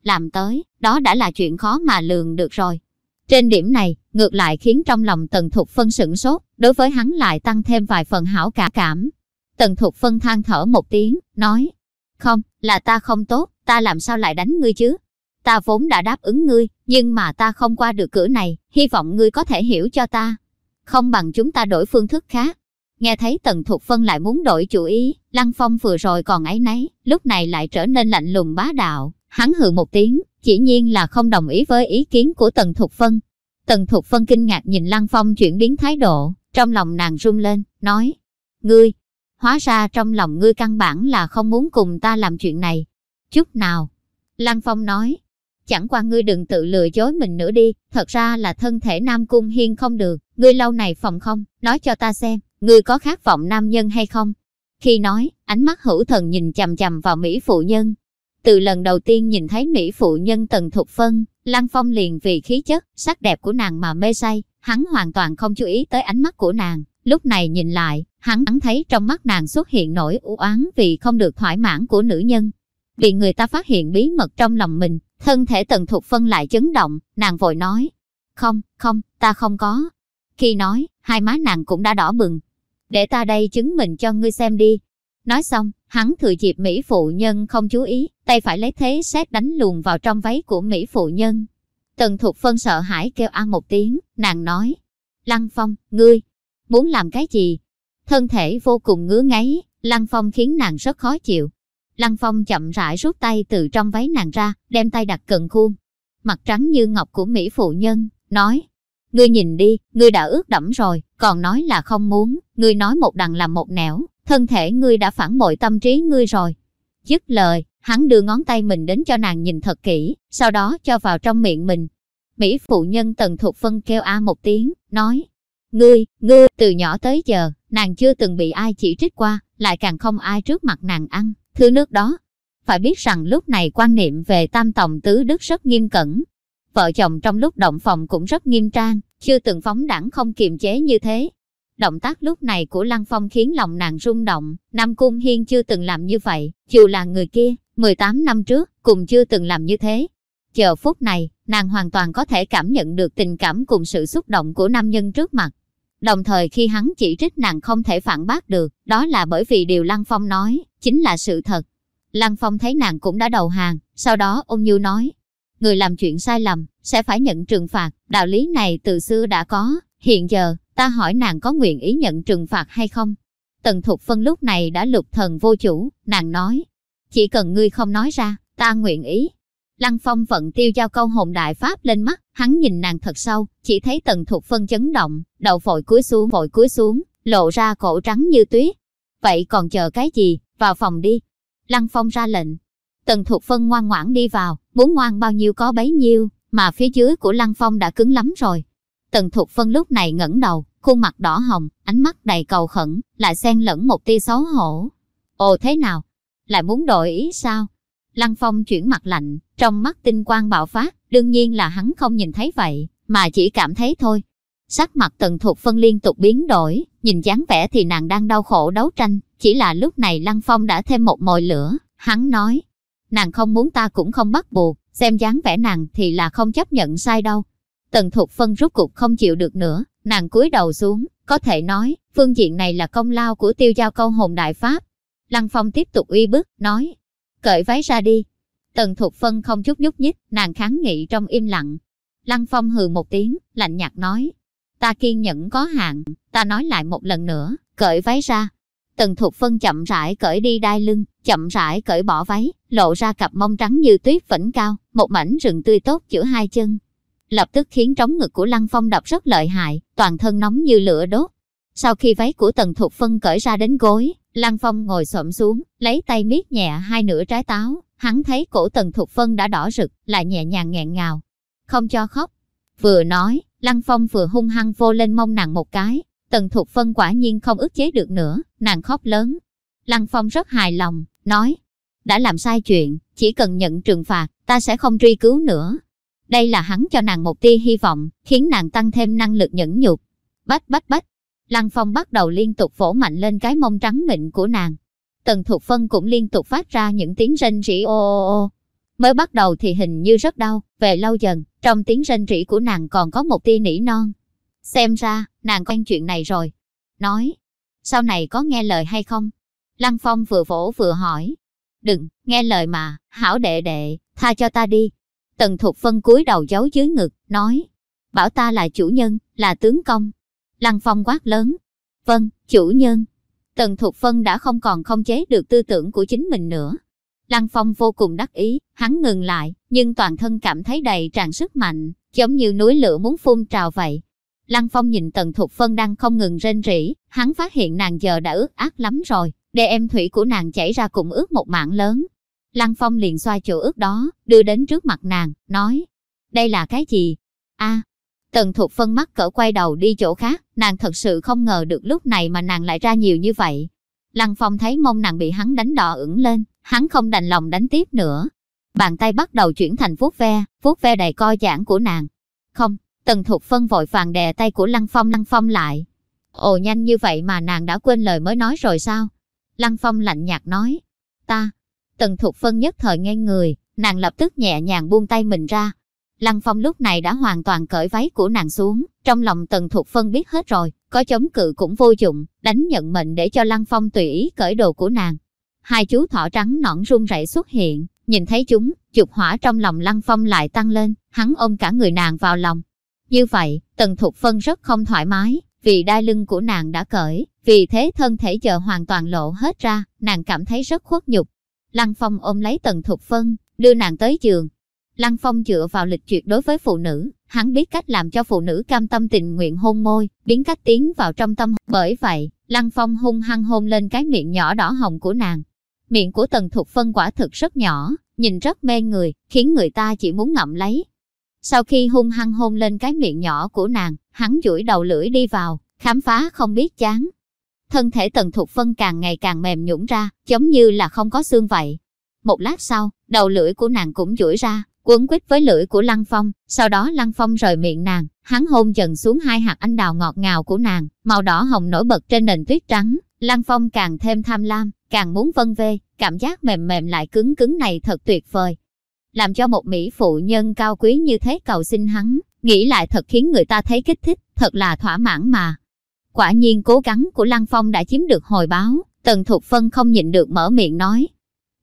Làm tới, đó đã là chuyện khó mà lường được rồi. Trên điểm này, ngược lại khiến trong lòng Tần Thục Phân sửng sốt, đối với hắn lại tăng thêm vài phần hảo cả cảm. Tần Thục Phân than thở một tiếng, nói, không, là ta không tốt, ta làm sao lại đánh ngươi chứ? Ta vốn đã đáp ứng ngươi, nhưng mà ta không qua được cửa này, hy vọng ngươi có thể hiểu cho ta. Không bằng chúng ta đổi phương thức khác. Nghe thấy Tần Thục Phân lại muốn đổi chủ ý, Lăng Phong vừa rồi còn ấy nấy, lúc này lại trở nên lạnh lùng bá đạo. Hắn hừ một tiếng, chỉ nhiên là không đồng ý với ý kiến của Tần Thục Phân. Tần Thục Phân kinh ngạc nhìn Lăng Phong chuyển biến thái độ, trong lòng nàng rung lên, nói, Ngươi, hóa ra trong lòng ngươi căn bản là không muốn cùng ta làm chuyện này. Chút nào. Lăng Phong nói, chẳng qua ngươi đừng tự lừa dối mình nữa đi, thật ra là thân thể Nam Cung Hiên không được, ngươi lâu này phòng không, nói cho ta xem, ngươi có khát vọng nam nhân hay không? Khi nói, ánh mắt hữu thần nhìn chằm chằm vào Mỹ phụ nhân. Từ lần đầu tiên nhìn thấy Mỹ phụ nhân Tần Thục Phân, Lăng Phong liền vì khí chất, sắc đẹp của nàng mà mê say, hắn hoàn toàn không chú ý tới ánh mắt của nàng. Lúc này nhìn lại, hắn hắn thấy trong mắt nàng xuất hiện nỗi u oán vì không được thỏa mãn của nữ nhân. Bị người ta phát hiện bí mật trong lòng mình, thân thể Tần Thục Phân lại chấn động, nàng vội nói. Không, không, ta không có. Khi nói, hai má nàng cũng đã đỏ bừng. Để ta đây chứng minh cho ngươi xem đi. Nói xong, hắn thừa dịp Mỹ phụ nhân không chú ý, tay phải lấy thế xét đánh luồn vào trong váy của Mỹ phụ nhân. Tần Thục Phân sợ hãi kêu ăn một tiếng, nàng nói. Lăng Phong, ngươi, muốn làm cái gì? Thân thể vô cùng ngứa ngáy, Lăng Phong khiến nàng rất khó chịu. Lăng Phong chậm rãi rút tay từ trong váy nàng ra, đem tay đặt cận khuôn. Mặt trắng như ngọc của Mỹ phụ nhân, nói. Ngươi nhìn đi, ngươi đã ướt đẫm rồi, còn nói là không muốn, ngươi nói một đằng làm một nẻo, thân thể ngươi đã phản bội tâm trí ngươi rồi. Dứt lời, hắn đưa ngón tay mình đến cho nàng nhìn thật kỹ, sau đó cho vào trong miệng mình. Mỹ phụ nhân tần thuộc phân kêu a một tiếng, nói, ngươi, ngươi, từ nhỏ tới giờ, nàng chưa từng bị ai chỉ trích qua, lại càng không ai trước mặt nàng ăn, thứ nước đó. Phải biết rằng lúc này quan niệm về tam tòng tứ đức rất nghiêm cẩn. Vợ chồng trong lúc động phòng cũng rất nghiêm trang, chưa từng phóng đẳng không kiềm chế như thế. Động tác lúc này của Lăng Phong khiến lòng nàng rung động, Nam Cung Hiên chưa từng làm như vậy, dù là người kia, 18 năm trước, cùng chưa từng làm như thế. Chờ phút này, nàng hoàn toàn có thể cảm nhận được tình cảm cùng sự xúc động của nam nhân trước mặt. Đồng thời khi hắn chỉ trích nàng không thể phản bác được, đó là bởi vì điều Lăng Phong nói, chính là sự thật. Lăng Phong thấy nàng cũng đã đầu hàng, sau đó ôn nhu nói, người làm chuyện sai lầm, sẽ phải nhận trừng phạt, đạo lý này từ xưa đã có, hiện giờ, ta hỏi nàng có nguyện ý nhận trừng phạt hay không? Tần Thục Phân lúc này đã lục thần vô chủ, nàng nói, chỉ cần ngươi không nói ra, ta nguyện ý. Lăng Phong vận tiêu giao câu hồn đại pháp lên mắt, hắn nhìn nàng thật sâu, chỉ thấy Tần Thục Phân chấn động, đầu vội cúi xuống vội cúi xuống, lộ ra cổ trắng như tuyết. Vậy còn chờ cái gì, vào phòng đi. Lăng Phong ra lệnh. Tần Thục Phân ngoan ngoãn đi vào, muốn ngoan bao nhiêu có bấy nhiêu, mà phía dưới của Lăng Phong đã cứng lắm rồi. Tần Thục Phân lúc này ngẩng đầu, khuôn mặt đỏ hồng, ánh mắt đầy cầu khẩn, lại xen lẫn một tia xấu hổ. Ồ thế nào? Lại muốn đổi ý sao? Lăng Phong chuyển mặt lạnh, trong mắt tinh quang bạo phát, đương nhiên là hắn không nhìn thấy vậy, mà chỉ cảm thấy thôi. Sắc mặt tần thục phân liên tục biến đổi, nhìn dáng vẻ thì nàng đang đau khổ đấu tranh, chỉ là lúc này Lăng Phong đã thêm một mồi lửa, hắn nói. Nàng không muốn ta cũng không bắt buộc, xem dáng vẻ nàng thì là không chấp nhận sai đâu. Tần Thục Phân rút cục không chịu được nữa, nàng cúi đầu xuống, có thể nói, phương diện này là công lao của tiêu giao câu hồn đại pháp. Lăng Phong tiếp tục uy bức, nói, cởi váy ra đi. Tần Thục Phân không chút nhúc nhích, nàng kháng nghị trong im lặng. Lăng Phong hừ một tiếng, lạnh nhạt nói, ta kiên nhẫn có hạn, ta nói lại một lần nữa, cởi váy ra. Tần Thục Phân chậm rãi cởi đi đai lưng, chậm rãi cởi bỏ váy, lộ ra cặp mông trắng như tuyết vẫn cao, một mảnh rừng tươi tốt giữa hai chân. Lập tức khiến trống ngực của Lăng Phong đập rất lợi hại, toàn thân nóng như lửa đốt. Sau khi váy của Tần Thục Phân cởi ra đến gối, Lăng Phong ngồi xổm xuống, lấy tay miết nhẹ hai nửa trái táo, hắn thấy cổ Tần Thục Phân đã đỏ rực, lại nhẹ nhàng nghẹn ngào. Không cho khóc. Vừa nói, Lăng Phong vừa hung hăng vô lên mông nàng một cái, Tần Thục Phân quả nhiên không ức chế được nữa, nàng khóc lớn. Lăng Phong rất hài lòng, nói, đã làm sai chuyện, chỉ cần nhận trừng phạt, ta sẽ không truy cứu nữa. Đây là hắn cho nàng một tia hy vọng, khiến nàng tăng thêm năng lực nhẫn nhục. Bách bách bách, Lăng Phong bắt đầu liên tục vỗ mạnh lên cái mông trắng mịn của nàng. Tần Thục Phân cũng liên tục phát ra những tiếng rên rỉ ô ô ô. Mới bắt đầu thì hình như rất đau, về lâu dần, trong tiếng rên rỉ của nàng còn có một tia nỉ non. Xem ra, nàng quen chuyện này rồi. Nói, sau này có nghe lời hay không? Lăng Phong vừa vỗ vừa hỏi. Đừng, nghe lời mà, hảo đệ đệ, tha cho ta đi. Tần Thục Phân cúi đầu giấu dưới ngực, nói. Bảo ta là chủ nhân, là tướng công. Lăng Phong quát lớn. Vâng, chủ nhân. Tần Thục Phân đã không còn không chế được tư tưởng của chính mình nữa. Lăng Phong vô cùng đắc ý, hắn ngừng lại, nhưng toàn thân cảm thấy đầy tràn sức mạnh, giống như núi lửa muốn phun trào vậy. Lăng Phong nhìn Tần Thục Phân đang không ngừng rên rỉ, hắn phát hiện nàng giờ đã ướt át lắm rồi, để em thủy của nàng chảy ra cũng ướt một mảng lớn. Lăng Phong liền xoa chỗ ướt đó, đưa đến trước mặt nàng, nói, đây là cái gì? a Tần Thục Phân mắt cỡ quay đầu đi chỗ khác, nàng thật sự không ngờ được lúc này mà nàng lại ra nhiều như vậy. Lăng Phong thấy mông nàng bị hắn đánh đỏ ửng lên, hắn không đành lòng đánh tiếp nữa. Bàn tay bắt đầu chuyển thành vuốt ve, vuốt ve đầy co giãn của nàng. Không, Tần Thục Phân vội vàng đè tay của Lăng Phong Lăng Phong lại. Ồ nhanh như vậy mà nàng đã quên lời mới nói rồi sao? Lăng Phong lạnh nhạt nói. Ta. Tần Thục Phân nhất thời ngay người, nàng lập tức nhẹ nhàng buông tay mình ra. Lăng Phong lúc này đã hoàn toàn cởi váy của nàng xuống, trong lòng Tần Thục Phân biết hết rồi, có chống cự cũng vô dụng, đánh nhận mệnh để cho Lăng Phong tùy ý cởi đồ của nàng. Hai chú thỏ trắng nõn run rẩy xuất hiện, nhìn thấy chúng, dục hỏa trong lòng Lăng Phong lại tăng lên, hắn ôm cả người nàng vào lòng. Như vậy, Tần Thục Phân rất không thoải mái, vì đai lưng của nàng đã cởi, vì thế thân thể giờ hoàn toàn lộ hết ra, nàng cảm thấy rất khuất nhục. Lăng Phong ôm lấy Tần Thục Phân, đưa nàng tới giường. Lăng Phong dựa vào lịch duyệt đối với phụ nữ, hắn biết cách làm cho phụ nữ cam tâm tình nguyện hôn môi, biến cách tiến vào trong tâm. Bởi vậy, Lăng Phong hung hăng hôn lên cái miệng nhỏ đỏ hồng của nàng. Miệng của Tần Thục Phân quả thực rất nhỏ, nhìn rất mê người, khiến người ta chỉ muốn ngậm lấy. Sau khi hung hăng hôn lên cái miệng nhỏ của nàng, hắn duỗi đầu lưỡi đi vào, khám phá không biết chán. Thân thể Tần Thục Phân càng ngày càng mềm nhũn ra, giống như là không có xương vậy. Một lát sau, đầu lưỡi của nàng cũng duỗi ra, quấn quýt với lưỡi của Lăng Phong, sau đó Lăng Phong rời miệng nàng, hắn hôn dần xuống hai hạt anh đào ngọt ngào của nàng, màu đỏ hồng nổi bật trên nền tuyết trắng. Lăng Phong càng thêm tham lam, càng muốn vân vê, cảm giác mềm mềm lại cứng cứng này thật tuyệt vời. Làm cho một mỹ phụ nhân cao quý như thế cầu xin hắn, nghĩ lại thật khiến người ta thấy kích thích, thật là thỏa mãn mà. Quả nhiên cố gắng của Lăng Phong đã chiếm được hồi báo, Tần Thục Phân không nhịn được mở miệng nói.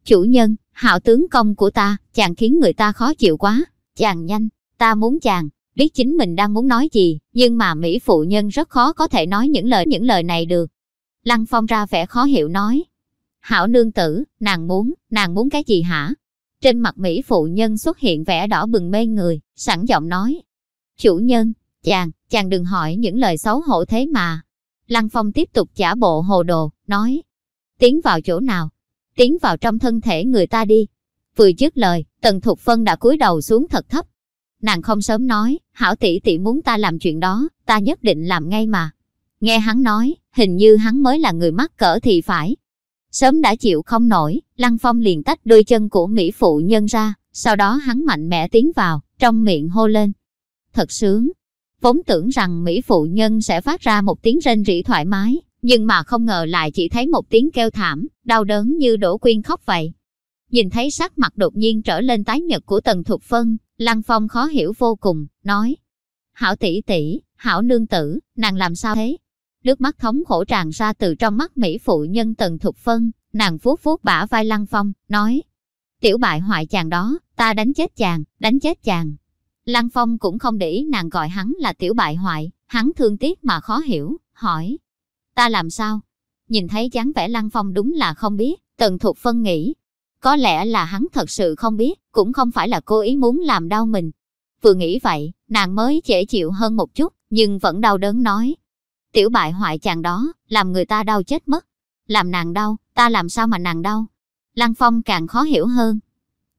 Chủ nhân, hạo tướng công của ta, chàng khiến người ta khó chịu quá. Chàng nhanh, ta muốn chàng, biết chính mình đang muốn nói gì, nhưng mà Mỹ phụ nhân rất khó có thể nói những lời những lời này được. Lăng Phong ra vẻ khó hiểu nói. Hảo nương tử, nàng muốn, nàng muốn cái gì hả? Trên mặt Mỹ phụ nhân xuất hiện vẻ đỏ bừng mê người, sẵn giọng nói. Chủ nhân, chàng, chàng đừng hỏi những lời xấu hổ thế mà. Lăng Phong tiếp tục giả bộ hồ đồ, nói. Tiến vào chỗ nào? Tiến vào trong thân thể người ta đi. Vừa dứt lời, Tần Thục Phân đã cúi đầu xuống thật thấp. Nàng không sớm nói, hảo tỷ tỷ muốn ta làm chuyện đó, ta nhất định làm ngay mà. Nghe hắn nói, hình như hắn mới là người mắc cỡ thì phải. Sớm đã chịu không nổi, Lăng Phong liền tách đôi chân của Mỹ phụ nhân ra, sau đó hắn mạnh mẽ tiến vào, trong miệng hô lên. Thật sướng. Vốn tưởng rằng Mỹ phụ nhân sẽ phát ra một tiếng rên rỉ thoải mái, nhưng mà không ngờ lại chỉ thấy một tiếng kêu thảm, đau đớn như đổ quyên khóc vậy. Nhìn thấy sắc mặt đột nhiên trở lên tái nhật của Tần Thục Phân, Lăng Phong khó hiểu vô cùng, nói. Hảo tỷ tỷ, hảo nương tử, nàng làm sao thế? Nước mắt thống khổ tràn ra từ trong mắt Mỹ phụ nhân Tần Thục Phân, nàng vuốt vuốt bả vai Lăng Phong, nói. Tiểu bại hoại chàng đó, ta đánh chết chàng, đánh chết chàng. Lăng Phong cũng không để ý nàng gọi hắn là tiểu bại hoại, hắn thương tiếc mà khó hiểu, hỏi. Ta làm sao? Nhìn thấy dáng vẻ Lăng Phong đúng là không biết, Tần Thục Phân nghĩ. Có lẽ là hắn thật sự không biết, cũng không phải là cố ý muốn làm đau mình. Vừa nghĩ vậy, nàng mới dễ chịu hơn một chút, nhưng vẫn đau đớn nói. Tiểu bại hoại chàng đó, làm người ta đau chết mất. Làm nàng đau, ta làm sao mà nàng đau? Lăng Phong càng khó hiểu hơn.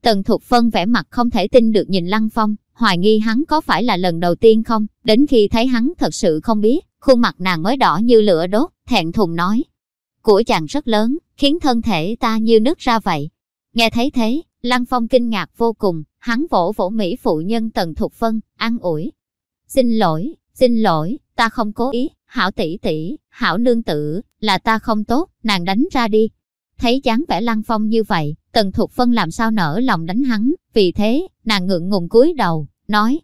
Tần Thục Phân vẻ mặt không thể tin được nhìn Lăng Phong, hoài nghi hắn có phải là lần đầu tiên không, đến khi thấy hắn thật sự không biết, khuôn mặt nàng mới đỏ như lửa đốt, thẹn thùng nói. Của chàng rất lớn, khiến thân thể ta như nứt ra vậy. Nghe thấy thế, Lăng Phong kinh ngạc vô cùng, hắn vỗ vỗ Mỹ phụ nhân Tần Thục Phân, an ủi. Xin lỗi, xin lỗi, ta không cố ý, hảo tỷ tỷ, hảo nương tử, là ta không tốt, nàng đánh ra đi. Thấy dáng vẻ Lăng Phong như vậy, Tần Thục Phân làm sao nở lòng đánh hắn, vì thế, nàng ngượng ngùng cúi đầu, nói.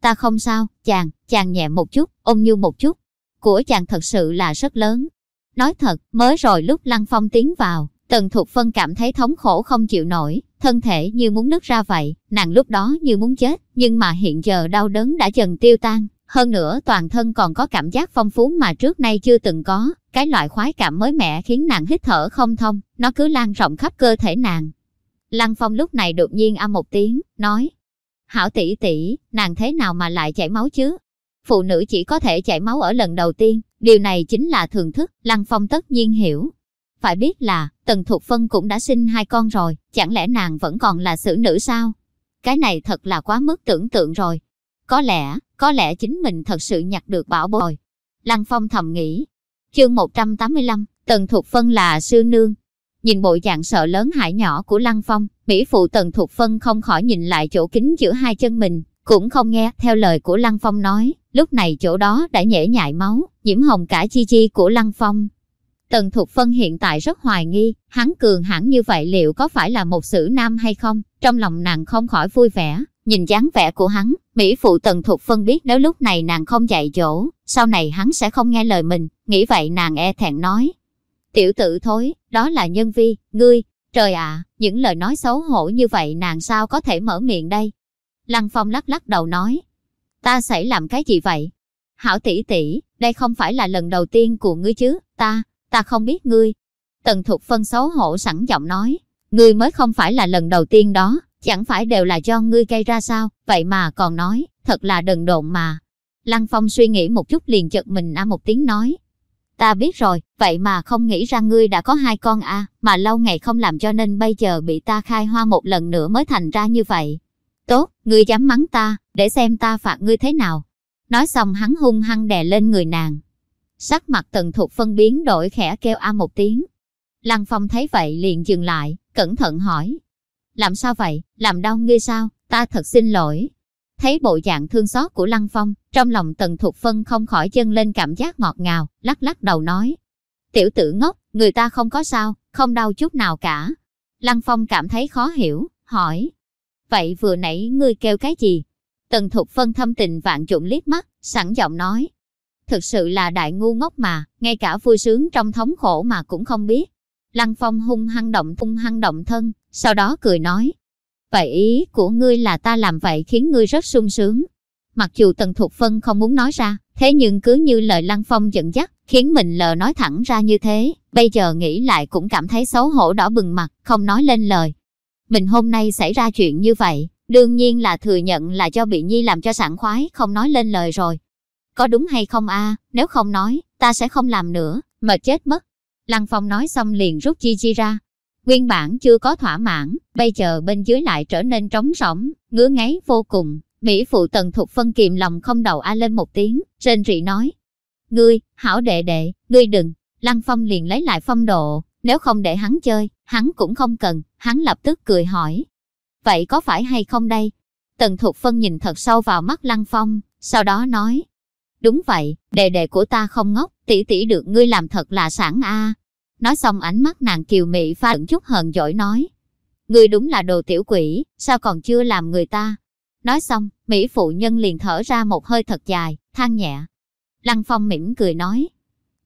Ta không sao, chàng, chàng nhẹ một chút, ôm như một chút. Của chàng thật sự là rất lớn. Nói thật, mới rồi lúc Lăng Phong tiến vào, Tần Thục Phân cảm thấy thống khổ không chịu nổi, thân thể như muốn nứt ra vậy, nàng lúc đó như muốn chết, nhưng mà hiện giờ đau đớn đã dần tiêu tan, hơn nữa toàn thân còn có cảm giác phong phú mà trước nay chưa từng có, cái loại khoái cảm mới mẻ khiến nàng hít thở không thông, nó cứ lan rộng khắp cơ thể nàng. Lăng Phong lúc này đột nhiên âm một tiếng, nói, Hảo tỷ tỷ, nàng thế nào mà lại chảy máu chứ? Phụ nữ chỉ có thể chảy máu ở lần đầu tiên, điều này chính là thường thức, Lăng Phong tất nhiên hiểu. Phải biết là, Tần Thục Phân cũng đã sinh hai con rồi, chẳng lẽ nàng vẫn còn là xử nữ sao? Cái này thật là quá mức tưởng tượng rồi. Có lẽ, có lẽ chính mình thật sự nhặt được bảo bồi. Lăng Phong thầm nghĩ. Chương 185, Tần Thục Phân là sư nương. Nhìn bộ dạng sợ lớn hại nhỏ của Lăng Phong, Mỹ phụ Tần Thục Phân không khỏi nhìn lại chỗ kính giữa hai chân mình, cũng không nghe theo lời của Lăng Phong nói, lúc này chỗ đó đã nhễ nhại máu, nhiễm hồng cả chi chi của Lăng Phong. Tần Thục Phân hiện tại rất hoài nghi, hắn cường hãn như vậy liệu có phải là một sử nam hay không? Trong lòng nàng không khỏi vui vẻ, nhìn dáng vẻ của hắn, Mỹ phụ Tần Thục Phân biết nếu lúc này nàng không dạy dỗ, sau này hắn sẽ không nghe lời mình, nghĩ vậy nàng e thẹn nói. Tiểu tử thối, đó là nhân vi, ngươi, trời ạ, những lời nói xấu hổ như vậy nàng sao có thể mở miệng đây? Lăng Phong lắc lắc đầu nói, ta sẽ làm cái gì vậy? Hảo tỷ tỷ, đây không phải là lần đầu tiên của ngươi chứ, ta, ta không biết ngươi. Tần Thục Phân xấu hổ sẵn giọng nói, ngươi mới không phải là lần đầu tiên đó, chẳng phải đều là do ngươi gây ra sao, vậy mà còn nói, thật là đần độn mà. Lăng Phong suy nghĩ một chút liền chợt mình a một tiếng nói. Ta biết rồi, vậy mà không nghĩ ra ngươi đã có hai con a, mà lâu ngày không làm cho nên bây giờ bị ta khai hoa một lần nữa mới thành ra như vậy. Tốt, ngươi dám mắng ta, để xem ta phạt ngươi thế nào. Nói xong hắn hung hăng đè lên người nàng. Sắc mặt tần thục phân biến đổi khẽ kêu a một tiếng. Lăng Phong thấy vậy liền dừng lại, cẩn thận hỏi. Làm sao vậy, làm đau ngươi sao, ta thật xin lỗi. Thấy bộ dạng thương xót của Lăng Phong, trong lòng tần thục phân không khỏi dâng lên cảm giác ngọt ngào, lắc lắc đầu nói. Tiểu tử ngốc, người ta không có sao, không đau chút nào cả. Lăng Phong cảm thấy khó hiểu, hỏi. Vậy vừa nãy ngươi kêu cái gì? Tần thục phân thâm tình vạn trụng liếc mắt, sẵn giọng nói. Thực sự là đại ngu ngốc mà, ngay cả vui sướng trong thống khổ mà cũng không biết. Lăng Phong hung hăng động hung hăng động thân, sau đó cười nói. Vậy ý của ngươi là ta làm vậy khiến ngươi rất sung sướng. Mặc dù Tần Thục Phân không muốn nói ra, thế nhưng cứ như lời Lăng Phong dẫn dắt, khiến mình lờ nói thẳng ra như thế, bây giờ nghĩ lại cũng cảm thấy xấu hổ đỏ bừng mặt, không nói lên lời. Mình hôm nay xảy ra chuyện như vậy, đương nhiên là thừa nhận là do bị Nhi làm cho sảng khoái, không nói lên lời rồi. Có đúng hay không a? nếu không nói, ta sẽ không làm nữa, mà chết mất. Lăng Phong nói xong liền rút chi chi ra. Nguyên bản chưa có thỏa mãn, bây giờ bên dưới lại trở nên trống rỗng, ngứa ngáy vô cùng. Mỹ phụ tần thục phân kiềm lòng không đầu a lên một tiếng, rên rỉ nói. Ngươi, hảo đệ đệ, ngươi đừng. Lăng Phong liền lấy lại phong độ, nếu không để hắn chơi, hắn cũng không cần, hắn lập tức cười hỏi. Vậy có phải hay không đây? Tần Thục Phân nhìn thật sâu vào mắt Lăng Phong, sau đó nói. Đúng vậy, đệ đệ của ta không ngốc, tỷ tỷ được ngươi làm thật là sản a. Nói xong ánh mắt nàng kiều mị pha lẫn chút hờn dỗi nói. Ngươi đúng là đồ tiểu quỷ, sao còn chưa làm người ta? Nói xong, Mỹ phụ nhân liền thở ra một hơi thật dài, than nhẹ. Lăng Phong mỉm cười nói.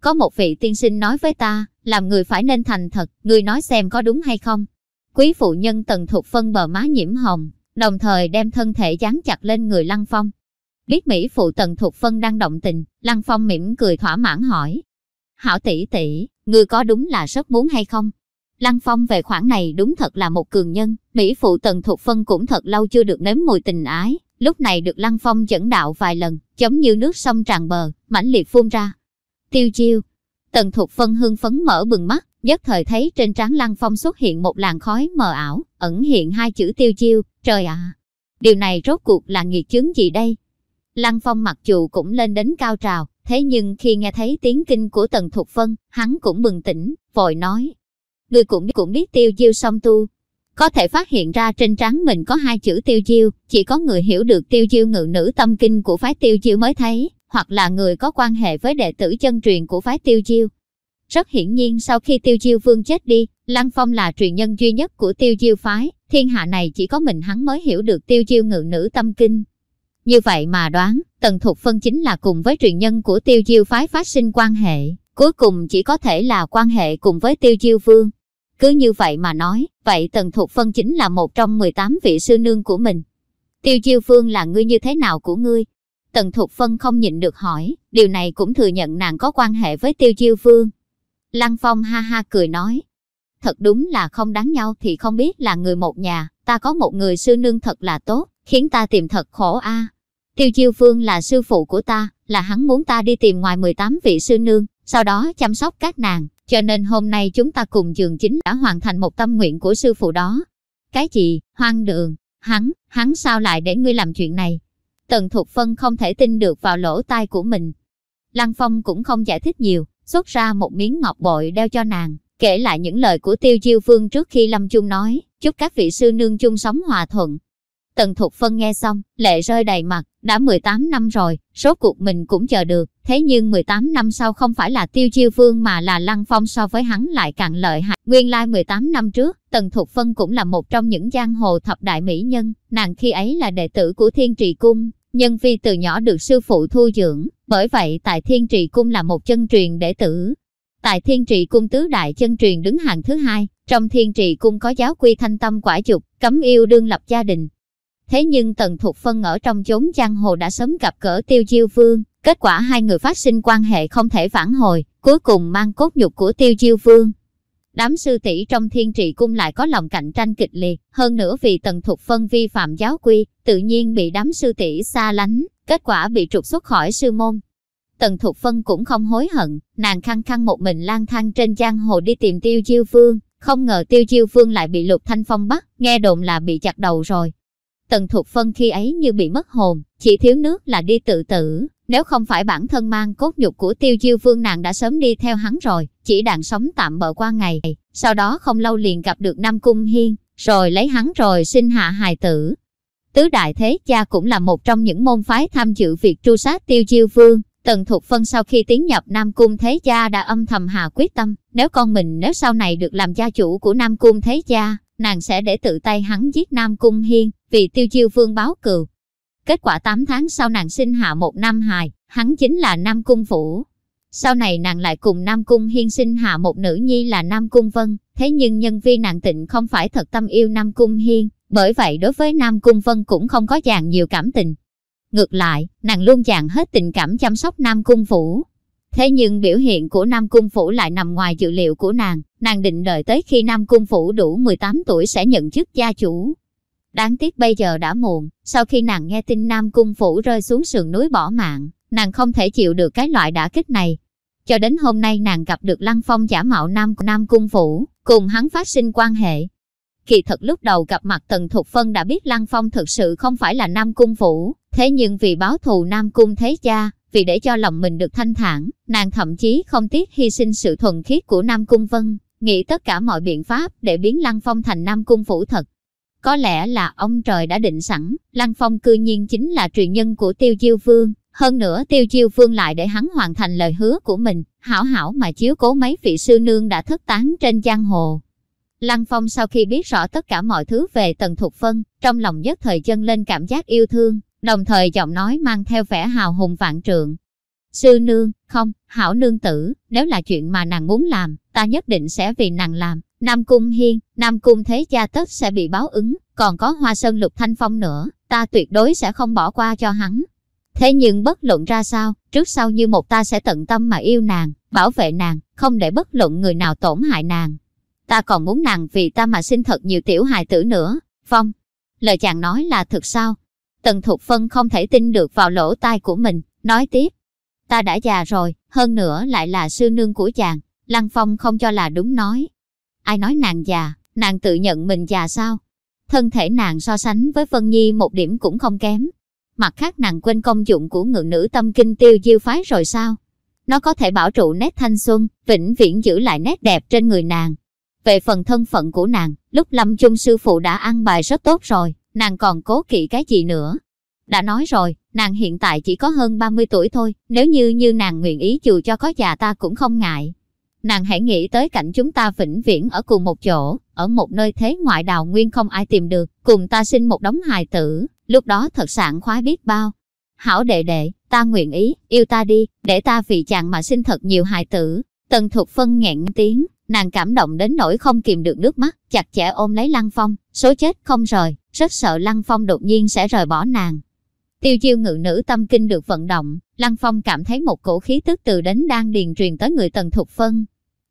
Có một vị tiên sinh nói với ta, làm người phải nên thành thật, ngươi nói xem có đúng hay không. Quý phụ nhân tần thuộc phân bờ má nhiễm hồng, đồng thời đem thân thể dán chặt lên người Lăng Phong. Biết Mỹ phụ tần thuộc phân đang động tình, Lăng Phong mỉm cười thỏa mãn hỏi. Hảo tỷ tỷ, ngươi có đúng là rất muốn hay không? Lăng Phong về khoản này đúng thật là một cường nhân, Mỹ phụ tần thuộc phân cũng thật lâu chưa được nếm mùi tình ái, lúc này được Lăng Phong dẫn đạo vài lần, giống như nước sông tràn bờ, mãnh liệt phun ra. Tiêu chiêu, tần thuộc phân hương phấn mở bừng mắt, nhất thời thấy trên trán Lăng Phong xuất hiện một làn khói mờ ảo, ẩn hiện hai chữ tiêu chiêu, trời ạ! điều này rốt cuộc là nghiệt chứng gì đây? Lăng Phong mặc dù cũng lên đến cao trào, thế nhưng khi nghe thấy tiếng kinh của Tần Thục vân hắn cũng bừng tỉnh, vội nói. Ngươi cũng cũng biết tiêu diêu song tu. Có thể phát hiện ra trên trán mình có hai chữ tiêu diêu, chỉ có người hiểu được tiêu diêu ngự nữ tâm kinh của phái tiêu diêu mới thấy, hoặc là người có quan hệ với đệ tử chân truyền của phái tiêu diêu. Rất hiển nhiên sau khi tiêu diêu vương chết đi, Lăng Phong là truyền nhân duy nhất của tiêu diêu phái, thiên hạ này chỉ có mình hắn mới hiểu được tiêu diêu ngự nữ tâm kinh. Như vậy mà đoán, Tần Thục Phân chính là cùng với truyền nhân của Tiêu Diêu phái phát sinh quan hệ, cuối cùng chỉ có thể là quan hệ cùng với Tiêu Diêu Vương. Cứ như vậy mà nói, vậy Tần Thục Phân chính là một trong 18 vị sư nương của mình. Tiêu Diêu Vương là ngươi như thế nào của ngươi? Tần Thục Phân không nhịn được hỏi, điều này cũng thừa nhận nàng có quan hệ với Tiêu Diêu Vương. Lăng Phong ha ha cười nói, thật đúng là không đáng nhau thì không biết là người một nhà, ta có một người sư nương thật là tốt, khiến ta tìm thật khổ a. Tiêu Chiêu Phương là sư phụ của ta, là hắn muốn ta đi tìm ngoài 18 vị sư nương, sau đó chăm sóc các nàng, cho nên hôm nay chúng ta cùng giường chính đã hoàn thành một tâm nguyện của sư phụ đó. Cái gì, hoang đường, hắn, hắn sao lại để ngươi làm chuyện này? Tần Thục Phân không thể tin được vào lỗ tai của mình. Lăng Phong cũng không giải thích nhiều, xuất ra một miếng ngọc bội đeo cho nàng, kể lại những lời của Tiêu Chiêu Phương trước khi Lâm Chung nói, chúc các vị sư nương chung sống hòa thuận. Tần Thục Phân nghe xong, lệ rơi đầy mặt, đã 18 năm rồi, số cuộc mình cũng chờ được, thế nhưng 18 năm sau không phải là Tiêu Chiêu Phương mà là Lăng Phong so với hắn lại càng lợi hại. Nguyên lai 18 năm trước, Tần Thục Phân cũng là một trong những giang hồ thập đại mỹ nhân, nàng khi ấy là đệ tử của Thiên Trì Cung, nhân vi từ nhỏ được sư phụ thu dưỡng, bởi vậy tại Thiên Trì Cung là một chân truyền đệ tử. Tại Thiên Trì Cung tứ đại chân truyền đứng hàng thứ hai, trong Thiên Trì Cung có giáo quy thanh tâm quả dục, cấm yêu đương lập gia đình. Thế nhưng Tần Thục Phân ở trong chốn giang hồ đã sớm gặp cỡ Tiêu Chiêu Vương, kết quả hai người phát sinh quan hệ không thể phản hồi, cuối cùng mang cốt nhục của Tiêu Chiêu Vương. Đám sư tỷ trong thiên trị cung lại có lòng cạnh tranh kịch liệt, hơn nữa vì Tần Thục Phân vi phạm giáo quy, tự nhiên bị đám sư tỷ xa lánh, kết quả bị trục xuất khỏi sư môn. Tần Thục Phân cũng không hối hận, nàng khăng khăng một mình lang thang trên giang hồ đi tìm Tiêu Chiêu vương không ngờ Tiêu Chiêu vương lại bị Lục Thanh Phong bắt, nghe đồn là bị chặt đầu rồi. Tần Thục Phân khi ấy như bị mất hồn, chỉ thiếu nước là đi tự tử, nếu không phải bản thân mang cốt nhục của Tiêu Chiêu vương nàng đã sớm đi theo hắn rồi, chỉ đàn sống tạm bỡ qua ngày. Sau đó không lâu liền gặp được Nam Cung Hiên, rồi lấy hắn rồi sinh hạ hài tử. Tứ Đại Thế Cha cũng là một trong những môn phái tham dự việc tru sát Tiêu Chiêu vương Tần Thục Phân sau khi tiến nhập Nam Cung Thế Cha đã âm thầm hạ quyết tâm, nếu con mình nếu sau này được làm gia chủ của Nam Cung Thế Cha, nàng sẽ để tự tay hắn giết Nam Cung Hiên, vì Tiêu Chiêu Phương báo cừu. Kết quả 8 tháng sau nàng sinh hạ một nam hài, hắn chính là Nam Cung Phủ. Sau này nàng lại cùng Nam Cung Hiên sinh hạ một nữ nhi là Nam Cung Vân, thế nhưng nhân viên nàng tịnh không phải thật tâm yêu Nam Cung Hiên, bởi vậy đối với Nam Cung Vân cũng không có dàn nhiều cảm tình. Ngược lại, nàng luôn dàn hết tình cảm chăm sóc Nam Cung Phủ. Thế nhưng biểu hiện của Nam Cung Phủ lại nằm ngoài dự liệu của nàng, nàng định đợi tới khi Nam Cung Phủ đủ 18 tuổi sẽ nhận chức gia chủ. Đáng tiếc bây giờ đã muộn, sau khi nàng nghe tin Nam Cung Phủ rơi xuống sườn núi bỏ mạng, nàng không thể chịu được cái loại đả kích này. Cho đến hôm nay nàng gặp được Lăng Phong giả mạo Nam Nam Cung Phủ, cùng hắn phát sinh quan hệ. Kỳ thật lúc đầu gặp mặt Tần Thục Phân đã biết Lăng Phong thực sự không phải là Nam Cung Phủ, thế nhưng vì báo thù Nam Cung Thế Cha, vì để cho lòng mình được thanh thản, nàng thậm chí không tiếc hy sinh sự thuần khiết của Nam Cung Vân, nghĩ tất cả mọi biện pháp để biến Lăng Phong thành Nam Cung Phủ thật. Có lẽ là ông trời đã định sẵn, Lăng Phong cư nhiên chính là truyền nhân của Tiêu Chiêu Vương, hơn nữa Tiêu Chiêu Vương lại để hắn hoàn thành lời hứa của mình, hảo hảo mà chiếu cố mấy vị sư nương đã thất tán trên giang hồ. Lăng Phong sau khi biết rõ tất cả mọi thứ về Tần Thục Phân, trong lòng nhất thời chân lên cảm giác yêu thương, đồng thời giọng nói mang theo vẻ hào hùng vạn trượng. Sư nương, không, hảo nương tử, nếu là chuyện mà nàng muốn làm, ta nhất định sẽ vì nàng làm. Nam Cung Hiên, Nam Cung Thế Gia tất sẽ bị báo ứng, còn có Hoa Sơn Lục Thanh Phong nữa, ta tuyệt đối sẽ không bỏ qua cho hắn. Thế nhưng bất luận ra sao, trước sau như một ta sẽ tận tâm mà yêu nàng, bảo vệ nàng, không để bất luận người nào tổn hại nàng. Ta còn muốn nàng vì ta mà sinh thật nhiều tiểu hài tử nữa, Phong. Lời chàng nói là thật sao? Tần Thục Phân không thể tin được vào lỗ tai của mình, nói tiếp. Ta đã già rồi, hơn nữa lại là sư nương của chàng. Lăng Phong không cho là đúng nói. Ai nói nàng già, nàng tự nhận mình già sao? Thân thể nàng so sánh với Vân Nhi một điểm cũng không kém. Mặt khác nàng quên công dụng của ngự nữ tâm kinh tiêu diêu phái rồi sao? Nó có thể bảo trụ nét thanh xuân, vĩnh viễn giữ lại nét đẹp trên người nàng. Về phần thân phận của nàng, lúc lâm chung sư phụ đã ăn bài rất tốt rồi, nàng còn cố kỵ cái gì nữa. Đã nói rồi, nàng hiện tại chỉ có hơn 30 tuổi thôi, nếu như như nàng nguyện ý dù cho có già ta cũng không ngại. Nàng hãy nghĩ tới cảnh chúng ta vĩnh viễn ở cùng một chỗ, ở một nơi thế ngoại đào nguyên không ai tìm được, cùng ta sinh một đống hài tử, lúc đó thật sảng khoái biết bao. Hảo đệ đệ, ta nguyện ý, yêu ta đi, để ta vì chàng mà sinh thật nhiều hài tử. Tần Thục Phân nghẹn tiếng, nàng cảm động đến nỗi không kìm được nước mắt, chặt chẽ ôm lấy Lăng Phong, số chết không rời, rất sợ Lăng Phong đột nhiên sẽ rời bỏ nàng. Tiêu chiêu ngự nữ tâm kinh được vận động, Lăng Phong cảm thấy một cổ khí tức từ đến đang điền truyền tới người Tần Thục Phân.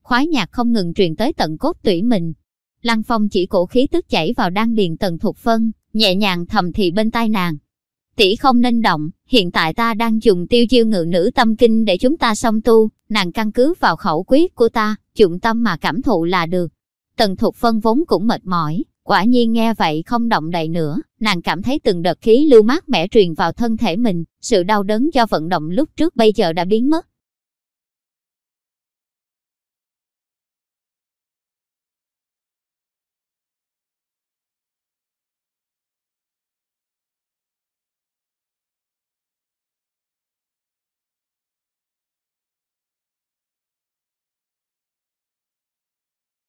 Khoái nhạc không ngừng truyền tới tận cốt tủy mình. Lăng Phong chỉ cổ khí tức chảy vào đan điền Tần thuộc Phân, nhẹ nhàng thầm thì bên tai nàng. Tỷ không nên động, hiện tại ta đang dùng tiêu chiêu ngự nữ tâm kinh để chúng ta song tu, nàng căn cứ vào khẩu quyết của ta, dụng tâm mà cảm thụ là được. Tần thuộc Phân vốn cũng mệt mỏi, quả nhiên nghe vậy không động đậy nữa, nàng cảm thấy từng đợt khí lưu mát mẻ truyền vào thân thể mình, sự đau đớn do vận động lúc trước bây giờ đã biến mất,